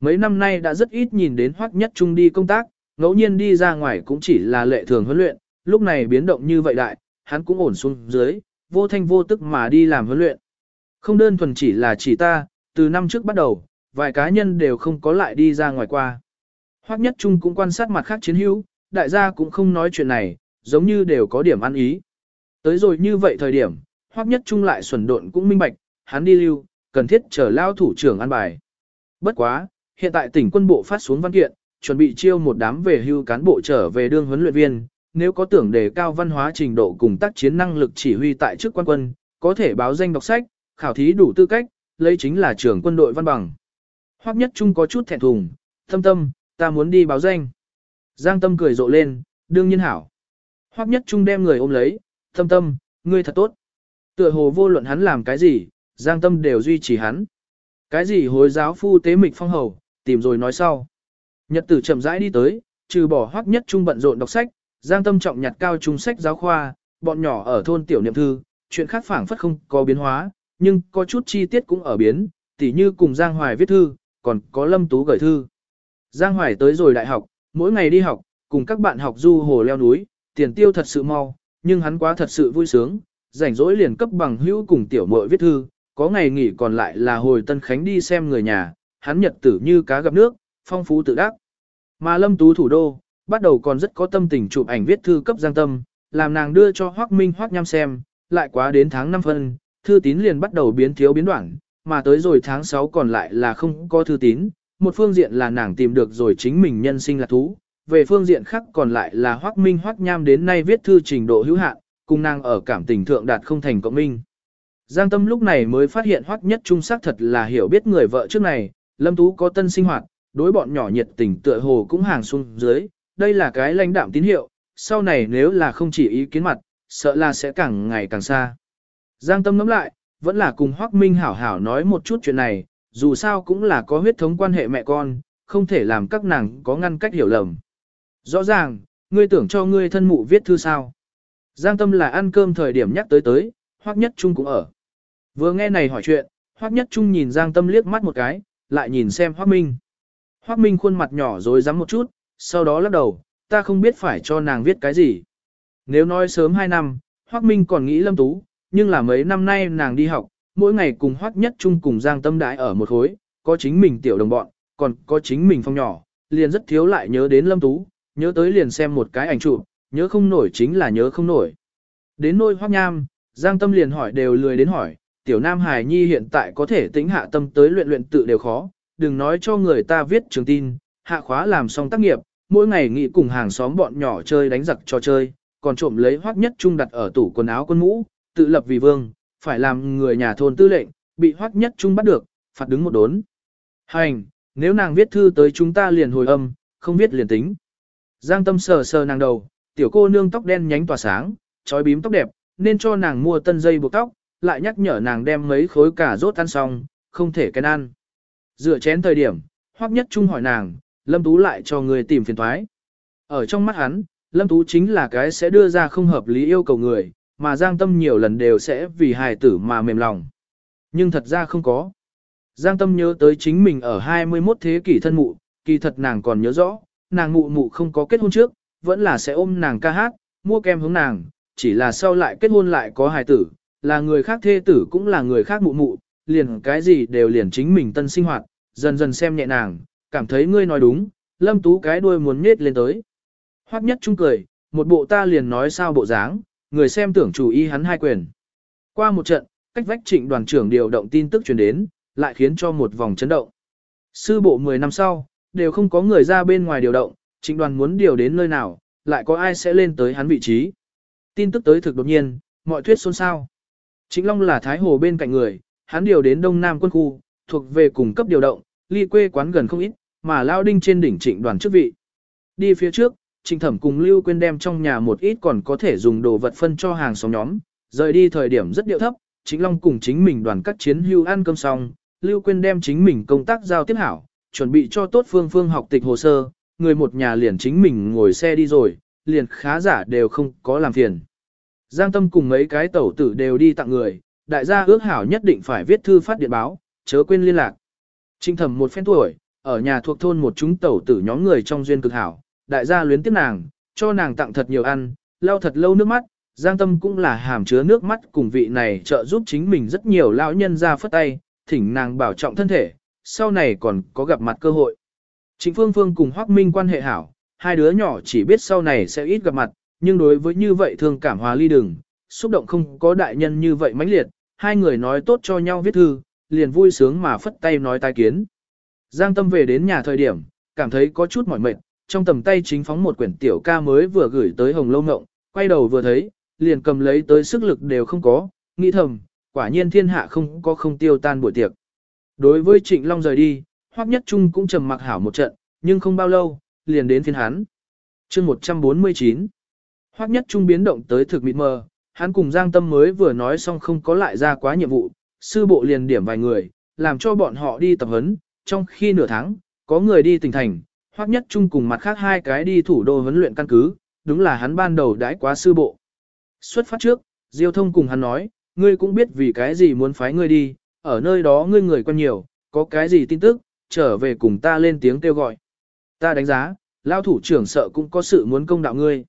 Mấy năm nay đã rất ít nhìn đến Hoắc Nhất Trung đi công tác, ngẫu nhiên đi ra ngoài cũng chỉ là lệ thường huấn luyện, lúc này biến động như vậy đại, hắn cũng ổn xuống dưới, vô thanh vô tức mà đi làm huấn luyện. Không đơn thuần chỉ là chỉ ta, từ năm trước bắt đầu, vài cá nhân đều không có lại đi ra ngoài qua. Hoắc Nhất Trung cũng quan sát mặt khác chiến hữu, đại gia cũng không nói chuyện này, giống như đều có điểm ăn ý. Tới rồi như vậy thời điểm, Hoắc Nhất Trung lại xuẩn độn cũng minh bạch, hắn đi lưu, cần thiết chờ lao thủ trưởng an bài. Bất quá, hiện tại tỉnh quân bộ phát xuống văn kiện, chuẩn bị chiêu một đám về hưu cán bộ trở về đương huấn luyện viên, nếu có tưởng đề cao văn hóa trình độ cùng tác chiến năng lực chỉ huy tại chức quan quân, có thể báo danh đọc sách, khảo thí đủ tư cách, lấy chính là trưởng quân đội văn bằng. Hoắc Nhất Trung có chút thẹn thùng, thâm tâm, ta muốn đi báo danh. Giang Tâm cười rộ lên, đương nhiên hảo. Hoắc Nhất Trung đem người ôm lấy, thâm tâm, ngươi thật tốt. Tựa hồ vô luận hắn làm cái gì, Giang Tâm đều duy trì hắn. Cái gì hối giáo phu tế mịch phong hầu, tìm rồi nói sau. Nhật tử chậm rãi đi tới, trừ bỏ Hoắc Nhất Trung bận rộn đọc sách, Giang Tâm trọng nhặt cao trung sách giáo khoa, bọn nhỏ ở thôn tiểu niệm thư, chuyện khác phảng phất không có biến hóa, nhưng có chút chi tiết cũng ở biến, tỉ như cùng Giang Hoài viết thư, còn có Lâm Tú gửi thư. Giang Hoài tới rồi đại học, mỗi ngày đi học, cùng các bạn học du hồ leo núi, tiền tiêu thật sự mau, nhưng hắn quá thật sự vui sướng, rảnh rỗi liền cấp bằng hữu cùng tiểu muội viết thư, có ngày nghỉ còn lại là hồi Tân Khánh đi xem người nhà, hắn nhật tử như cá gặp nước, phong phú tự đắc. Mà Lâm Tú thủ đô, bắt đầu còn rất có tâm tình chụp ảnh viết thư cấp Giang Tâm, làm nàng đưa cho Hoắc Minh Hoắc Nham xem, lại quá đến tháng 5 phân, thư tín liền bắt đầu biến thiếu biến đoạn, mà tới rồi tháng 6 còn lại là không có thư tín, một phương diện là nàng tìm được rồi chính mình nhân sinh là thú, về phương diện khác còn lại là Hoắc Minh Hoắc Nham đến nay viết thư trình độ hữu hạn, cùng nàng ở cảm tình thượng đạt không thành cộng minh. Giang Tâm lúc này mới phát hiện Hoắc Nhất Trung sắc thật là hiểu biết người vợ trước này, Lâm Tú có tân sinh hoạt, đối bọn nhỏ nhiệt tình tựa hồ cũng hàng xuống dưới, đây là cái lãnh đạm tín hiệu, sau này nếu là không chỉ ý kiến mặt, sợ là sẽ càng ngày càng xa. Giang Tâm ngẫm lại, vẫn là cùng Hoắc Minh hảo hảo nói một chút chuyện này, dù sao cũng là có huyết thống quan hệ mẹ con, không thể làm các nàng có ngăn cách hiểu lầm. Rõ ràng, ngươi tưởng cho ngươi thân mụ viết thư sao. Giang Tâm là ăn cơm thời điểm nhắc tới tới, Hoắc Nhất Trung cũng ở. Vừa nghe này hỏi chuyện, Hoắc Nhất Trung nhìn Giang Tâm liếc mắt một cái, lại nhìn xem Hoắc Minh. Hoắc Minh khuôn mặt nhỏ rồi rắm một chút, sau đó lắc đầu, ta không biết phải cho nàng viết cái gì. Nếu nói sớm 2 năm, Hoắc Minh còn nghĩ Lâm Tú, nhưng là mấy năm nay nàng đi học, mỗi ngày cùng Hoắc Nhất Trung cùng Giang Tâm đãi ở một khối, có chính mình tiểu đồng bọn, còn có chính mình phong nhỏ, liền rất thiếu lại nhớ đến Lâm Tú, nhớ tới liền xem một cái ảnh chụp, nhớ không nổi chính là nhớ không nổi. Đến nôi Hoắc Nham, Giang Tâm liền hỏi đều lười đến hỏi, tiểu Nam Hải Nhi hiện tại có thể tính hạ tâm tới luyện luyện tự đều khó, đừng nói cho người ta viết trường tin, hạ khóa làm xong tác nghiệp, mỗi ngày nghỉ cùng hàng xóm bọn nhỏ chơi đánh giặc trò chơi, còn trộm lấy Hoắc Nhất Trung đặt ở tủ quần áo quân mũ, tự lập vì vương, phải làm người nhà thôn tư lệnh, bị Hoắc Nhất Trung bắt được, phạt đứng một đốn. Hành, nếu nàng viết thư tới chúng ta liền hồi âm, không viết liền tính. Giang Tâm sờ sờ nàng đầu, tiểu cô nương tóc đen nhánh tỏa sáng, trói bím tóc đẹp, nên cho nàng mua tân dây buộc tóc, lại nhắc nhở nàng đem mấy khối cà rốt ăn xong, không thể cái ăn. Dựa chén thời điểm, Hoắc Nhất Trung hỏi nàng, Lâm Tú lại cho người tìm phiền thoái. Ở trong mắt hắn, Lâm Tú chính là cái sẽ đưa ra không hợp lý yêu cầu người, mà Giang Tâm nhiều lần đều sẽ vì hài tử mà mềm lòng. Nhưng thật ra không có. Giang Tâm nhớ tới chính mình ở 21 thế kỷ thân mụ, kỳ thật nàng còn nhớ rõ, nàng mụ mụ không có kết hôn trước, vẫn là sẽ ôm nàng ca hát, mua kem hướng nàng, chỉ là sau lại kết hôn lại có hài tử, là người khác thê tử cũng là người khác mụ mụ, liền cái gì đều liền chính mình tân sinh hoạt, dần dần xem nhẹ nàng, cảm thấy ngươi nói đúng, lâm tú cái đuôi muốn nhết lên tới. Hoắc nhất trung cười, một bộ ta liền nói sao bộ dáng, người xem tưởng chủ ý hắn hai quyền. Qua một trận, cách vách trịnh đoàn trưởng điều động tin tức truyền đến, lại khiến cho một vòng chấn động. Sư bộ 10 năm sau, đều không có người ra bên ngoài điều động, trịnh đoàn muốn điều đến nơi nào, lại có ai sẽ lên tới hắn vị trí. Tin tức tới thực đột nhiên, mọi thuyết xôn xao. Trịnh Long là Thái Hồ bên cạnh người, hắn điều đến Đông Nam quân khu, thuộc về cùng cấp điều động, ly quê quán gần không ít, mà lao đinh trên đỉnh trịnh đoàn chức vị. Đi phía trước, trịnh thẩm cùng Lưu Quyên đem trong nhà một ít còn có thể dùng đồ vật phân cho hàng xóm nhóm, rời đi thời điểm rất điệu thấp, Trịnh Long cùng chính mình đoàn các chiến hưu ăn cơm xong, Lưu Quyên đem chính mình công tác giao tiếp hảo, chuẩn bị cho tốt phương phương học tịch hồ sơ, người một nhà liền chính mình ngồi xe đi rồi, liền khá giả đều không có làm phiền. Giang Tâm cùng mấy cái tẩu tử đều đi tặng người, đại gia ước hảo nhất định phải viết thư phát điện báo, chớ quên liên lạc. Trinh thẩm một phen tuổi, ở nhà thuộc thôn một chúng tẩu tử nhóm người trong duyên cực hảo, đại gia luyến tiếc nàng, cho nàng tặng thật nhiều ăn, lau thật lâu nước mắt, Giang Tâm cũng là hàm chứa nước mắt cùng vị này trợ giúp chính mình rất nhiều lão nhân ra phất tay, thỉnh nàng bảo trọng thân thể, sau này còn có gặp mặt cơ hội. Trịnh Phương Phương cùng Hoắc Minh quan hệ hảo, hai đứa nhỏ chỉ biết sau này sẽ ít gặp mặt, nhưng đối với như vậy thương cảm hòa ly đừng, xúc động không có đại nhân như vậy mãnh liệt, hai người nói tốt cho nhau viết thư, liền vui sướng mà phất tay nói tai kiến. Giang Tâm về đến nhà thời điểm, cảm thấy có chút mỏi mệt, trong tầm tay chính phóng một quyển tiểu ca mới vừa gửi tới Hồng Lâu Ngộng, quay đầu vừa thấy, liền cầm lấy tới sức lực đều không có, nghĩ thầm, quả nhiên thiên hạ không có không tiêu tan buổi tiệc. Đối với Trịnh Long rời đi, Hoắc Nhất Trung cũng trầm mặc hảo một trận, nhưng không bao lâu, liền đến phiên hắn. Chương 149 Hoắc Nhất Trung biến động tới thực mịt mờ, hắn cùng Giang Tâm mới vừa nói xong không có lại ra quá nhiệm vụ, sư bộ liền điểm vài người, làm cho bọn họ đi tập huấn, trong khi nửa tháng, có người đi tỉnh thành, Hoắc Nhất Trung cùng mặt khác hai cái đi thủ đô huấn luyện căn cứ, đúng là hắn ban đầu đãi quá sư bộ. Xuất phát trước, Diêu Thông cùng hắn nói, ngươi cũng biết vì cái gì muốn phái ngươi đi, ở nơi đó ngươi người quen nhiều, có cái gì tin tức, trở về cùng ta lên tiếng kêu gọi. Ta đánh giá, lão thủ trưởng sợ cũng có sự muốn công đạo ngươi.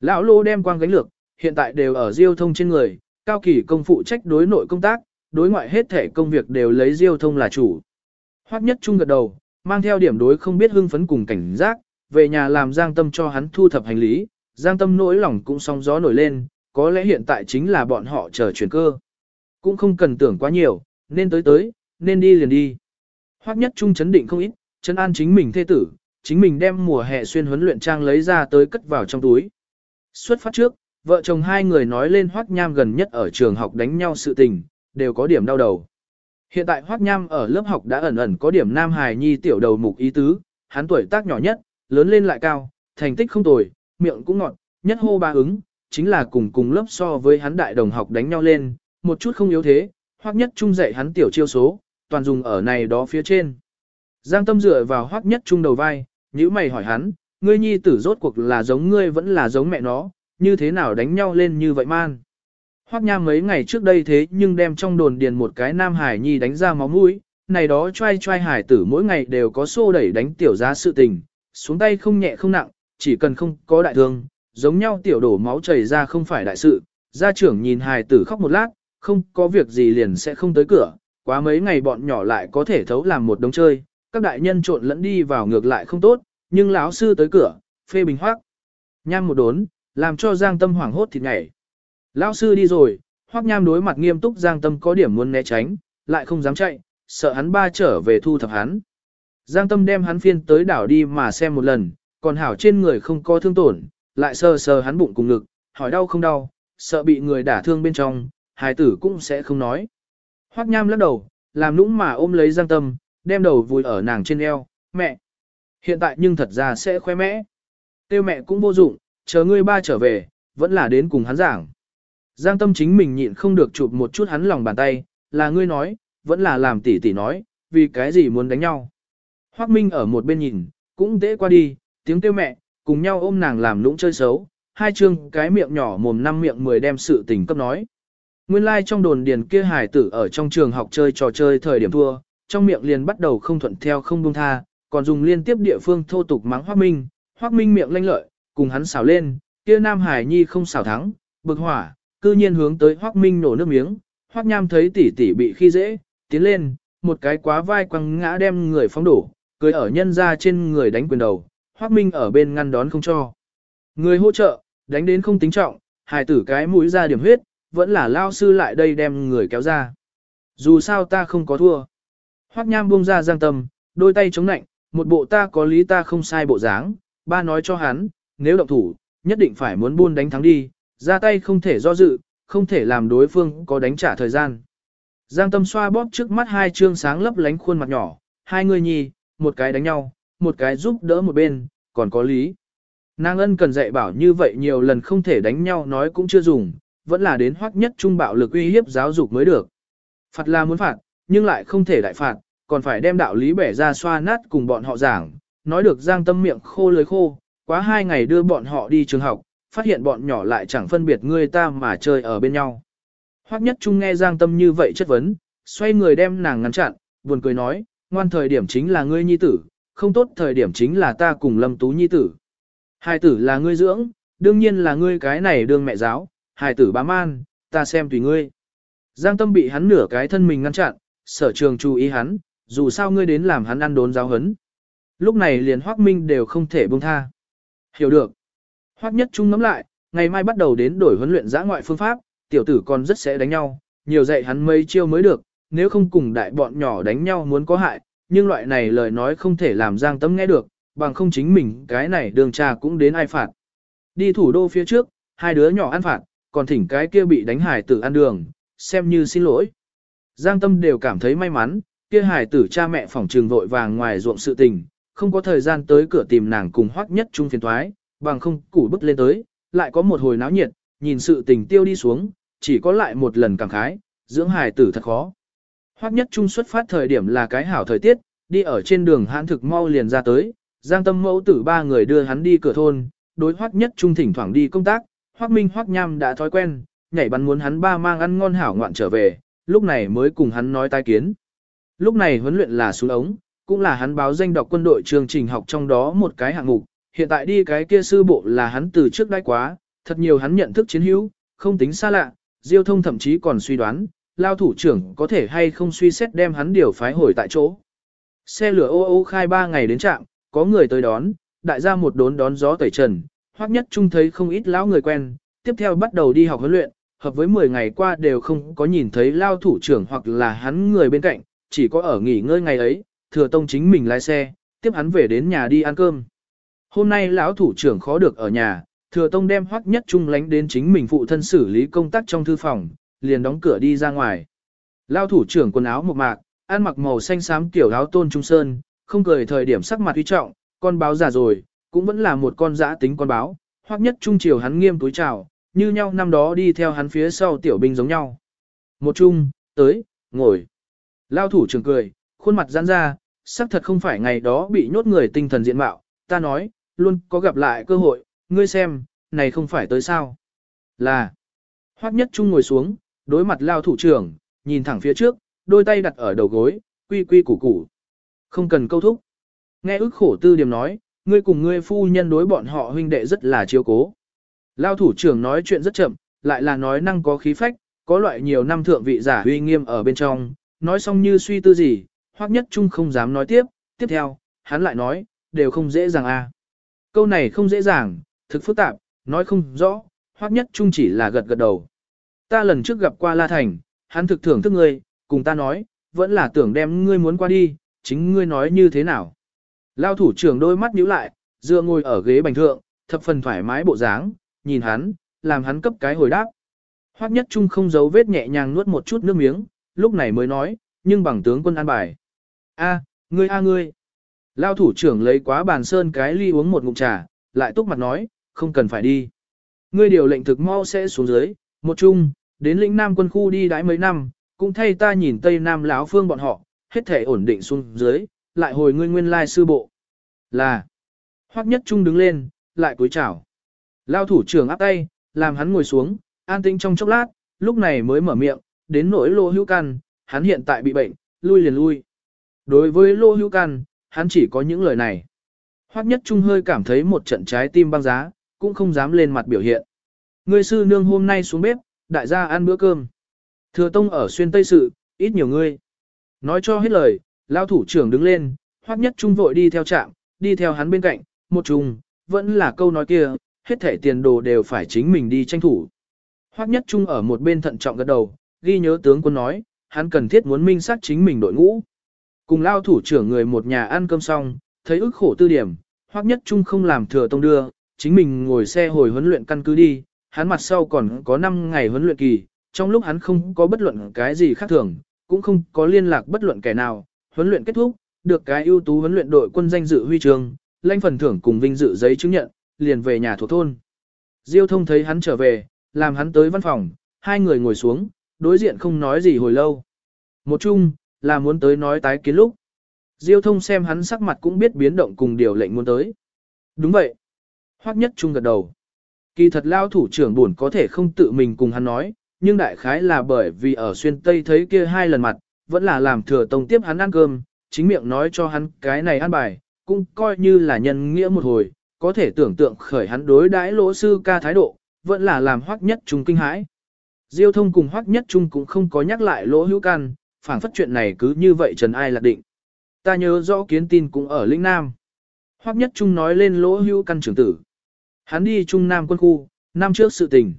Lão Lô đem quang gánh lược, hiện tại đều ở Diêu Thông trên người, cao kỳ công phụ trách đối nội công tác, đối ngoại hết thể công việc đều lấy Diêu Thông là chủ. Hoắc Nhất Trung gật đầu, mang theo điểm đối không biết hưng phấn cùng cảnh giác, về nhà làm Giang Tâm cho hắn thu thập hành lý, Giang Tâm nỗi lòng cũng sóng gió nổi lên, có lẽ hiện tại chính là bọn họ chờ chuyển cơ. Cũng không cần tưởng quá nhiều, nên tới tới, nên đi liền đi. Hoắc nhất trung chấn định không ít, chấn an chính mình thê tử, chính mình đem mùa hè xuyên huấn luyện trang lấy ra tới cất vào trong túi. Xuất phát trước, vợ chồng hai người nói lên Hoắc Nham gần nhất ở trường học đánh nhau sự tình, đều có điểm đau đầu. Hiện tại Hoắc Nham ở lớp học đã ẩn ẩn có điểm nam hài nhi tiểu đầu mục ý tứ, hắn tuổi tác nhỏ nhất, lớn lên lại cao, thành tích không tồi, miệng cũng ngọt, nhất hô ba ứng, chính là cùng cùng lớp so với hắn đại đồng học đánh nhau lên, một chút không yếu thế, Hoắc nhất trung dạy hắn tiểu chiêu số, toàn dùng ở này đó phía trên. Giang tâm dựa vào Hoắc nhất trung đầu vai, nhíu mày hỏi hắn, ngươi nhi tử rốt cuộc là giống ngươi vẫn là giống mẹ nó, như thế nào đánh nhau lên như vậy man. Hoắc Nham mấy ngày trước đây thế nhưng đem trong đồn điền một cái nam hải nhi đánh ra máu mũi, này đó trai trai hải tử mỗi ngày đều có xô đẩy đánh tiểu giá sự tình, xuống tay không nhẹ không nặng, chỉ cần không có đại thương, giống nhau tiểu đổ máu chảy ra không phải đại sự, gia trưởng nhìn Hải tử khóc một lát, không có việc gì liền sẽ không tới cửa, quá mấy ngày bọn nhỏ lại có thể thấu làm một đống chơi, các đại nhân trộn lẫn đi vào ngược lại không tốt, nhưng lão sư tới cửa, phê bình Hoắc nham một đốn, làm cho Giang Tâm hoảng hốt thịt nhảy. Lão sư đi rồi, Hoắc nham đối mặt nghiêm túc Giang Tâm có điểm muốn né tránh, lại không dám chạy, sợ hắn ba trở về thu thập hắn. Giang Tâm đem hắn phiên tới đảo đi mà xem một lần, còn hảo trên người không có thương tổn, lại sờ sờ hắn bụng cùng ngực, hỏi đau không đau, sợ bị người đả thương bên trong, hài tử cũng sẽ không nói. Hoắc Nham lắc đầu, làm nũng mà ôm lấy Giang Tâm, đem đầu vùi ở nàng trên eo, mẹ. Hiện tại nhưng thật ra sẽ khoe mẽ. Tiêu mẹ cũng vô dụng, chờ ngươi ba trở về, vẫn là đến cùng hắn giảng. Giang Tâm chính mình nhịn không được chụp một chút hắn lòng bàn tay, là ngươi nói, vẫn là làm tỷ tỷ nói, vì cái gì muốn đánh nhau. Hoắc Minh ở một bên nhìn, cũng dễ qua đi, tiếng kêu mẹ, cùng nhau ôm nàng làm lũng chơi xấu, hai chương cái miệng nhỏ mồm năm miệng mười đem sự tình cấp nói. Nguyên lai like trong đồn điền kia hải tử ở trong trường học chơi trò chơi thời điểm thua, trong miệng liền bắt đầu không thuận theo không buông tha, còn dùng liên tiếp địa phương thô tục mắng Hoắc Minh, Hoắc Minh miệng lanh lợi, cùng hắn xảo lên, kia Nam Hải Nhi không xảo thắng, bực hỏa, cư nhiên hướng tới Hoắc Minh nổ nước miếng, Hoắc Nham thấy tỷ tỷ bị khi dễ, tiến lên, một cái quá vai quăng ngã đem người phóng đổ, cười ở nhân ra trên người đánh quyền đầu, Hoắc Minh ở bên ngăn đón không cho. Người hỗ trợ, đánh đến không tính trọng, hài tử cái mũi ra điểm huyết, vẫn là lao sư lại đây đem người kéo ra. Dù sao ta không có thua. Hoắc Nham buông ra giang tâm, đôi tay chống nạnh, một bộ ta có lý ta không sai bộ dáng, ba nói cho hắn, nếu động thủ, nhất định phải muốn buôn đánh thắng đi, ra tay không thể do dự, không thể làm đối phương có đánh trả thời gian. Giang tâm xoa bóp trước mắt hai trương sáng lấp lánh khuôn mặt nhỏ, hai người nhì, một cái đánh nhau, một cái giúp đỡ một bên, còn có lý. Nàng ân cần dạy bảo như vậy nhiều lần không thể đánh nhau nói cũng chưa dùng, vẫn là đến hoắc nhất trung bạo lực uy hiếp giáo dục mới được. Phạt là muốn phạt, nhưng lại không thể đại phạt, còn phải đem đạo lý bẻ ra xoa nát cùng bọn họ giảng, nói được giang tâm miệng khô lưới khô, quá hai ngày đưa bọn họ đi trường học, phát hiện bọn nhỏ lại chẳng phân biệt người ta mà chơi ở bên nhau. Hoắc nhất trung nghe giang tâm như vậy chất vấn, xoay người đem nàng ngăn chặn, buồn cười nói, ngoan thời điểm chính là ngươi nhi tử, không tốt thời điểm chính là ta cùng Lâm Tú Nhi tử. Hai tử là ngươi dưỡng, đương nhiên là ngươi cái này đương mẹ giáo, hai tử bá man, ta xem tùy ngươi. Giang tâm bị hắn nửa cái thân mình ngăn chặn, sở trường chú ý hắn, dù sao ngươi đến làm hắn ăn đốn giáo hấn. Lúc này liền hoắc Minh đều không thể buông tha. Hiểu được. Hoắc Nhất Trung ngắm lại, ngày mai bắt đầu đến đổi huấn luyện giã ngoại phương pháp, tiểu tử còn rất sẽ đánh nhau, nhiều dạy hắn mấy chiêu mới được, nếu không cùng đại bọn nhỏ đánh nhau muốn có hại, nhưng loại này lời nói không thể làm Giang Tâm nghe được, bằng không chính mình cái này đường trà cũng đến ai phạt. Đi thủ đô phía trước, hai đứa nhỏ ăn phạt, còn thỉnh cái kia bị đánh hải tử ăn đường, xem như xin lỗi. Giang Tâm đều cảm thấy may mắn, kia hải tử cha mẹ phỏng trường vội vàng ngoài ruộng sự tình, không có thời gian tới cửa tìm nàng cùng hoắc nhất trung phiền thoái, bằng không củ bức lên tới, lại có một hồi náo nhiệt, nhìn sự tình tiêu đi xuống, chỉ có lại một lần cảm khái, dưỡng hải tử thật khó. Hoắc nhất trung xuất phát thời điểm là cái hảo thời tiết, đi ở trên đường hãn thực mau liền ra tới, Giang Tâm mẫu tử ba người đưa hắn đi cửa thôn, đối Hoắc nhất trung thỉnh thoảng đi công tác, Hoắc Minh Hoắc Nham đã thói quen, nhảy bắn muốn hắn ba mang ăn ngon hảo ngoạn trở về, lúc này mới cùng hắn nói tai kiến. Lúc này huấn luyện là xuống ống, cũng là hắn báo danh đọc quân đội chương trình học trong đó một cái hạng mục, hiện tại đi cái kia sư bộ là hắn từ trước đãi quá, thật nhiều hắn nhận thức chiến hữu, không tính xa lạ, Diêu thông thậm chí còn suy đoán, lao thủ trưởng có thể hay không suy xét đem hắn điều phái hồi tại chỗ. Xe lửa ô ô khai ba ngày đến trạm, có người tới đón, đại gia một đốn đón gió tẩy trần, hoắc nhất trung thấy không ít lão người quen, tiếp theo bắt đầu đi học huấn luyện, hợp với 10 ngày qua đều không có nhìn thấy lao thủ trưởng hoặc là hắn người bên cạnh, chỉ có ở nghỉ ngơi ngày ấy, thừa tông chính mình lái xe, tiếp hắn về đến nhà đi ăn cơm. Hôm nay lão thủ trưởng khó được ở nhà, thừa tông đem hoắc nhất trung lánh đến chính mình phụ thân xử lý công tác trong thư phòng, liền đóng cửa đi ra ngoài. Lão thủ trưởng quần áo một mạc, ăn mặc màu xanh xám kiểu áo tôn trung sơn, không cười thời điểm sắc mặt uy trọng, con báo già rồi, cũng vẫn là một con dã tính con báo, Hoắc nhất trung chiều hắn nghiêm túi chào, như nhau năm đó đi theo hắn phía sau tiểu binh giống nhau. Một chung, tới, ngồi. Lao thủ trưởng cười, khuôn mặt giãn ra, sắc thật không phải ngày đó bị nhốt người tinh thần diện mạo, ta nói, luôn có gặp lại cơ hội, ngươi xem, này không phải tới sao. Là, hoắc nhất trung ngồi xuống, đối mặt lao thủ trưởng, nhìn thẳng phía trước, đôi tay đặt ở đầu gối, quy quy củ củ. Không cần câu thúc. Nghe ức khổ tư điểm nói, ngươi cùng ngươi phu nhân đối bọn họ huynh đệ rất là chiếu cố. Lao thủ trưởng nói chuyện rất chậm, lại là nói năng có khí phách, có loại nhiều năm thượng vị giả uy nghiêm ở bên trong, nói xong như suy tư gì, Hoắc nhất trung không dám nói tiếp, tiếp theo, hắn lại nói, đều không dễ dàng à. Câu này không dễ dàng, thực phức tạp, nói không rõ, hoắc nhất trung chỉ là gật gật đầu. Ta lần trước gặp qua La Thành, hắn thực thưởng thức ngươi, cùng ta nói, vẫn là tưởng đem ngươi muốn qua đi, chính ngươi nói như thế nào. Lao thủ trưởng đôi mắt nhíu lại, dựa ngồi ở ghế bành thượng, thập phần thoải mái bộ dáng, nhìn hắn, làm hắn cấp cái hồi đáp. Hoắc nhất trung không giấu vết nhẹ nhàng nuốt một chút nước miếng, lúc này mới nói, nhưng bằng tướng quân an bài. A, ngươi a ngươi. Lao thủ trưởng lấy quá bàn sơn cái ly uống một ngụm trà, lại túc mặt nói, không cần phải đi. Ngươi điều lệnh thực mau sẽ xuống dưới, một chung, đến lĩnh Nam quân khu đi đãi mấy năm, cũng thay ta nhìn Tây Nam lão phương bọn họ, hết thể ổn định xuống dưới, lại hồi ngươi nguyên lai sư bộ. Là, Hoắc Nhất Trung đứng lên, lại cúi chào. Lao thủ trưởng áp tay, làm hắn ngồi xuống, an tĩnh trong chốc lát, lúc này mới mở miệng, đến nỗi lô hữu căn, hắn hiện tại bị bệnh, lui liền lui. Đối với lô hữu căn, hắn chỉ có những lời này. Hoắc Nhất Trung hơi cảm thấy một trận trái tim băng giá, cũng không dám lên mặt biểu hiện. người sư nương hôm nay xuống bếp, đại gia ăn bữa cơm. Thừa tông ở xuyên tây sự, ít nhiều ngươi. Nói cho hết lời, lao thủ trưởng đứng lên, hoắc nhất trung vội đi theo trạm, đi theo hắn bên cạnh, một trùng, vẫn là câu nói kia, hết thể tiền đồ đều phải chính mình đi tranh thủ. Hoắc nhất trung ở một bên thận trọng gật đầu, ghi nhớ tướng quân nói, hắn cần thiết muốn minh sát chính mình đội ngũ. Cùng lao thủ trưởng người một nhà ăn cơm xong, thấy ức khổ tư điểm, Hoắc nhất trung không làm thừa tông đưa, chính mình ngồi xe hồi huấn luyện căn cứ đi, hắn mặt sau còn có 5 ngày huấn luyện kỳ, trong lúc hắn không có bất luận cái gì khác thường, cũng không có liên lạc bất luận kẻ nào, huấn luyện kết thúc, được cái ưu tú huấn luyện đội quân danh dự huy trường, lãnh phần thưởng cùng vinh dự giấy chứng nhận, liền về nhà thuộc thôn. Diêu thông thấy hắn trở về, làm hắn tới văn phòng, hai người ngồi xuống, đối diện không nói gì hồi lâu. Một chung, là muốn tới nói tái kiến lúc. Diêu thông xem hắn sắc mặt cũng biết biến động cùng điều lệnh muốn tới. Đúng vậy. Hoắc nhất trung gật đầu. Kỳ thật lao thủ trưởng buồn có thể không tự mình cùng hắn nói, nhưng đại khái là bởi vì ở xuyên Tây thấy kia hai lần mặt, vẫn là làm thừa tông tiếp hắn ăn cơm, chính miệng nói cho hắn cái này ăn bài, cũng coi như là nhân nghĩa một hồi, có thể tưởng tượng khởi hắn đối đãi lỗ sư ca thái độ, vẫn là làm hoắc nhất trung kinh hãi. Diêu thông cùng hoắc nhất trung cũng không có nhắc lại lỗ hữu can, phảng phất chuyện này cứ như vậy trần ai lạc định. Ta nhớ rõ kiến tin cũng ở lĩnh Nam. Hoắc nhất trung nói lên lỗ Hưu căn trưởng tử. Hắn đi Trung Nam quân khu, năm trước sự tình.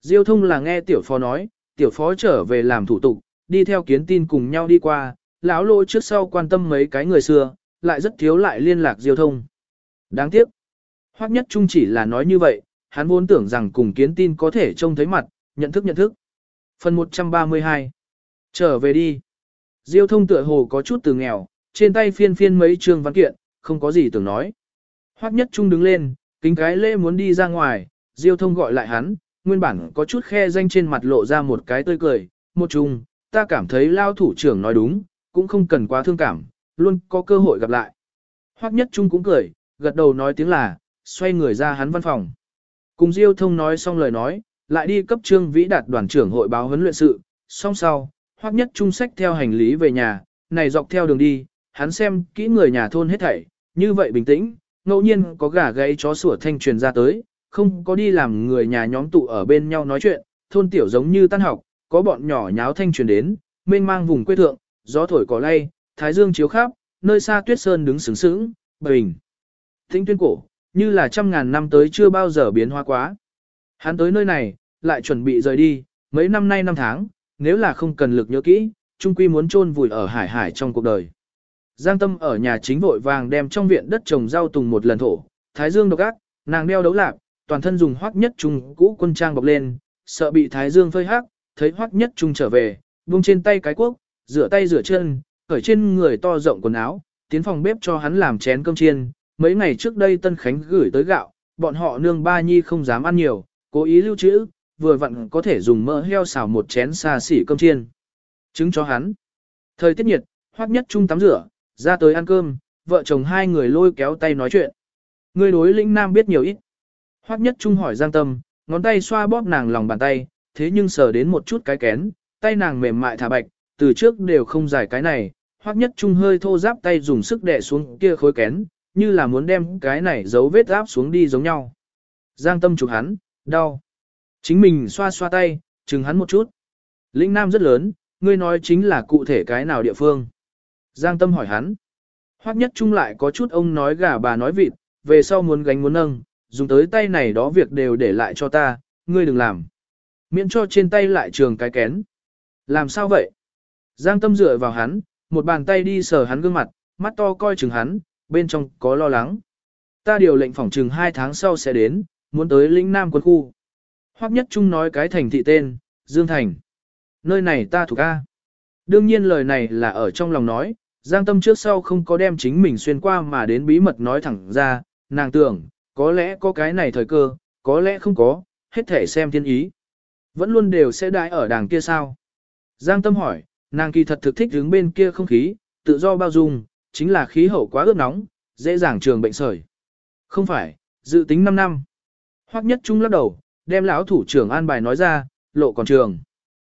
Diêu thông là nghe tiểu phó nói, tiểu phó trở về làm thủ tục, đi theo kiến tin cùng nhau đi qua, lão lỗ trước sau quan tâm mấy cái người xưa, lại rất thiếu lại liên lạc diêu thông. Đáng tiếc. Hoắc nhất trung chỉ là nói như vậy, hắn vốn tưởng rằng cùng kiến tin có thể trông thấy mặt, nhận thức nhận thức. Phần 132 Trở về đi. Diêu thông tựa hồ có chút từ nghèo, trên tay phiên phiên mấy trường văn kiện, không có gì tưởng nói. Hoắc nhất trung đứng lên, kính cái lễ muốn đi ra ngoài, Diêu thông gọi lại hắn, nguyên bản có chút khe danh trên mặt lộ ra một cái tươi cười, một chung, ta cảm thấy lao thủ trưởng nói đúng, cũng không cần quá thương cảm, luôn có cơ hội gặp lại. Hoắc nhất trung cũng cười, gật đầu nói tiếng là, xoay người ra hắn văn phòng. Cùng Diêu thông nói xong lời nói, lại đi cấp trương vĩ đạt đoàn trưởng hội báo huấn luyện sự, xong sau, Hoắc nhất trung sách theo hành lý về nhà, này dọc theo đường đi, hắn xem kỹ người nhà thôn hết thảy, như vậy bình tĩnh, ngẫu nhiên có gà gáy chó sủa thanh truyền ra tới, không có đi làm người nhà nhóm tụ ở bên nhau nói chuyện, thôn tiểu giống như tan học, có bọn nhỏ nháo thanh truyền đến, mênh mang vùng quê thượng, gió thổi cỏ lay, thái dương chiếu khắp, nơi xa tuyết sơn đứng sướng sướng, bình. Tĩnh tuyên cổ, như là trăm ngàn năm tới chưa bao giờ biến hóa quá. Hắn tới nơi này, lại chuẩn bị rời đi, mấy năm nay năm tháng, nếu là không cần lực nhớ kỹ, trung quy muốn chôn vùi ở hải hải trong cuộc đời. Giang Tâm ở nhà chính vội vàng đem trong viện đất trồng rau tùng một lần thổ, thái dương độc ác, nàng đeo đấu lạc, toàn thân dùng hoắc nhất trung cũ quân trang bọc lên, sợ bị thái dương phơi hắc, thấy hoắc nhất trung trở về, buông trên tay cái cuốc, rửa tay rửa chân, cởi trên người to rộng quần áo, tiến phòng bếp cho hắn làm chén cơm chiên. Mấy ngày trước đây Tân Khánh gửi tới gạo, bọn họ nương ba nhi không dám ăn nhiều, cố ý lưu trữ, vừa vặn có thể dùng mỡ heo xào một chén xa xỉ cơm chiên. Trứng cho hắn. Thời tiết nhiệt, hoắc nhất trung tắm rửa, ra tới ăn cơm, vợ chồng hai người lôi kéo tay nói chuyện. Người đối lĩnh nam biết nhiều ít. Hoắc nhất trung hỏi Giang Tâm, ngón tay xoa bóp nàng lòng bàn tay, thế nhưng sờ đến một chút cái kén, tay nàng mềm mại thả bạch, từ trước đều không giải cái này. Hoắc nhất trung hơi thô giáp tay dùng sức đè xuống kia khối kén, như là muốn đem cái này giấu vết áp xuống đi giống nhau. Giang Tâm chụp hắn, đau. Chính mình xoa xoa tay, chừng hắn một chút. Lĩnh Nam rất lớn, ngươi nói chính là cụ thể cái nào địa phương. Giang Tâm hỏi hắn. Hoắc nhất trung lại có chút ông nói gà bà nói vịt, về sau muốn gánh muốn nâng, dùng tới tay này đó việc đều để lại cho ta, ngươi đừng làm. Miễn cho trên tay lại trường cái kén. Làm sao vậy? Giang tâm dựa vào hắn, một bàn tay đi sờ hắn gương mặt, mắt to coi chừng hắn, bên trong có lo lắng. Ta điều lệnh phỏng chừng hai tháng sau sẽ đến, muốn tới lĩnh nam quân khu. Hoắc nhất trung nói cái thành thị tên, Dương Thành. Nơi này ta thuộc A. Đương nhiên lời này là ở trong lòng nói, Giang tâm trước sau không có đem chính mình xuyên qua mà đến bí mật nói thẳng ra, nàng tưởng, có lẽ có cái này thời cơ, có lẽ không có, hết thể xem thiên ý. Vẫn luôn đều sẽ đãi ở đàng kia sao? Giang Tâm hỏi, nàng kỳ thật thực thích đứng bên kia không khí, tự do bao dung, chính là khí hậu quá ướt nóng, dễ dàng trường bệnh sởi. Không phải, dự tính 5 năm. Hoắc nhất trung lắc đầu, đem lão thủ trưởng an bài nói ra, lộ còn trường.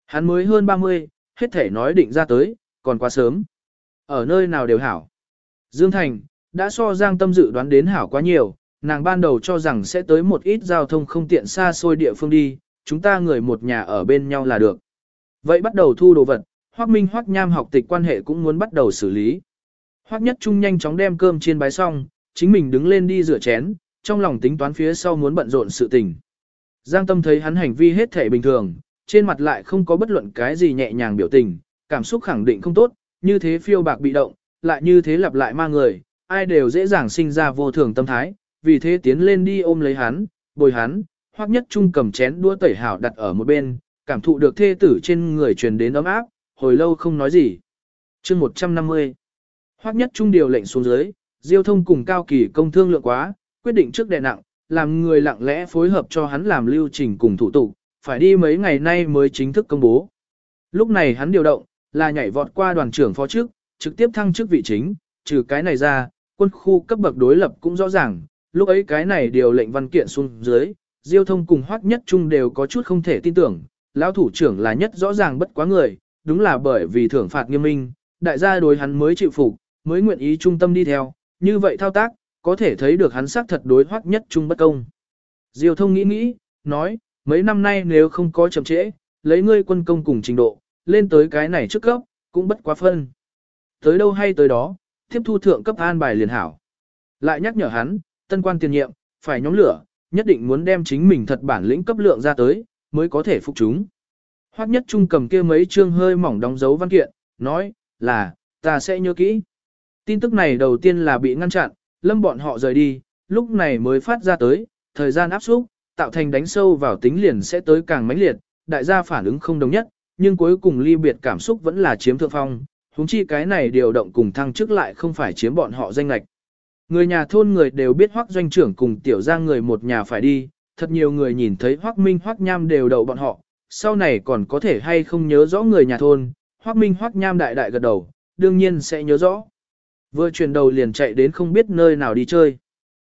Hắn mới hơn 30, hết thể nói định ra tới, còn quá sớm. Ở nơi nào đều hảo. Dương Thành, đã so Giang Tâm dự đoán đến hảo quá nhiều, nàng ban đầu cho rằng sẽ tới một ít giao thông không tiện xa xôi địa phương đi, chúng ta người một nhà ở bên nhau là được. Vậy bắt đầu thu đồ vật, Hoắc Minh Hoắc Nham học tịch quan hệ cũng muốn bắt đầu xử lý. Hoắc Nhất Trung nhanh chóng đem cơm chiên bái xong, chính mình đứng lên đi rửa chén, trong lòng tính toán phía sau muốn bận rộn sự tình. Giang Tâm thấy hắn hành vi hết thể bình thường, trên mặt lại không có bất luận cái gì nhẹ nhàng biểu tình, cảm xúc khẳng định không tốt, như thế phiêu bạc bị động, lại như thế lặp lại ma người, ai đều dễ dàng sinh ra vô thường tâm thái, vì thế tiến lên đi ôm lấy hắn, bồi hắn, hoặc nhất trung cầm chén đũa tẩy hảo đặt ở một bên, cảm thụ được thê tử trên người truyền đến ấm áp, hồi lâu không nói gì. chương 150 Hoắc nhất trung điều lệnh xuống dưới, diêu thông cùng cao kỳ công thương lượng quá, quyết định trước đè nặng, làm người lặng lẽ phối hợp cho hắn làm lưu trình cùng thủ tục, phải đi mấy ngày nay mới chính thức công bố. Lúc này hắn điều động, là nhảy vọt qua đoàn trưởng phó trước, trực tiếp thăng chức vị chính, trừ cái này ra, quân khu cấp bậc đối lập cũng rõ ràng, lúc ấy cái này điều lệnh văn kiện xuống dưới, Diêu thông cùng hoắc nhất trung đều có chút không thể tin tưởng, lão thủ trưởng là nhất rõ ràng bất quá người, đúng là bởi vì thưởng phạt nghiêm minh, đại gia đối hắn mới chịu phục, mới nguyện ý trung tâm đi theo, như vậy thao tác, có thể thấy được hắn xác thật đối hoắc nhất trung bất công. Diêu thông nghĩ nghĩ, nói, mấy năm nay nếu không có chậm trễ, lấy ngươi quân công cùng trình độ, lên tới cái này trước cấp, cũng bất quá phân. Tới đâu hay tới đó, tiếp thu thượng cấp an bài liền hảo. Lại nhắc nhở hắn, tân quan tiền nhiệm, phải nhóm lửa, nhất định muốn đem chính mình thật bản lĩnh cấp lượng ra tới, mới có thể phục chúng. Hoắc nhất trung cầm kia mấy chương hơi mỏng đóng dấu văn kiện, nói, là, ta sẽ nhớ kỹ. Tin tức này đầu tiên là bị ngăn chặn, lâm bọn họ rời đi, lúc này mới phát ra tới, thời gian áp xúc, tạo thành đánh sâu vào tính liền sẽ tới càng mãnh liệt, đại gia phản ứng không đồng nhất, nhưng cuối cùng ly biệt cảm xúc vẫn là chiếm thượng phong, huống chi cái này điều động cùng thăng chức lại không phải chiếm bọn họ danh lạch. Người nhà thôn người đều biết hoắc doanh trưởng cùng tiểu gia người một nhà phải đi, thật nhiều người nhìn thấy hoắc minh hoắc nham đều đậu bọn họ, sau này còn có thể hay không nhớ rõ người nhà thôn, hoắc minh hoắc nham đại đại gật đầu, đương nhiên sẽ nhớ rõ. Vừa chuyển đầu liền chạy đến không biết nơi nào đi chơi.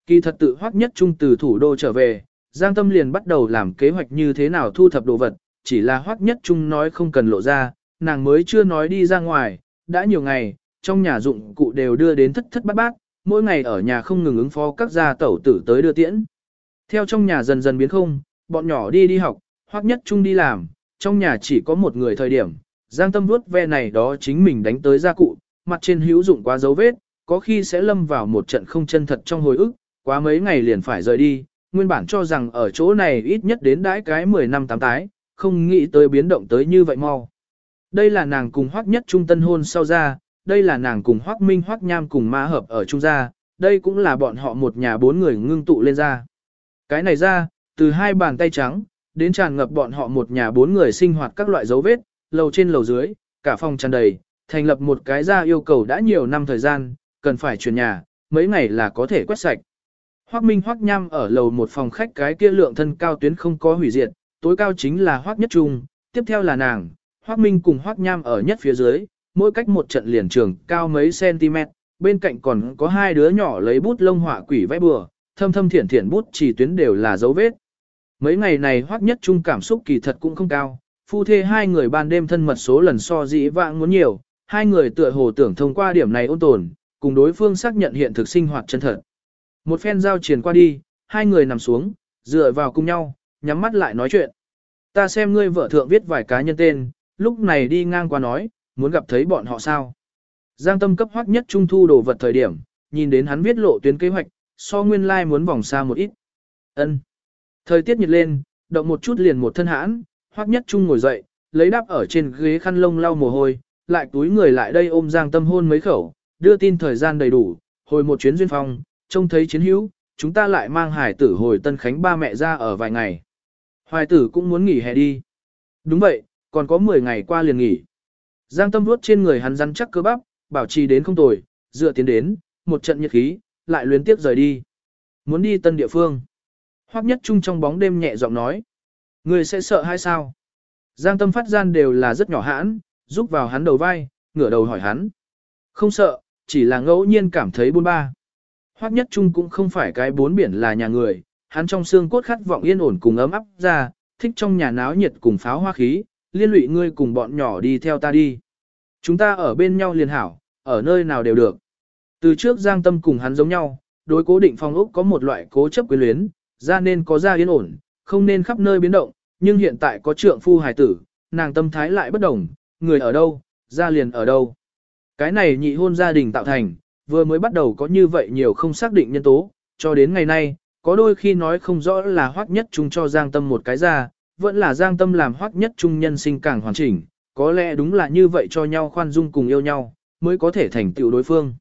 Kỳ thật tự hoắc nhất trung từ thủ đô trở về, Giang Tâm liền bắt đầu làm kế hoạch như thế nào thu thập đồ vật, chỉ là hoắc nhất trung nói không cần lộ ra, nàng mới chưa nói đi ra ngoài, đã nhiều ngày, trong nhà dụng cụ đều đưa đến thất thất bát bát, mỗi ngày ở nhà không ngừng ứng phó các gia tẩu tử tới đưa tiễn. Theo trong nhà dần dần biến không, bọn nhỏ đi đi học, hoắc nhất trung đi làm, trong nhà chỉ có một người thời điểm, Giang Tâm vuốt ve này đó chính mình đánh tới gia cụ, mặt trên hữu dụng quá dấu vết, có khi sẽ lâm vào một trận không chân thật trong hồi ức, quá mấy ngày liền phải rời đi, nguyên bản cho rằng ở chỗ này ít nhất đến đãi cái 10 năm tám tái, không nghĩ tới biến động tới như vậy mau. Đây là nàng cùng hoắc nhất trung tân hôn sau ra, đây là nàng cùng hoắc minh hoắc nham cùng ma hợp ở trung gia, đây cũng là bọn họ một nhà bốn người ngưng tụ lên ra. Cái này ra, từ hai bàn tay trắng, đến tràn ngập bọn họ một nhà bốn người sinh hoạt các loại dấu vết, lầu trên lầu dưới, cả phòng tràn đầy, thành lập một cái ra yêu cầu đã nhiều năm thời gian, cần phải chuyển nhà, mấy ngày là có thể quét sạch. Hoắc Minh Hoắc Nham ở lầu một phòng khách cái kia lượng thân cao tuyến không có hủy diệt, tối cao chính là Hoắc Nhất Trung, tiếp theo là nàng, Hoắc Minh cùng Hoắc Nham ở nhất phía dưới, mỗi cách một trận liền trường cao mấy cm, bên cạnh còn có hai đứa nhỏ lấy bút lông họa quỷ vẽ bừa, thâm thâm thiển thiển bút chỉ tuyến đều là dấu vết. Mấy ngày này Hoắc Nhất Trung cảm xúc kỳ thật cũng không cao, phu thê hai người ban đêm thân mật số lần so dĩ vãng muốn nhiều, hai người tựa hồ tưởng thông qua điểm này ôn tồn, cùng đối phương xác nhận hiện thực sinh hoạt chân thật. Một phen giao truyền qua đi, hai người nằm xuống, dựa vào cùng nhau, nhắm mắt lại nói chuyện. Ta xem ngươi vợ thượng viết vài cá nhân tên, lúc này đi ngang qua nói, muốn gặp thấy bọn họ sao. Giang tâm cấp hoắc nhất trung thu đồ vật thời điểm, nhìn đến hắn viết lộ tuyến kế hoạch, so nguyên lai like muốn vòng xa một ít. Ân. Thời tiết nhiệt lên, động một chút liền một thân hãn, hoắc nhất trung ngồi dậy, lấy đáp ở trên ghế khăn lông lau mồ hôi, lại túi người lại đây ôm Giang tâm hôn mấy khẩu, đưa tin thời gian đầy đủ, hồi một chuyến duyên phong, trông thấy chiến hữu, chúng ta lại mang hải tử hồi Tân Khánh ba mẹ ra ở vài ngày. Hoài tử cũng muốn nghỉ hè đi. Đúng vậy, còn có 10 ngày qua liền nghỉ. Giang tâm vuốt trên người hắn rắn chắc cơ bắp, bảo trì đến không tồi, dựa tiến đến, một trận nhiệt khí, lại luyến tiếp rời đi. Muốn đi tân địa phương. Hoắc nhất trung trong bóng đêm nhẹ giọng nói. Người sẽ sợ hay sao? Giang tâm phát gian đều là rất nhỏ hãn, giúp vào hắn đầu vai, ngửa đầu hỏi hắn. Không sợ, chỉ là ngẫu nhiên cảm thấy buồn ba. Hoắc nhất trung cũng không phải cái bốn biển là nhà người, hắn trong xương cốt khát vọng yên ổn cùng ấm áp ra, thích trong nhà náo nhiệt cùng pháo hoa khí, liên lụy ngươi cùng bọn nhỏ đi theo ta đi. Chúng ta ở bên nhau liền hảo, ở nơi nào đều được. Từ trước Giang Tâm cùng hắn giống nhau, đối cố định phong ốc có một loại cố chấp quyến luyến, ra nên có ra yên ổn, không nên khắp nơi biến động, nhưng hiện tại có trượng phu hài tử, nàng tâm thái lại bất đồng, người ở đâu, ra liền ở đâu. Cái này nhị hôn gia đình tạo thành, vừa mới bắt đầu có như vậy nhiều không xác định nhân tố, cho đến ngày nay, có đôi khi nói không rõ là hoắc nhất chung cho Giang Tâm một cái ra, vẫn là Giang Tâm làm hoắc nhất chung nhân sinh càng hoàn chỉnh, có lẽ đúng là như vậy cho nhau khoan dung cùng yêu nhau, mới có thể thành tựu đối phương.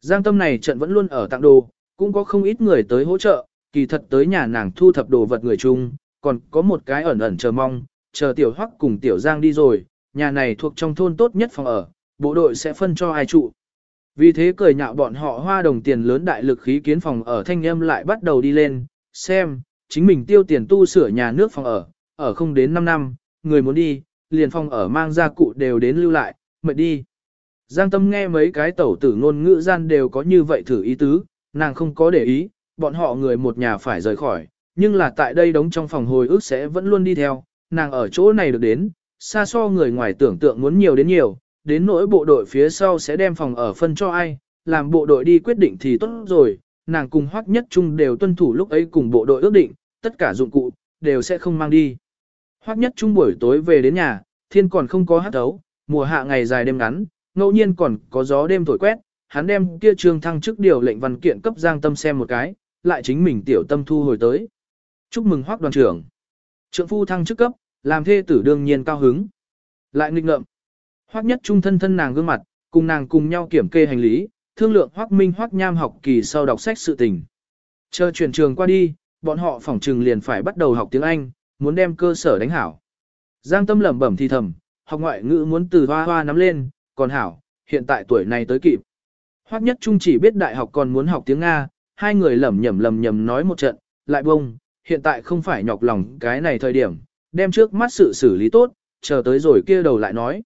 Giang Tâm này trận vẫn luôn ở tặng đồ, cũng có không ít người tới hỗ trợ, kỳ thật tới nhà nàng thu thập đồ vật người chung, còn có một cái ẩn ẩn chờ mong, chờ tiểu hoắc cùng tiểu Giang đi rồi, nhà này thuộc trong thôn tốt nhất phòng ở, bộ đội sẽ phân cho ai trụ. Vì thế cười nhạo bọn họ hoa đồng tiền lớn đại lực khí kiến phòng ở thanh âm lại bắt đầu đi lên, xem, chính mình tiêu tiền tu sửa nhà nước phòng ở, ở không đến 5 năm, người muốn đi, liền phòng ở mang ra cụ đều đến lưu lại, mệt đi. Giang tâm nghe mấy cái tẩu tử ngôn ngữ gian đều có như vậy thử ý tứ, nàng không có để ý, bọn họ người một nhà phải rời khỏi, nhưng là tại đây đóng trong phòng hồi ức sẽ vẫn luôn đi theo, nàng ở chỗ này được đến, xa so người ngoài tưởng tượng muốn nhiều đến nhiều, đến nỗi bộ đội phía sau sẽ đem phòng ở phân cho ai, làm bộ đội đi quyết định thì tốt rồi, nàng cùng Hoắc Nhất Trung đều tuân thủ lúc ấy cùng bộ đội ước định, tất cả dụng cụ, đều sẽ không mang đi. Hoắc Nhất Trung buổi tối về đến nhà, thiên còn không có hát thấu, mùa hạ ngày dài đêm ngắn, ngẫu nhiên còn có gió đêm thổi quét, hắn đem kia trương thăng chức điều lệnh văn kiện cấp Giang Tâm xem một cái, lại chính mình tiểu tâm thu hồi tới. Chúc mừng Hoắc đoàn trưởng. Trượng phu thăng chức cấp, làm thê tử đương nhiên cao hứng. Lại nghịch ngợm. Hoắc nhất trung thân thân nàng gương mặt, cùng nàng cùng nhau kiểm kê hành lý, thương lượng Hoắc Minh Hoắc Nham học kỳ sau đọc sách sự tình. Chờ chuyển trường qua đi, bọn họ phỏng trừng liền phải bắt đầu học tiếng Anh, muốn đem cơ sở đánh hảo. Giang Tâm lẩm bẩm thì thầm, học ngoại ngữ muốn từ hoa hoa nắm lên, còn hảo, hiện tại tuổi này tới kịp. Hoắc Nhất Trung chỉ biết đại học còn muốn học tiếng Nga, hai người lẩm nhẩm lẩm nhẩm nói một trận, lại bông, hiện tại không phải nhọc lòng cái này thời điểm, đem trước mắt sự xử lý tốt, chờ tới rồi kia đầu lại nói.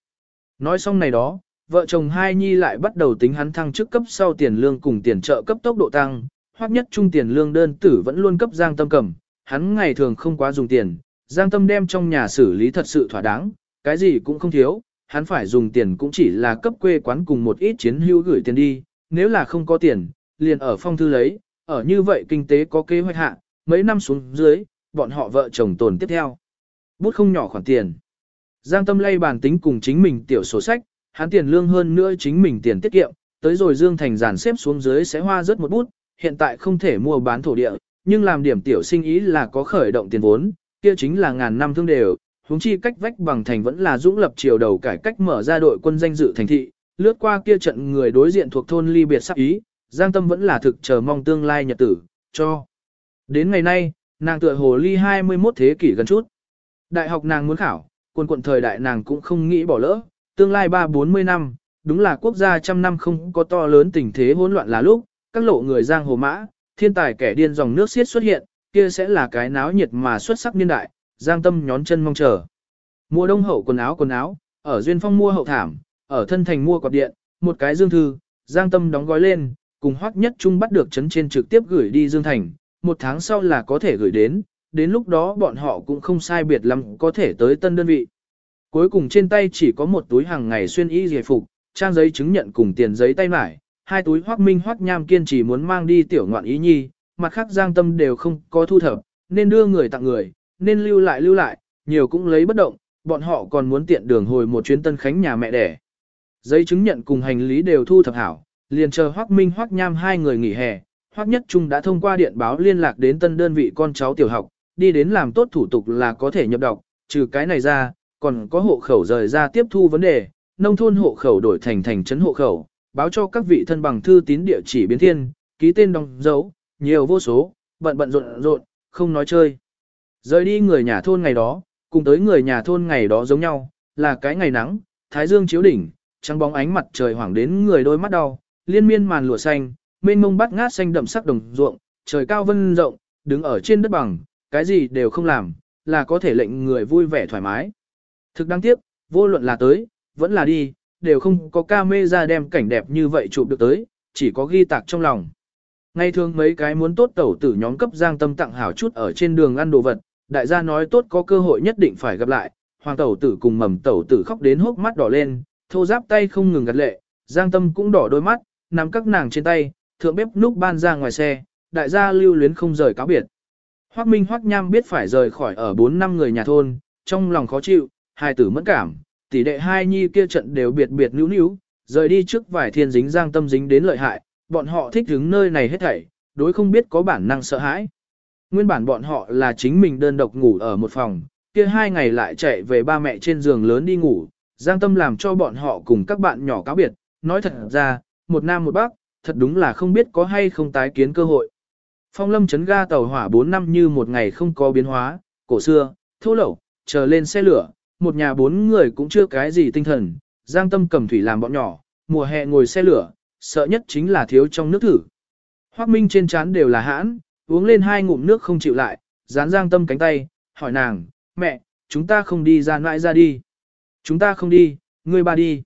Nói xong này đó, vợ chồng hai nhi lại bắt đầu tính hắn thăng chức cấp sau tiền lương cùng tiền trợ cấp tốc độ tăng, hoặc nhất trung tiền lương đơn tử vẫn luôn cấp Giang Tâm cầm, hắn ngày thường không quá dùng tiền, Giang Tâm đem trong nhà xử lý thật sự thỏa đáng, cái gì cũng không thiếu, hắn phải dùng tiền cũng chỉ là cấp quê quán cùng một ít chiến hữu gửi tiền đi, nếu là không có tiền, liền ở phong thư lấy, ở như vậy kinh tế có kế hoạch hạ, mấy năm xuống dưới, bọn họ vợ chồng tồn tiếp theo. Bút không nhỏ khoản tiền. Giang Tâm lay bàn tính cùng chính mình tiểu sổ sách, hắn tiền lương hơn nữa chính mình tiền tiết kiệm, tới rồi Dương Thành giàn xếp xuống dưới sẽ hoa rất một bút, hiện tại không thể mua bán thổ địa, nhưng làm điểm tiểu sinh ý là có khởi động tiền vốn, kia chính là ngàn năm thương đều, huống chi cách vách bằng thành vẫn là dũng lập triều đầu cải cách mở ra đội quân danh dự thành thị, lướt qua kia trận người đối diện thuộc thôn ly biệt sắc ý, Giang Tâm vẫn là thực chờ mong tương lai nhật tử, cho. Đến ngày nay, nàng tựa hồ ly 21 thế kỷ gần chút. Đại học nàng muốn khảo, quân quận thời đại nàng cũng không nghĩ bỏ lỡ, tương lai 3-40 năm, đúng là quốc gia trăm năm không có to lớn tình thế hỗn loạn là lúc, các lộ người giang hồ mã, thiên tài kẻ điên dòng nước xiết xuất hiện, kia sẽ là cái náo nhiệt mà xuất sắc niên đại, giang tâm nhón chân mong chờ. mua đông hậu quần áo quần áo, ở duyên phong mua hậu thảm, ở thân thành mua quạt điện, một cái dương thư, giang tâm đóng gói lên, cùng hoắc nhất trung bắt được chấn trên trực tiếp gửi đi dương thành, một tháng sau là có thể gửi đến, đến lúc đó bọn họ cũng không sai biệt lắm có thể tới tân đơn vị. Cuối cùng trên tay chỉ có một túi hàng ngày xuyên y giải phục, trang giấy chứng nhận cùng tiền giấy tay mải, hai túi hoác minh hoác nham kiên trì muốn mang đi tiểu ngoạn ý nhi, mặt khác giang tâm đều không có thu thập, nên đưa người tặng người, nên lưu lại lưu lại, nhiều cũng lấy bất động, bọn họ còn muốn tiện đường hồi một chuyến tân khánh nhà mẹ đẻ. Giấy chứng nhận cùng hành lý đều thu thập hảo, liền chờ hoác minh hoác nham hai người nghỉ hè, hoác nhất trung đã thông qua điện báo liên lạc đến tân đơn vị con cháu tiểu học, đi đến làm tốt thủ tục là có thể nhập đọc, trừ cái này ra, còn có hộ khẩu rời ra tiếp thu vấn đề, nông thôn hộ khẩu đổi thành thành trấn hộ khẩu, báo cho các vị thân bằng thư tín địa chỉ biến thiên, ký tên đóng dấu, nhiều vô số, bận bận rộn rộn, không nói chơi. Rời đi người nhà thôn ngày đó, cùng tới người nhà thôn ngày đó giống nhau, là cái ngày nắng, thái dương chiếu đỉnh, trắng bóng ánh mặt trời hoảng đến người đôi mắt đau, liên miên màn lụa xanh, mênh mông bắt ngát xanh đậm sắc đồng ruộng, trời cao vân rộng, đứng ở trên đất bằng, cái gì đều không làm, là có thể lệnh người vui vẻ thoải mái. Thực đáng tiếc, vô luận là tới, vẫn là đi, đều không có ca mê ra đem cảnh đẹp như vậy chụp được tới, chỉ có ghi tạc trong lòng. Ngày thường mấy cái muốn tốt tẩu tử nhóm cấp giang tâm tặng hảo chút ở trên đường ăn đồ vật, đại gia nói tốt có cơ hội nhất định phải gặp lại, hoàng tẩu tử cùng mầm tẩu tử khóc đến hốc mắt đỏ lên, thô giáp tay không ngừng gật lệ, giang tâm cũng đỏ đôi mắt, nắm các nàng trên tay, thượng bếp núc ban ra ngoài xe, đại gia lưu luyến không rời cáo biệt. Hoắc Minh Hoắc Nham biết phải rời khỏi ở 4 năm người nhà thôn, trong lòng khó chịu, hai tử mẫn cảm, tỷ đệ hai nhi kia trận đều biệt biệt nữu nữu, rời đi trước vài thiên dính giang tâm dính đến lợi hại, bọn họ thích đứng nơi này hết thảy, đối không biết có bản năng sợ hãi. Nguyên bản bọn họ là chính mình đơn độc ngủ ở một phòng, kia hai ngày lại chạy về ba mẹ trên giường lớn đi ngủ, giang tâm làm cho bọn họ cùng các bạn nhỏ cáo biệt, nói thật ra, một nam một bác, thật đúng là không biết có hay không tái kiến cơ hội. Phong lâm chấn ga tàu hỏa 4 năm như một ngày không có biến hóa, cổ xưa, thô lẩu, chờ lên xe lửa, một nhà bốn người cũng chưa cái gì tinh thần, giang tâm cầm thủy làm bọn nhỏ, mùa hè ngồi xe lửa, sợ nhất chính là thiếu trong nước thử. Hoác Minh trên trán đều là hãn, uống lên hai ngụm nước không chịu lại, dán giang tâm cánh tay, hỏi nàng, mẹ, chúng ta không đi ra nãi ra đi. Chúng ta không đi, ngươi ba đi.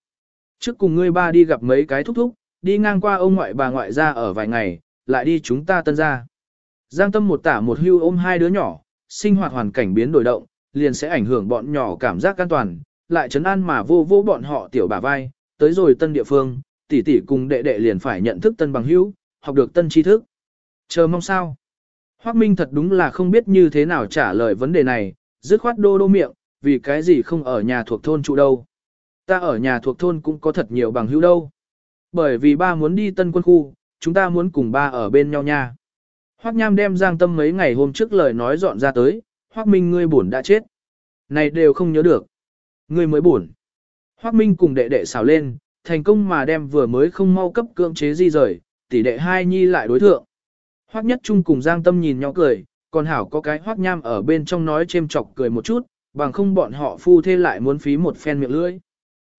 Trước cùng ngươi ba đi gặp mấy cái thúc thúc, đi ngang qua ông ngoại bà ngoại ra ở vài ngày, lại đi chúng ta tân ra. Giang tâm một tả một hưu ôm hai đứa nhỏ, sinh hoạt hoàn cảnh biến đổi động, liền sẽ ảnh hưởng bọn nhỏ cảm giác an toàn, lại chấn an mà vô vô bọn họ tiểu bà vai, tới rồi tân địa phương, tỷ tỷ cùng đệ đệ liền phải nhận thức tân bằng hữu, học được tân tri thức. Chờ mong sao? Hoắc Minh thật đúng là không biết như thế nào trả lời vấn đề này, dứt khoát đô đô miệng, vì cái gì không ở nhà thuộc thôn trụ đâu. Ta ở nhà thuộc thôn cũng có thật nhiều bằng hữu đâu. Bởi vì ba muốn đi tân quân khu, chúng ta muốn cùng ba ở bên nhau nha. Hoắc Nham đem Giang Tâm mấy ngày hôm trước lời nói dọn ra tới, Hoắc Minh ngươi buồn đã chết. Này đều không nhớ được. Ngươi mới buồn. Hoắc Minh cùng đệ đệ xào lên, thành công mà đem vừa mới không mau cấp cưỡng chế di rời, tỷ đệ hai nhi lại đối thượng. Hoắc Nhất Trung cùng Giang Tâm nhìn nhau cười, còn Hảo có cái Hoắc Nham ở bên trong nói chêm chọc cười một chút, bằng không bọn họ phu thê lại muốn phí một phen miệng lưỡi.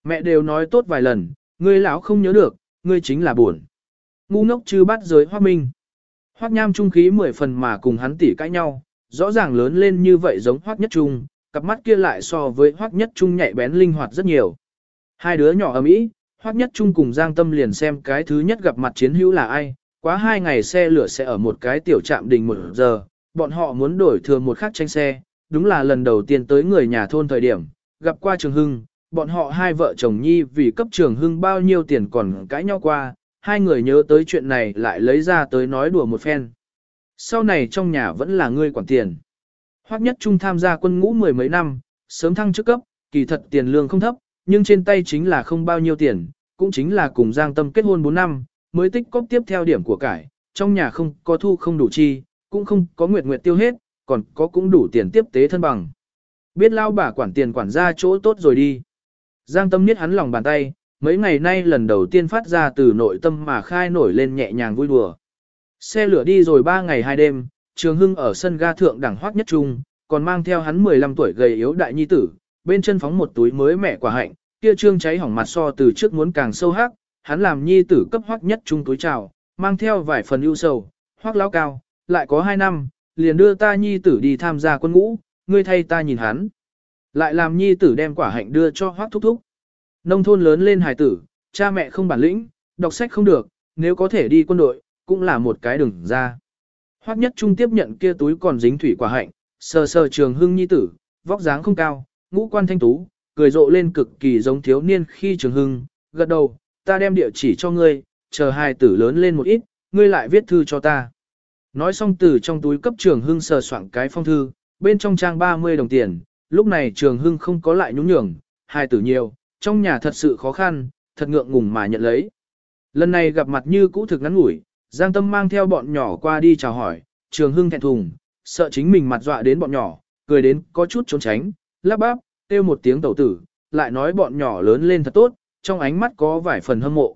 Mẹ đều nói tốt vài lần, ngươi lão không nhớ được, ngươi chính là buồn. Ngu ngốc chứ bắt giới Hoắc Minh. Hoắc Nham trung khí mười phần mà cùng hắn tỉ cãi nhau, rõ ràng lớn lên như vậy giống Hoắc Nhất Trung, cặp mắt kia lại so với Hoắc Nhất Trung nhạy bén linh hoạt rất nhiều. Hai đứa nhỏ ở Mỹ, Hoắc Nhất Trung cùng Giang Tâm liền xem cái thứ nhất gặp mặt chiến hữu là ai, quá hai ngày xe lửa sẽ ở một cái tiểu trạm đình một giờ, bọn họ muốn đổi thừa một khắc tranh xe, đúng là lần đầu tiên tới người nhà thôn thời điểm, gặp qua Trường Hưng, bọn họ hai vợ chồng nhi vì cấp Trường Hưng bao nhiêu tiền còn cãi nhau qua, hai người nhớ tới chuyện này lại lấy ra tới nói đùa một phen. Sau này trong nhà vẫn là ngươi quản tiền. Hoắc Nhất Trung tham gia quân ngũ mười mấy năm, sớm thăng chức cấp, kỳ thật tiền lương không thấp, nhưng trên tay chính là không bao nhiêu tiền, cũng chính là cùng Giang Tâm kết hôn 4 năm, mới tích cóp tiếp theo điểm của cải, trong nhà không có thu không đủ chi, cũng không có nguyệt nguyệt tiêu hết, còn có cũng đủ tiền tiếp tế thân bằng. Biết lao bà quản tiền quản ra chỗ tốt rồi đi. Giang Tâm niết hắn lòng bàn tay, mấy ngày nay lần đầu tiên phát ra từ nội tâm mà khai nổi lên nhẹ nhàng vui đùa. Xe lửa đi rồi 3 ngày 2 đêm, Trường Hưng ở sân ga thượng đẳng hoác nhất trung, còn mang theo hắn 15 tuổi gầy yếu đại nhi tử, bên chân phóng một túi mới mẹ quả hạnh, kia trương cháy hỏng mặt so từ trước muốn càng sâu hắc, hắn làm nhi tử cấp hoắc nhất trung túi chào, mang theo vài phần ưu sầu, hoắc lão cao, lại có hai năm, liền đưa ta nhi tử đi tham gia quân ngũ, ngươi thay ta nhìn hắn. Lại làm nhi tử đem quả hạnh đưa cho hoắc thúc thúc. Nông thôn lớn lên hài tử, cha mẹ không bản lĩnh, đọc sách không được, nếu có thể đi quân đội, cũng là một cái đừng ra. Hoắc nhất trung tiếp nhận kia túi còn dính thủy quả hạnh, sờ sờ trường hưng nhi tử, vóc dáng không cao, ngũ quan thanh tú, cười rộ lên cực kỳ giống thiếu niên khi trường hưng, gật đầu, ta đem địa chỉ cho ngươi, chờ hài tử lớn lên một ít, ngươi lại viết thư cho ta. Nói xong từ trong túi cấp trường hưng sờ soạn cái phong thư, bên trong trang 30 đồng tiền, lúc này trường hưng không có lại nhúng nhường, hài tử nhiều, trong nhà thật sự khó khăn, thật ngượng ngùng mà nhận lấy. Lần này gặp mặt như cũ thực ngắn ngủi, Giang Tâm mang theo bọn nhỏ qua đi chào hỏi, trường hưng thẹn thùng, sợ chính mình mặt dọa đến bọn nhỏ, cười đến có chút trốn tránh, lắp bắp, kêu một tiếng tẩu tử, lại nói bọn nhỏ lớn lên thật tốt, trong ánh mắt có vài phần hâm mộ.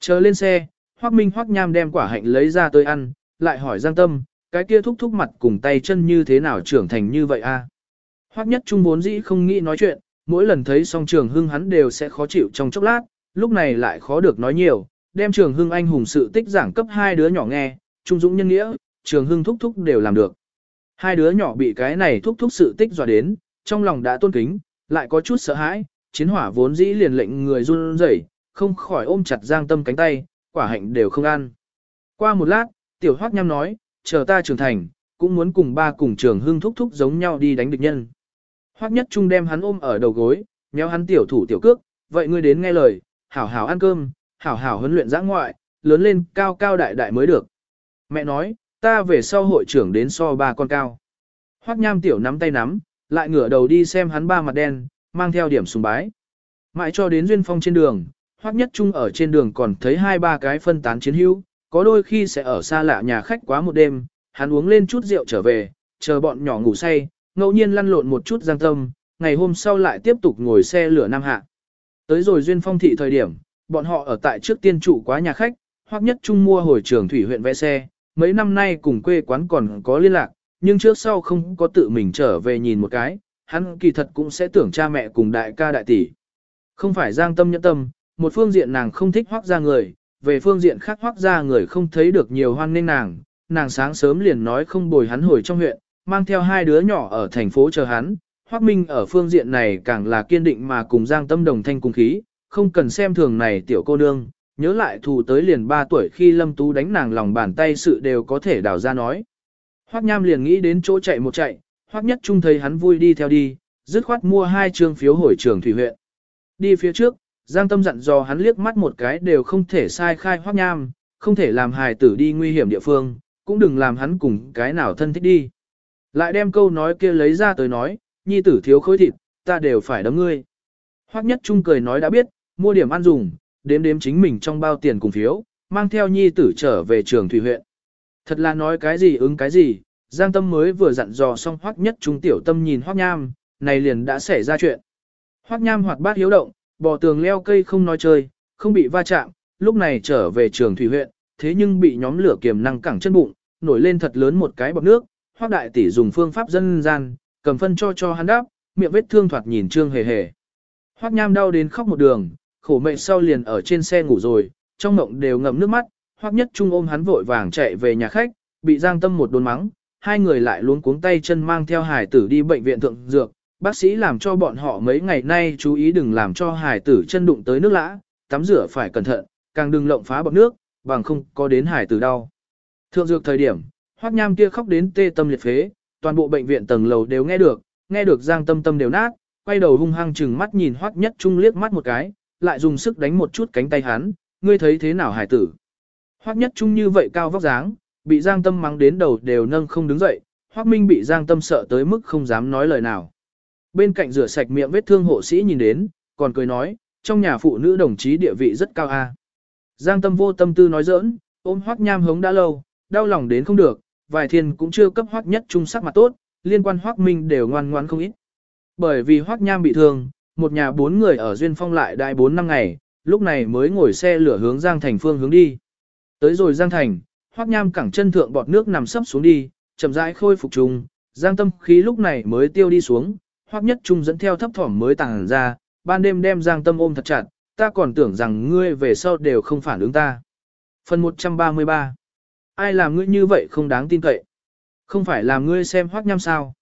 Chờ lên xe, Hoắc Minh Hoắc Nham đem quả hạnh lấy ra tới ăn, lại hỏi Giang Tâm, cái kia thúc thúc mặt cùng tay chân như thế nào trưởng thành như vậy a? Hoắc Nhất Trung vốn dĩ không nghĩ nói chuyện, mỗi lần thấy song trường hưng hắn đều sẽ khó chịu trong chốc lát, lúc này lại khó được nói nhiều, đem trường hưng anh hùng sự tích giảng cấp hai đứa nhỏ nghe, trung dũng nhân nghĩa, trường hưng thúc thúc đều làm được. Hai đứa nhỏ bị cái này thúc thúc sự tích dọa đến, trong lòng đã tôn kính, lại có chút sợ hãi, chiến hỏa vốn dĩ liền lệnh người run rẩy, không khỏi ôm chặt Giang Tâm cánh tay, quả hạnh đều không ăn. Qua một lát, tiểu hoắc nhăm nói, chờ ta trưởng thành, cũng muốn cùng ba cùng trường hưng thúc thúc giống nhau đi đánh địch nhân. Hoắc nhất trung đem hắn ôm ở đầu gối, nhéo hắn tiểu thủ tiểu cước, vậy ngươi đến nghe lời, hảo hảo ăn cơm, hảo hảo huấn luyện giã ngoại, lớn lên cao cao đại đại mới được. Mẹ nói, ta về sau hội trưởng đến so ba con cao. Hoắc nham tiểu nắm tay nắm, lại ngửa đầu đi xem hắn ba mặt đen, mang theo điểm sùng bái. Mãi cho đến duyên phong trên đường, Hoắc nhất trung ở trên đường còn thấy hai ba cái phân tán chiến hữu, có đôi khi sẽ ở xa lạ nhà khách quá một đêm, hắn uống lên chút rượu trở về, chờ bọn nhỏ ngủ say, ngẫu nhiên lăn lộn một chút giang tâm, ngày hôm sau lại tiếp tục ngồi xe lửa Nam Hạ. Tới rồi duyên phong thị thời điểm, bọn họ ở tại trước tiên trụ quá nhà khách, hoặc nhất trung mua hồi trường thủy huyện vẽ xe, mấy năm nay cùng quê quán còn có liên lạc, nhưng trước sau không có tự mình trở về nhìn một cái, hắn kỳ thật cũng sẽ tưởng cha mẹ cùng đại ca đại tỷ. Không phải giang tâm nhẫn tâm, một phương diện nàng không thích hoác ra người, về phương diện khác hoác ra người không thấy được nhiều hoan nên nàng, nàng sáng sớm liền nói không bồi hắn hồi trong huyện, mang theo hai đứa nhỏ ở thành phố chờ hắn, Hoắc minh ở phương diện này càng là kiên định mà cùng giang tâm đồng thanh cùng khí, không cần xem thường này tiểu cô nương, nhớ lại thù tới liền 3 tuổi khi lâm tú đánh nàng lòng bàn tay sự đều có thể đào ra nói. Hoắc Nham liền nghĩ đến chỗ chạy một chạy, Hoắc Nhất Trung thấy hắn vui đi theo đi, dứt khoát mua hai trương phiếu hồi trường thủy huyện. Đi phía trước, Giang Tâm dặn dò hắn liếc mắt một cái đều không thể sai khai Hoắc Nham, không thể làm hài tử đi nguy hiểm địa phương, cũng đừng làm hắn cùng cái nào thân thích đi. Lại đem câu nói kia lấy ra tới nói, nhi tử thiếu khối thịt, ta đều phải đấm ngươi. Hoắc Nhất Trung cười nói đã biết, mua điểm ăn dùng, đếm đếm chính mình trong bao tiền cùng phiếu, mang theo nhi tử trở về trường thủy huyện. Thật là nói cái gì ứng cái gì, Giang Tâm mới vừa dặn dò xong Hoắc Nhất Trung tiểu tâm nhìn Hoắc Nham, này liền đã xảy ra chuyện. Hoắc Nham hoạt bát hiếu động, bò tường leo cây không nói chơi, không bị va chạm, lúc này trở về trường thủy huyện, thế nhưng bị nhóm lửa kiềm năng cẳng chân bụng, nổi lên thật lớn một cái bọt nước, Hoắc đại tỷ dùng phương pháp dân gian, cầm phân cho cho hắn đáp, miệng vết thương thoạt nhìn trương hề hề. Hoắc Nham đau đến khóc một đường, khổ mệnh sau liền ở trên xe ngủ rồi, trong mộng đều ngậm nước mắt, Hoắc Nhất Trung ôm hắn vội vàng chạy về nhà khách, bị Giang Tâm một đồn mắng, hai người lại luống cuống tay chân mang theo hải tử đi bệnh viện thượng dược, bác sĩ làm cho bọn họ mấy ngày nay chú ý đừng làm cho hải tử chân đụng tới nước lã, tắm rửa phải cẩn thận, càng đừng lộng phá bọc nước, bằng không có đến hải tử đau. Thượng dược thời điểm, Hoắc Nham kia khóc đến tê tâm liệt phế, toàn bộ bệnh viện tầng lầu đều nghe được, nghe được Giang Tâm Tâm đều nát, quay đầu hung hăng chừng mắt nhìn Hoắc Nhất Trung liếc mắt một cái, lại dùng sức đánh một chút cánh tay hắn, ngươi thấy thế nào hải tử? Hoắc Nhất Trung như vậy cao vóc dáng, bị Giang Tâm mắng đến đầu đều nâng không đứng dậy, Hoắc Minh bị Giang Tâm sợ tới mức không dám nói lời nào. Bên cạnh rửa sạch miệng vết thương hộ sĩ nhìn đến, còn cười nói, trong nhà phụ nữ đồng chí địa vị rất cao a. Giang Tâm vô tâm tư nói giỡn, ôm Hoắc Nham hống đã lâu, đau lòng đến không được, vài thiên cũng chưa cấp Hoắc Nhất Trung sắc mặt tốt, liên quan Hoắc Minh đều ngoan ngoãn không ít. Bởi vì Hoắc Nham bị thương, một nhà bốn người ở Duyên Phong lại đại bốn năm ngày, lúc này mới ngồi xe lửa hướng Giang Thành phương hướng đi. Tới rồi Giang Thành, Hoắc Nham cẳng chân thượng bọt nước nằm sấp xuống đi, chậm rãi khôi phục trùng, Giang Tâm khí lúc này mới tiêu đi xuống, Hoắc Nhất Trung dẫn theo thấp thỏm mới tàng ra, ban đêm đem Giang Tâm ôm thật chặt, ta còn tưởng rằng ngươi về sau đều không phản ứng ta. Phần 133 Ai làm ngươi như vậy không đáng tin cậy? Không phải làm ngươi xem Hoắc nhăm sao?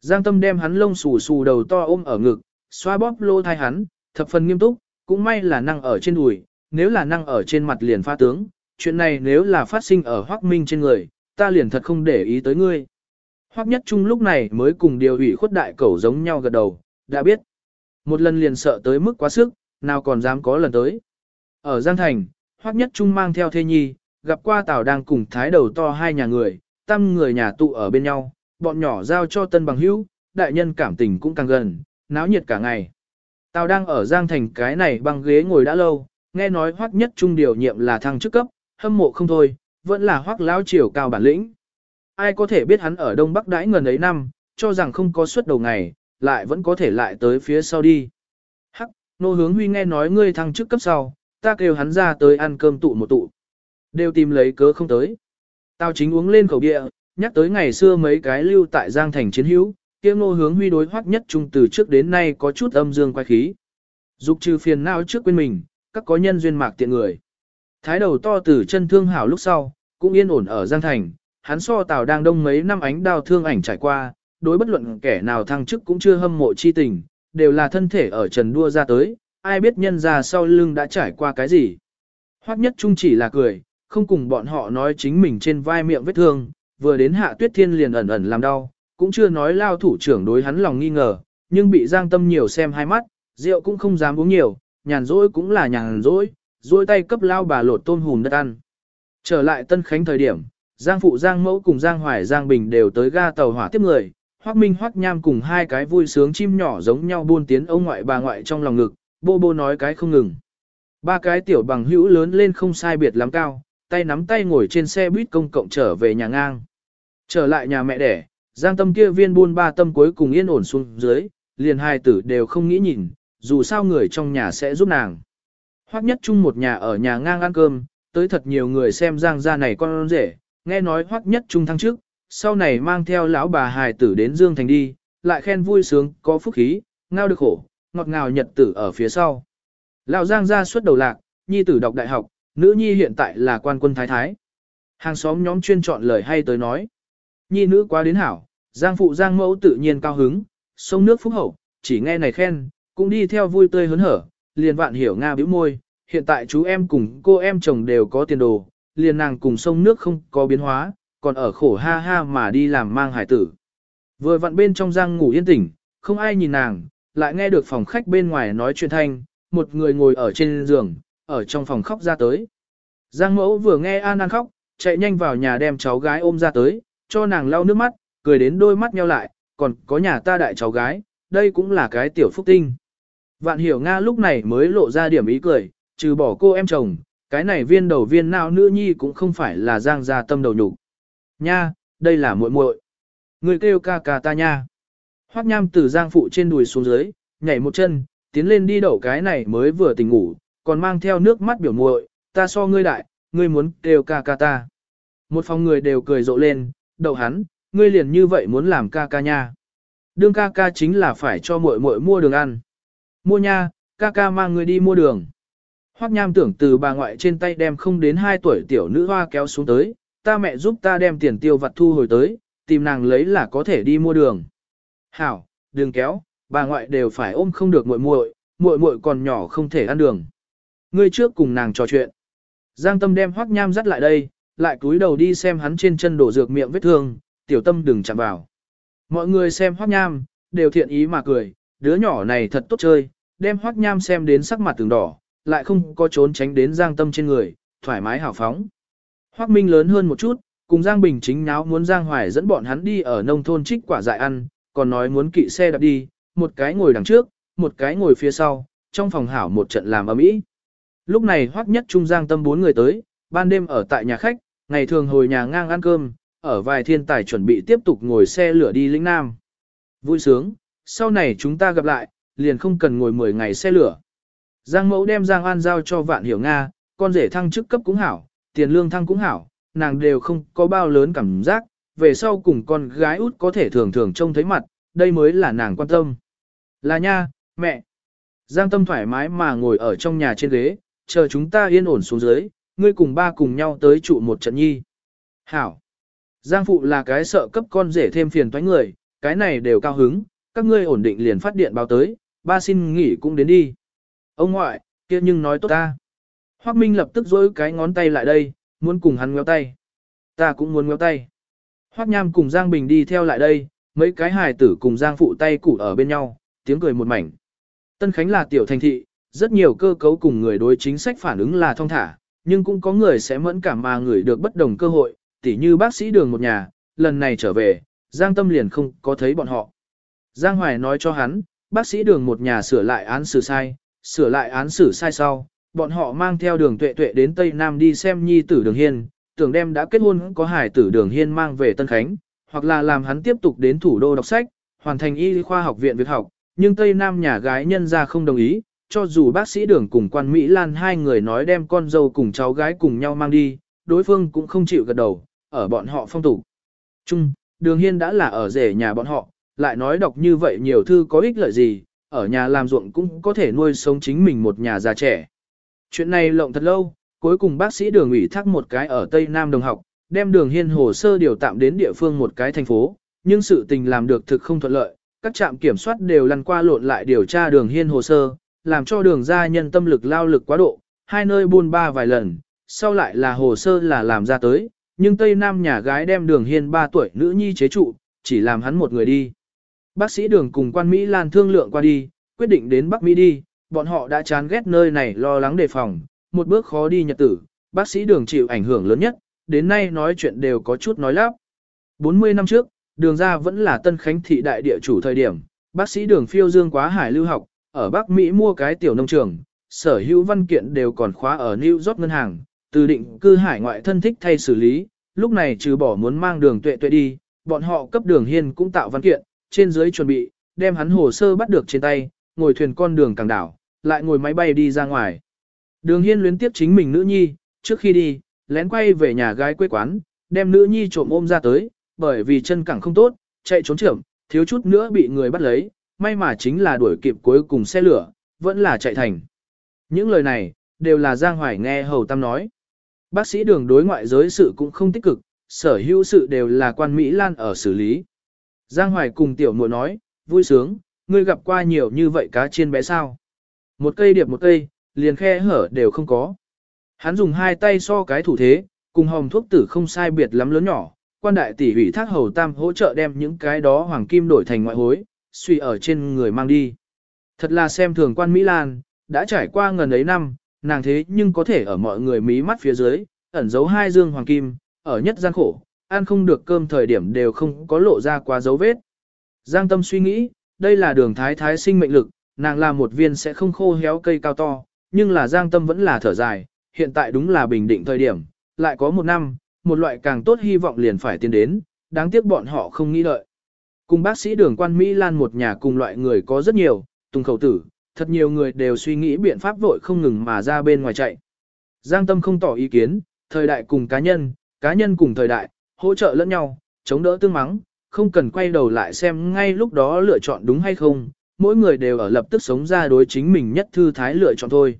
Giang Tâm đem hắn lông xù xù đầu to ôm ở ngực, xoa bóp lô thai hắn, thập phần nghiêm túc, cũng may là năng ở trên đùi, nếu là năng ở trên mặt liền pha tướng, chuyện này nếu là phát sinh ở Hoắc Minh trên người, ta liền thật không để ý tới ngươi. Hoắc Nhất Trung lúc này mới cùng điều ủy khuất đại cẩu giống nhau gật đầu, đã biết. Một lần liền sợ tới mức quá sức, nào còn dám có lần tới. Ở Giang Thành, Hoắc Nhất Trung mang theo thê nhi, gặp qua Tào đang cùng thái đầu to hai nhà người, tam người nhà tụ ở bên nhau, bọn nhỏ giao cho tân bằng hữu, đại nhân cảm tình cũng càng gần, náo nhiệt cả ngày. Tào đang ở Giang Thành cái này bằng ghế ngồi đã lâu, nghe nói Hoắc Nhất Trung điều nhiệm là thăng chức cấp, hâm mộ không thôi, vẫn là Hoắc lão triều cao bản lĩnh. Ai có thể biết hắn ở Đông Bắc đãi ngần ấy năm, cho rằng không có suất đầu ngày, lại vẫn có thể lại tới phía sau đi. Hắc, nô hướng huy nghe nói ngươi thăng chức cấp sau, ta kêu hắn ra tới ăn cơm tụ một tụ. Đều tìm lấy cớ không tới. Tao chính uống lên khẩu địa, nhắc tới ngày xưa mấy cái lưu tại Giang Thành chiến hữu, kia nô hướng huy đối hoắc nhất trung từ trước đến nay có chút âm dương quay khí. Dục trừ phiền não trước quên mình, các có nhân duyên mạc tiện người. Thái đầu to từ chân thương hảo lúc sau, cũng yên ổn ở Giang Thành, hắn so tào đang đông mấy năm ánh đao thương ảnh trải qua, đối bất luận kẻ nào thăng chức cũng chưa hâm mộ chi tình, đều là thân thể ở trần đua ra tới, ai biết nhân ra sau lưng đã trải qua cái gì. Hoắc nhất trung chỉ là cười, không cùng bọn họ nói chính mình trên vai miệng vết thương, vừa đến hạ tuyết thiên liền ẩn ẩn làm đau, cũng chưa nói lao thủ trưởng đối hắn lòng nghi ngờ, nhưng bị giang tâm nhiều xem hai mắt, rượu cũng không dám uống nhiều, nhàn rỗi cũng là nhàn rỗi, duỗi tay cấp lao bà lột tôm hùm đất ăn. Trở lại Tân Khánh thời điểm, Giang Phụ Giang Mẫu cùng Giang Hoài Giang Bình đều tới ga tàu hỏa tiếp người, Hoắc Minh Hoắc Nham cùng hai cái vui sướng chim nhỏ giống nhau buôn tiến ông ngoại bà ngoại trong lòng ngực, bô bô nói cái không ngừng. Ba cái tiểu bằng hữu lớn lên không sai biệt lắm cao, tay nắm tay ngồi trên xe buýt công cộng trở về nhà ngang. Trở lại nhà mẹ đẻ, Giang Tâm kia viên buôn ba tâm cuối cùng yên ổn xuống dưới, liền hai tử đều không nghĩ nhìn, dù sao người trong nhà sẽ giúp nàng. Hoắc nhất chung một nhà ở nhà ngang ăn cơm, tới thật nhiều người xem Giang gia này con rể, nghe nói Hoắc nhất chung thăng trước, sau này mang theo lão bà hài tử đến Dương Thành đi, lại khen vui sướng, có phúc khí, ngao được khổ, ngọt ngào nhật tử ở phía sau. Lão Giang gia xuất đầu lạc, nhi tử đọc đại học, nữ nhi hiện tại là quan quân thái thái. Hàng xóm nhóm chuyên chọn lời hay tới nói. Nhi nữ quá đến hảo, Giang phụ Giang mẫu tự nhiên cao hứng, sông nước phúc hậu, chỉ nghe này khen, cũng đi theo vui tươi hớn hở, liền vạn hiểu Nga bĩu môi, hiện tại chú em cùng cô em chồng đều có tiền đồ, liền nàng cùng sông nước không có biến hóa, còn ở khổ ha ha mà đi làm mang hải tử. Vừa vặn bên trong Giang ngủ yên tĩnh, không ai nhìn nàng, lại nghe được phòng khách bên ngoài nói chuyện thanh, một người ngồi ở trên giường, ở trong phòng khóc ra tới. Giang mẫu vừa nghe An An khóc, chạy nhanh vào nhà đem cháu gái ôm ra tới, cho nàng lau nước mắt, cười đến đôi mắt nheo lại, còn có nhà ta đại cháu gái, đây cũng là cái tiểu phúc tinh. Vạn hiểu Nga lúc này mới lộ ra điểm ý cười, trừ bỏ cô em chồng, cái này viên đầu viên nào nữ nhi cũng không phải là giang gia tâm đầu nhục. Nha, đây là muội muội. Người kêu ca ca ta nha. Hoắc Nham từ Giang phụ trên đùi xuống dưới, nhảy một chân, tiến lên đi đậu cái này mới vừa tỉnh ngủ, còn mang theo nước mắt biểu muội, ta so ngươi đại, ngươi muốn đều ca ca ta. Một phòng người đều cười rộ lên, đậu hắn, ngươi liền như vậy muốn làm ca ca nha. Đương ca ca chính là phải cho muội muội mua đường ăn. Mua nha, ca ca mang ngươi đi mua đường. Hoắc Nham tưởng từ bà ngoại trên tay đem không đến 2 tuổi tiểu nữ hoa kéo xuống tới, ta mẹ giúp ta đem tiền tiêu vặt thu hồi tới, tìm nàng lấy là có thể đi mua đường. Hảo, đừng kéo, bà ngoại đều phải ôm không được muội muội, muội muội còn nhỏ không thể ăn đường. Ngươi trước cùng nàng trò chuyện. Giang Tâm đem Hoắc Nham dắt lại đây, lại cúi đầu đi xem hắn trên chân đổ dược miệng vết thương, tiểu tâm đừng chạm vào. Mọi người xem Hoắc Nham, đều thiện ý mà cười, đứa nhỏ này thật tốt chơi, đem Hoắc Nham xem đến sắc mặt từng đỏ, lại không có trốn tránh đến Giang Tâm trên người, thoải mái hào phóng. Hoắc Minh lớn hơn một chút, cùng Giang Bình chính náo muốn Giang Hoài dẫn bọn hắn đi ở nông thôn trích quả dại ăn, còn nói muốn kỵ xe đạp đi, một cái ngồi đằng trước, một cái ngồi phía sau, trong phòng hảo một trận làm ầm ĩ. Lúc này Hoắc Nhất Trung Giang Tâm bốn người tới, ban đêm ở tại nhà khách, ngày thường hồi nhà ngang ăn cơm, ở vài thiên tài chuẩn bị tiếp tục ngồi xe lửa đi lĩnh Nam. Vui sướng, sau này chúng ta gặp lại, liền không cần ngồi 10 ngày xe lửa. Giang mẫu đem Giang An giao cho vạn hiểu Nga, con rể thăng chức cấp cũng hảo, tiền lương thăng cũng hảo, nàng đều không có bao lớn cảm giác, về sau cùng con gái út có thể thường thường trông thấy mặt, đây mới là nàng quan tâm. Là nha, mẹ. Giang tâm thoải mái mà ngồi ở trong nhà trên ghế, chờ chúng ta yên ổn xuống dưới, ngươi cùng ba cùng nhau tới trụ một trận nhi. Hảo. Giang phụ là cái sợ cấp con rể thêm phiền toái người, cái này đều cao hứng, các ngươi ổn định liền phát điện báo tới, ba xin nghỉ cũng đến đi. Ông ngoại, kia nhưng nói tốt ta. Hoắc Minh lập tức dối cái ngón tay lại đây, muốn cùng hắn ngéo tay. Ta cũng muốn ngéo tay. Hoắc Nham cùng Giang Bình đi theo lại đây, mấy cái hài tử cùng Giang phụ tay củ ở bên nhau, tiếng cười một mảnh. Tân Khánh là tiểu thành thị, rất nhiều cơ cấu cùng người đối chính sách phản ứng là thông thả, nhưng cũng có người sẽ mẫn cảm mà người được bất đồng cơ hội, tỉ như bác sĩ đường một nhà, lần này trở về, Giang Tâm liền không có thấy bọn họ. Giang Hoài nói cho hắn, bác sĩ đường một nhà sửa lại án xử sai, sửa lại án xử sai sau, bọn họ mang theo đường tuệ tuệ đến Tây Nam đi xem nhi tử đường hiên, tưởng đem đã kết hôn có hải tử đường hiên mang về Tân Khánh, hoặc là làm hắn tiếp tục đến thủ đô đọc sách, hoàn thành y khoa học viện việc học, nhưng Tây Nam nhà gái nhân ra không đồng ý, cho dù bác sĩ đường cùng quan Mỹ Lan hai người nói đem con dâu cùng cháu gái cùng nhau mang đi, đối phương cũng không chịu gật đầu, ở bọn họ phong tục. Chung, đường hiên đã là ở rể nhà bọn họ, lại nói đọc như vậy nhiều thư có ích lợi gì, ở nhà làm ruộng cũng có thể nuôi sống chính mình một nhà già trẻ. Chuyện này lộng thật lâu, cuối cùng bác sĩ đường ủy thác một cái ở Tây Nam Đồng học, đem đường hiên hồ sơ điều tạm đến địa phương một cái thành phố, nhưng sự tình làm được thực không thuận lợi, các trạm kiểm soát đều lăn qua lộn lại điều tra đường hiên hồ sơ, làm cho đường gia nhân tâm lực lao lực quá độ, hai nơi buôn ba vài lần, sau lại là hồ sơ là làm ra tới, nhưng Tây Nam nhà gái đem đường hiên 3 tuổi nữ nhi chế trụ, chỉ làm hắn một người đi. Bác sĩ đường cùng quan Mỹ Lan thương lượng qua đi, quyết định đến Bắc Mỹ đi, bọn họ đã chán ghét nơi này lo lắng đề phòng, một bước khó đi nhật tử, bác sĩ đường chịu ảnh hưởng lớn nhất, đến nay nói chuyện đều có chút nói lắp. 40 năm trước, đường ra vẫn là Tân Khánh thị đại địa chủ thời điểm, bác sĩ đường phiêu dương quá hải lưu học, ở Bắc Mỹ mua cái tiểu nông trường, sở hữu văn kiện đều còn khóa ở New York ngân hàng, từ định cư hải ngoại thân thích thay xử lý, lúc này trừ bỏ muốn mang đường tuệ tuệ đi, bọn họ cấp đường hiên cũng tạo văn kiện, trên dưới chuẩn bị, đem hắn hồ sơ bắt được trên tay, ngồi thuyền con đường càng đảo, lại ngồi máy bay đi ra ngoài. Đường hiên luyến tiếp chính mình nữ nhi, trước khi đi, lén quay về nhà gái quê quán, đem nữ nhi trộm ôm ra tới, bởi vì chân cẳng không tốt, chạy trốn trưởng, thiếu chút nữa bị người bắt lấy, may mà chính là đuổi kịp cuối cùng xe lửa, vẫn là chạy thành. Những lời này, đều là Giang Hoài nghe Hầu Tam nói. Bác sĩ đường đối ngoại giới sự cũng không tích cực, sở hữu sự đều là quan Mỹ Lan ở xử lý. Giang Hoài cùng tiểu muội nói, vui sướng, ngươi gặp qua nhiều như vậy cá chiên bé sao. Một cây điệp một cây, liền khe hở đều không có. Hắn dùng hai tay so cái thủ thế, cùng hồng thuốc tử không sai biệt lắm lớn nhỏ, quan đại tỷ ủy thác hầu tam hỗ trợ đem những cái đó hoàng kim đổi thành ngoại hối, suy ở trên người mang đi. Thật là xem thường quan Mỹ Lan, đã trải qua ngần ấy năm, nàng thế nhưng có thể ở mọi người mí mắt phía dưới, ẩn giấu hai dương hoàng kim, ở nhất gian khổ, ăn không được cơm thời điểm đều không có lộ ra quá dấu vết. Giang tâm suy nghĩ, đây là đường thái thái sinh mệnh lực, nàng là một viên sẽ không khô héo cây cao to, nhưng là giang tâm vẫn là thở dài, hiện tại đúng là bình định thời điểm, lại có một năm, một loại càng tốt hy vọng liền phải tiến đến, đáng tiếc bọn họ không nghĩ đợi. Cùng bác sĩ đường quan Mỹ Lan một nhà cùng loại người có rất nhiều, tùng khẩu tử, thật nhiều người đều suy nghĩ biện pháp vội không ngừng mà ra bên ngoài chạy. Giang Tâm không tỏ ý kiến, thời đại cùng cá nhân, cá nhân cùng thời đại, hỗ trợ lẫn nhau, chống đỡ tương mắng, không cần quay đầu lại xem ngay lúc đó lựa chọn đúng hay không, mỗi người đều ở lập tức sống ra đối chính mình nhất thư thái lựa chọn thôi.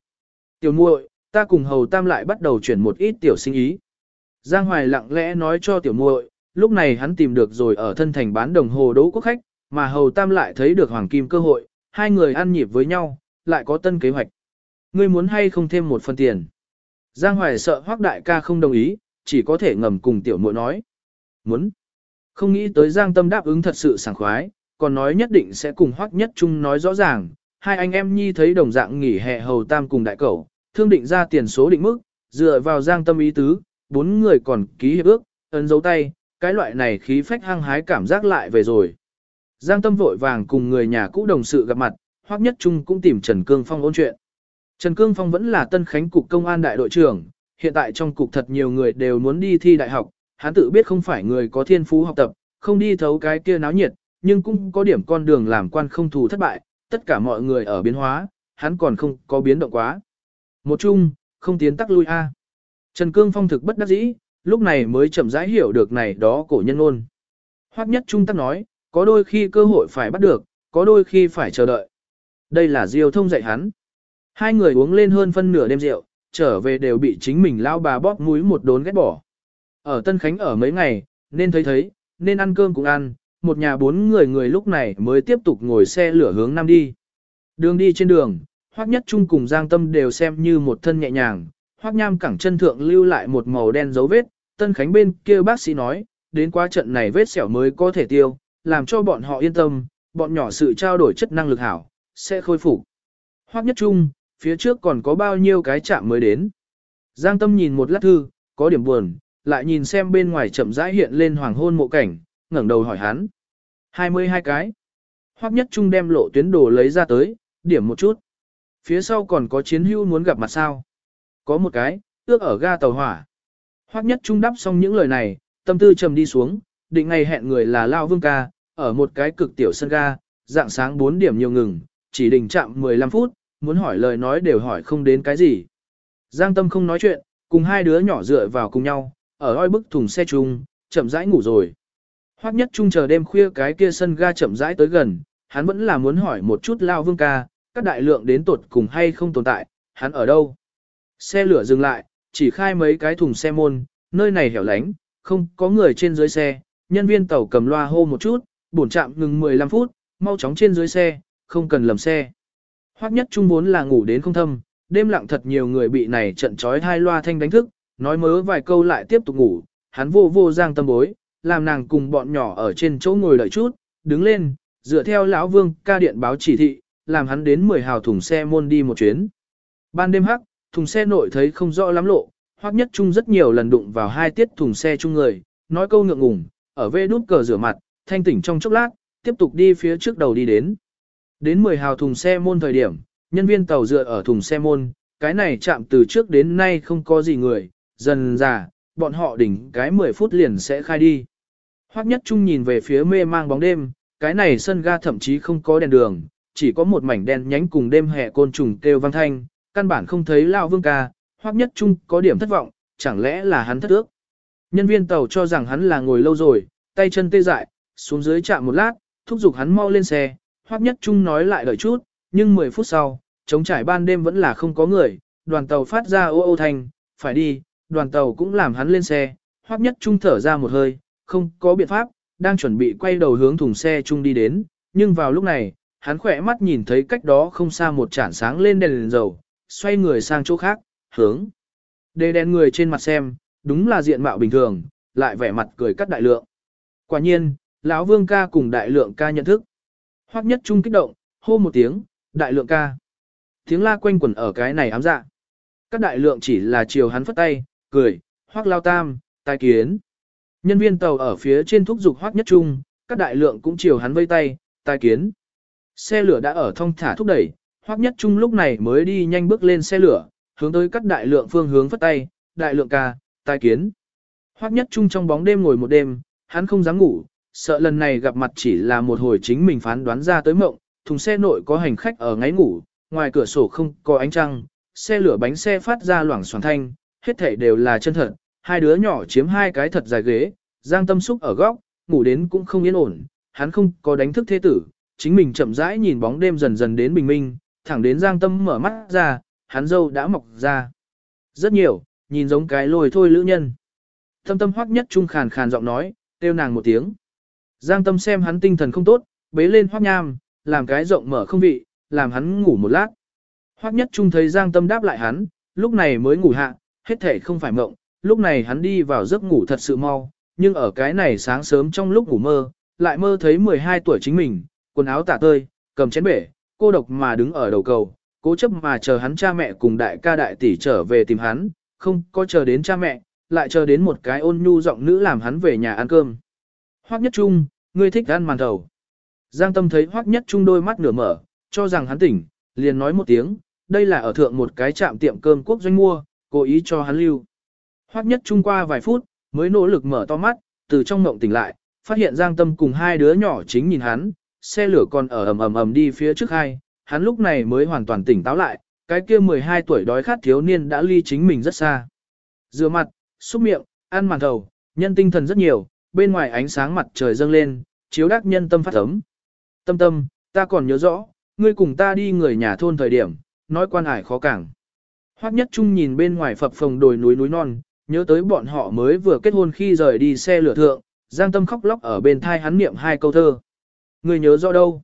Tiểu muội, ta cùng hầu tam lại bắt đầu chuyển một ít tiểu sinh ý. Giang Hoài lặng lẽ nói cho tiểu muội, lúc này hắn tìm được rồi ở thân thành bán đồng hồ đấu quốc khách, mà hầu tam lại thấy được hoàng kim cơ hội, hai người ăn nhịp với nhau, lại có tân kế hoạch. Ngươi muốn hay không thêm một phần tiền? Giang Hoài sợ Hoắc đại ca không đồng ý, chỉ có thể ngầm cùng tiểu muội nói. Muốn. Không nghĩ tới Giang Tâm đáp ứng thật sự sảng khoái, còn nói nhất định sẽ cùng Hoắc Nhất Trung nói rõ ràng. Hai anh em nhi thấy đồng dạng nghỉ hè hầu tam cùng đại cẩu, thương định ra tiền số định mức, dựa vào Giang Tâm ý tứ, bốn người còn ký hiệp ước, ấn dấu tay, cái loại này khí phách hăng hái cảm giác lại về rồi. Giang Tâm vội vàng cùng người nhà cũ đồng sự gặp mặt, Hoắc Nhất Trung cũng tìm Trần Cương Phong ôn chuyện. Trần Cương Phong vẫn là Tân Khánh cục công an đại đội trưởng, hiện tại trong cục thật nhiều người đều muốn đi thi đại học, hắn tự biết không phải người có thiên phú học tập, không đi thấu cái kia náo nhiệt, nhưng cũng có điểm con đường làm quan không thù thất bại, tất cả mọi người ở biến hóa, hắn còn không có biến động quá. Một chung, không tiến tắc lui a. Trần Cương Phong thực bất đắc dĩ, lúc này mới chậm rãi hiểu được này đó cổ nhân ôn. Hoắc nhất trung tắc nói, có đôi khi cơ hội phải bắt được, có đôi khi phải chờ đợi. Đây là Diêu thông dạy hắn. Hai người uống lên hơn phân nửa đêm rượu, trở về đều bị chính mình lao bà bóp mũi một đốn ghét bỏ. Ở Tân Khánh ở mấy ngày, nên thấy thấy, nên ăn cơm cũng ăn, một nhà bốn người người lúc này mới tiếp tục ngồi xe lửa hướng Nam đi. Đường đi trên đường, Hoắc Nhất Trung cùng Giang Tâm đều xem như một thân nhẹ nhàng, Hoắc Nham cẳng chân thượng lưu lại một màu đen dấu vết, Tân Khánh bên kia bác sĩ nói, đến qua trận này vết sẹo mới có thể tiêu, làm cho bọn họ yên tâm, bọn nhỏ sự trao đổi chất năng lực hảo, sẽ khôi phục. Hoắc Nhất Trung, phía trước còn có bao nhiêu cái chạm mới đến. Giang Tâm nhìn một lát thư, có điểm buồn, lại nhìn xem bên ngoài chậm rãi hiện lên hoàng hôn mộ cảnh, ngẩng đầu hỏi hắn. 22 cái. Hoắc Nhất Trung đem lộ tuyến đồ lấy ra tới, điểm một chút. Phía sau còn có chiến hữu muốn gặp mặt sao. Có một cái, ước ở ga tàu hỏa. Hoắc Nhất Trung đáp xong những lời này, tâm tư trầm đi xuống, định ngày hẹn người là Lao Vương ca, ở một cái cực tiểu sân ga, dạng sáng 4 điểm nhiều ngừng, chỉ đình chạm 15 phút, muốn hỏi lời nói đều hỏi không đến cái gì. Giang Tâm không nói chuyện, cùng hai đứa nhỏ dựa vào cùng nhau, ở oi bức thùng xe chung, chậm rãi ngủ rồi. Hoắc nhất trung chờ đêm khuya cái kia sân ga chậm rãi tới gần, hắn vẫn là muốn hỏi một chút Lao Vương ca, các đại lượng đến tột cùng hay không tồn tại, hắn ở đâu. Xe lửa dừng lại, chỉ khai mấy cái thùng xe môn, nơi này hẻo lánh, không có người trên dưới xe, nhân viên tàu cầm loa hô một chút, bổn trạm ngừng 15 phút, mau chóng trên dưới xe, không cần lầm xe. Hoắc nhất trung vốn là ngủ đến không thâm, đêm lặng thật nhiều người bị này trận trói hai loa thanh đánh thức, nói mớ vài câu lại tiếp tục ngủ, hắn vô vô giang tâm bối, làm nàng cùng bọn nhỏ ở trên chỗ ngồi đợi chút, đứng lên, dựa theo lão vương ca điện báo chỉ thị, làm hắn đến 10 hào thùng xe môn đi một chuyến. Ban đêm hắc, thùng xe nội thấy không rõ lắm lộ, Hoắc nhất trung rất nhiều lần đụng vào hai tiết thùng xe chung người, nói câu ngượng ngùng, ở vê nút cờ rửa mặt, thanh tỉnh trong chốc lát, tiếp tục đi phía trước đầu đi đến. Đến 10 hào thùng xe môn thời điểm, nhân viên tàu dựa ở thùng xe môn, cái này chạm từ trước đến nay không có gì người, dần già, bọn họ đỉnh cái 10 phút liền sẽ khai đi. Hoắc nhất trung nhìn về phía mê mang bóng đêm, cái này sân ga thậm chí không có đèn đường, chỉ có một mảnh đen nhánh cùng đêm hè côn trùng kêu vang thanh, căn bản không thấy lão vương ca, Hoắc nhất trung có điểm thất vọng, chẳng lẽ là hắn thất ước. Nhân viên tàu cho rằng hắn là ngồi lâu rồi, tay chân tê dại, xuống dưới chạm một lát, thúc giục hắn mau lên xe, Hoắc Nhất Trung nói lại đợi chút, nhưng 10 phút sau, chống trải ban đêm vẫn là không có người, đoàn tàu phát ra ô ô thanh, phải đi, đoàn tàu cũng làm hắn lên xe, Hoắc Nhất Trung thở ra một hơi, không có biện pháp, đang chuẩn bị quay đầu hướng thùng xe chung đi đến, nhưng vào lúc này, hắn khỏe mắt nhìn thấy cách đó không xa một chản sáng lên đèn, đèn dầu, xoay người sang chỗ khác, hướng. Đề đèn người trên mặt xem, đúng là diện mạo bình thường, lại vẻ mặt cười cắt đại lượng. Quả nhiên, lão Vương ca cùng đại lượng ca nhận thức. Hoắc nhất trung kích động, hô một tiếng, đại lượng ca. Tiếng la quanh quẩn ở cái này ám dạ. Các đại lượng chỉ là chiều hắn phất tay, cười, Hoắc lao tam, tai kiến. Nhân viên tàu ở phía trên thúc giục Hoắc nhất trung, các đại lượng cũng chiều hắn vây tay, tai kiến. Xe lửa đã ở thông thả thúc đẩy, Hoắc nhất trung lúc này mới đi nhanh bước lên xe lửa, hướng tới các đại lượng phương hướng phất tay, đại lượng ca, tai kiến. Hoắc nhất trung trong bóng đêm ngồi một đêm, hắn không dám ngủ, sợ lần này gặp mặt chỉ là một hồi chính mình phán đoán ra tới mộng, thùng xe nội có hành khách ở ngáy ngủ, ngoài cửa sổ không có ánh trăng, xe lửa bánh xe phát ra loảng xoảng thanh, hết thảy đều là chân thật, hai đứa nhỏ chiếm hai cái thật dài ghế, Giang Tâm Xúc ở góc, ngủ đến cũng không yên ổn, hắn không có đánh thức thế tử, chính mình chậm rãi nhìn bóng đêm dần dần đến bình minh, thẳng đến Giang Tâm mở mắt ra, hắn dâu đã mọc ra. Rất nhiều, nhìn giống cái lồi thôi lữ nhân. Tâm tâm hoắc nhất trung khàn khàn giọng nói, kêu nàng một tiếng. Giang Tâm xem hắn tinh thần không tốt, bế lên hoắc nham, làm cái rộng mở không vị, làm hắn ngủ một lát. Hoắc nhất trung thấy Giang Tâm đáp lại hắn, lúc này mới ngủ hạ, hết thể không phải mộng, lúc này hắn đi vào giấc ngủ thật sự mau, nhưng ở cái này sáng sớm trong lúc ngủ mơ, lại mơ thấy 12 tuổi chính mình, quần áo tả tơi, cầm chén bể, cô độc mà đứng ở đầu cầu, cố chấp mà chờ hắn cha mẹ cùng đại ca đại tỷ trở về tìm hắn, không có chờ đến cha mẹ, lại chờ đến một cái ôn nhu giọng nữ làm hắn về nhà ăn cơm. Hoắc Nhất Trung, ngươi thích ăn màn thầu. Giang Tâm thấy Hoắc Nhất Trung đôi mắt nửa mở, cho rằng hắn tỉnh, liền nói một tiếng, đây là ở thượng một cái trạm tiệm cơm quốc doanh mua, cố ý cho hắn lưu. Hoắc Nhất Trung qua vài phút, mới nỗ lực mở to mắt, từ trong mộng tỉnh lại, phát hiện Giang Tâm cùng hai đứa nhỏ chính nhìn hắn, xe lửa còn ở ầm ầm ầm đi phía trước hai, hắn lúc này mới hoàn toàn tỉnh táo lại, cái kia 12 tuổi đói khát thiếu niên đã ly chính mình rất xa. Rửa mặt, xúc miệng, ăn màn thầu, nhân tinh thần rất nhiều, bên ngoài ánh sáng mặt trời dâng lên, chiếu đắc nhân tâm phát ấm. Tâm tâm, ta còn nhớ rõ, ngươi cùng ta đi người nhà thôn thời điểm, nói quan hải khó cảng. Hoắc nhất trung nhìn bên ngoài phập phồng đồi núi núi non, nhớ tới bọn họ mới vừa kết hôn khi rời đi xe lửa thượng, Giang Tâm khóc lóc ở bên thai hắn niệm hai câu thơ. Ngươi nhớ rõ đâu?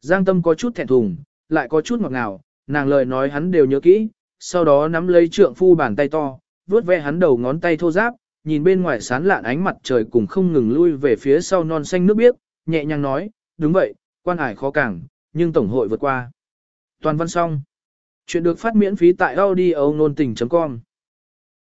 Giang Tâm có chút thẹn thùng, lại có chút ngọt ngào, nàng lời nói hắn đều nhớ kỹ, sau đó nắm lấy trượng phu bàn tay to, vuốt ve hắn đầu ngón tay thô ráp, nhìn bên ngoài sán lạn ánh mặt trời cùng không ngừng lui về phía sau non xanh nước biếc, nhẹ nhàng nói, đúng vậy, quan hải khó cảng, nhưng tổng hội vượt qua. Toàn văn xong. Chuyện được phát miễn phí tại audio nôn tình.com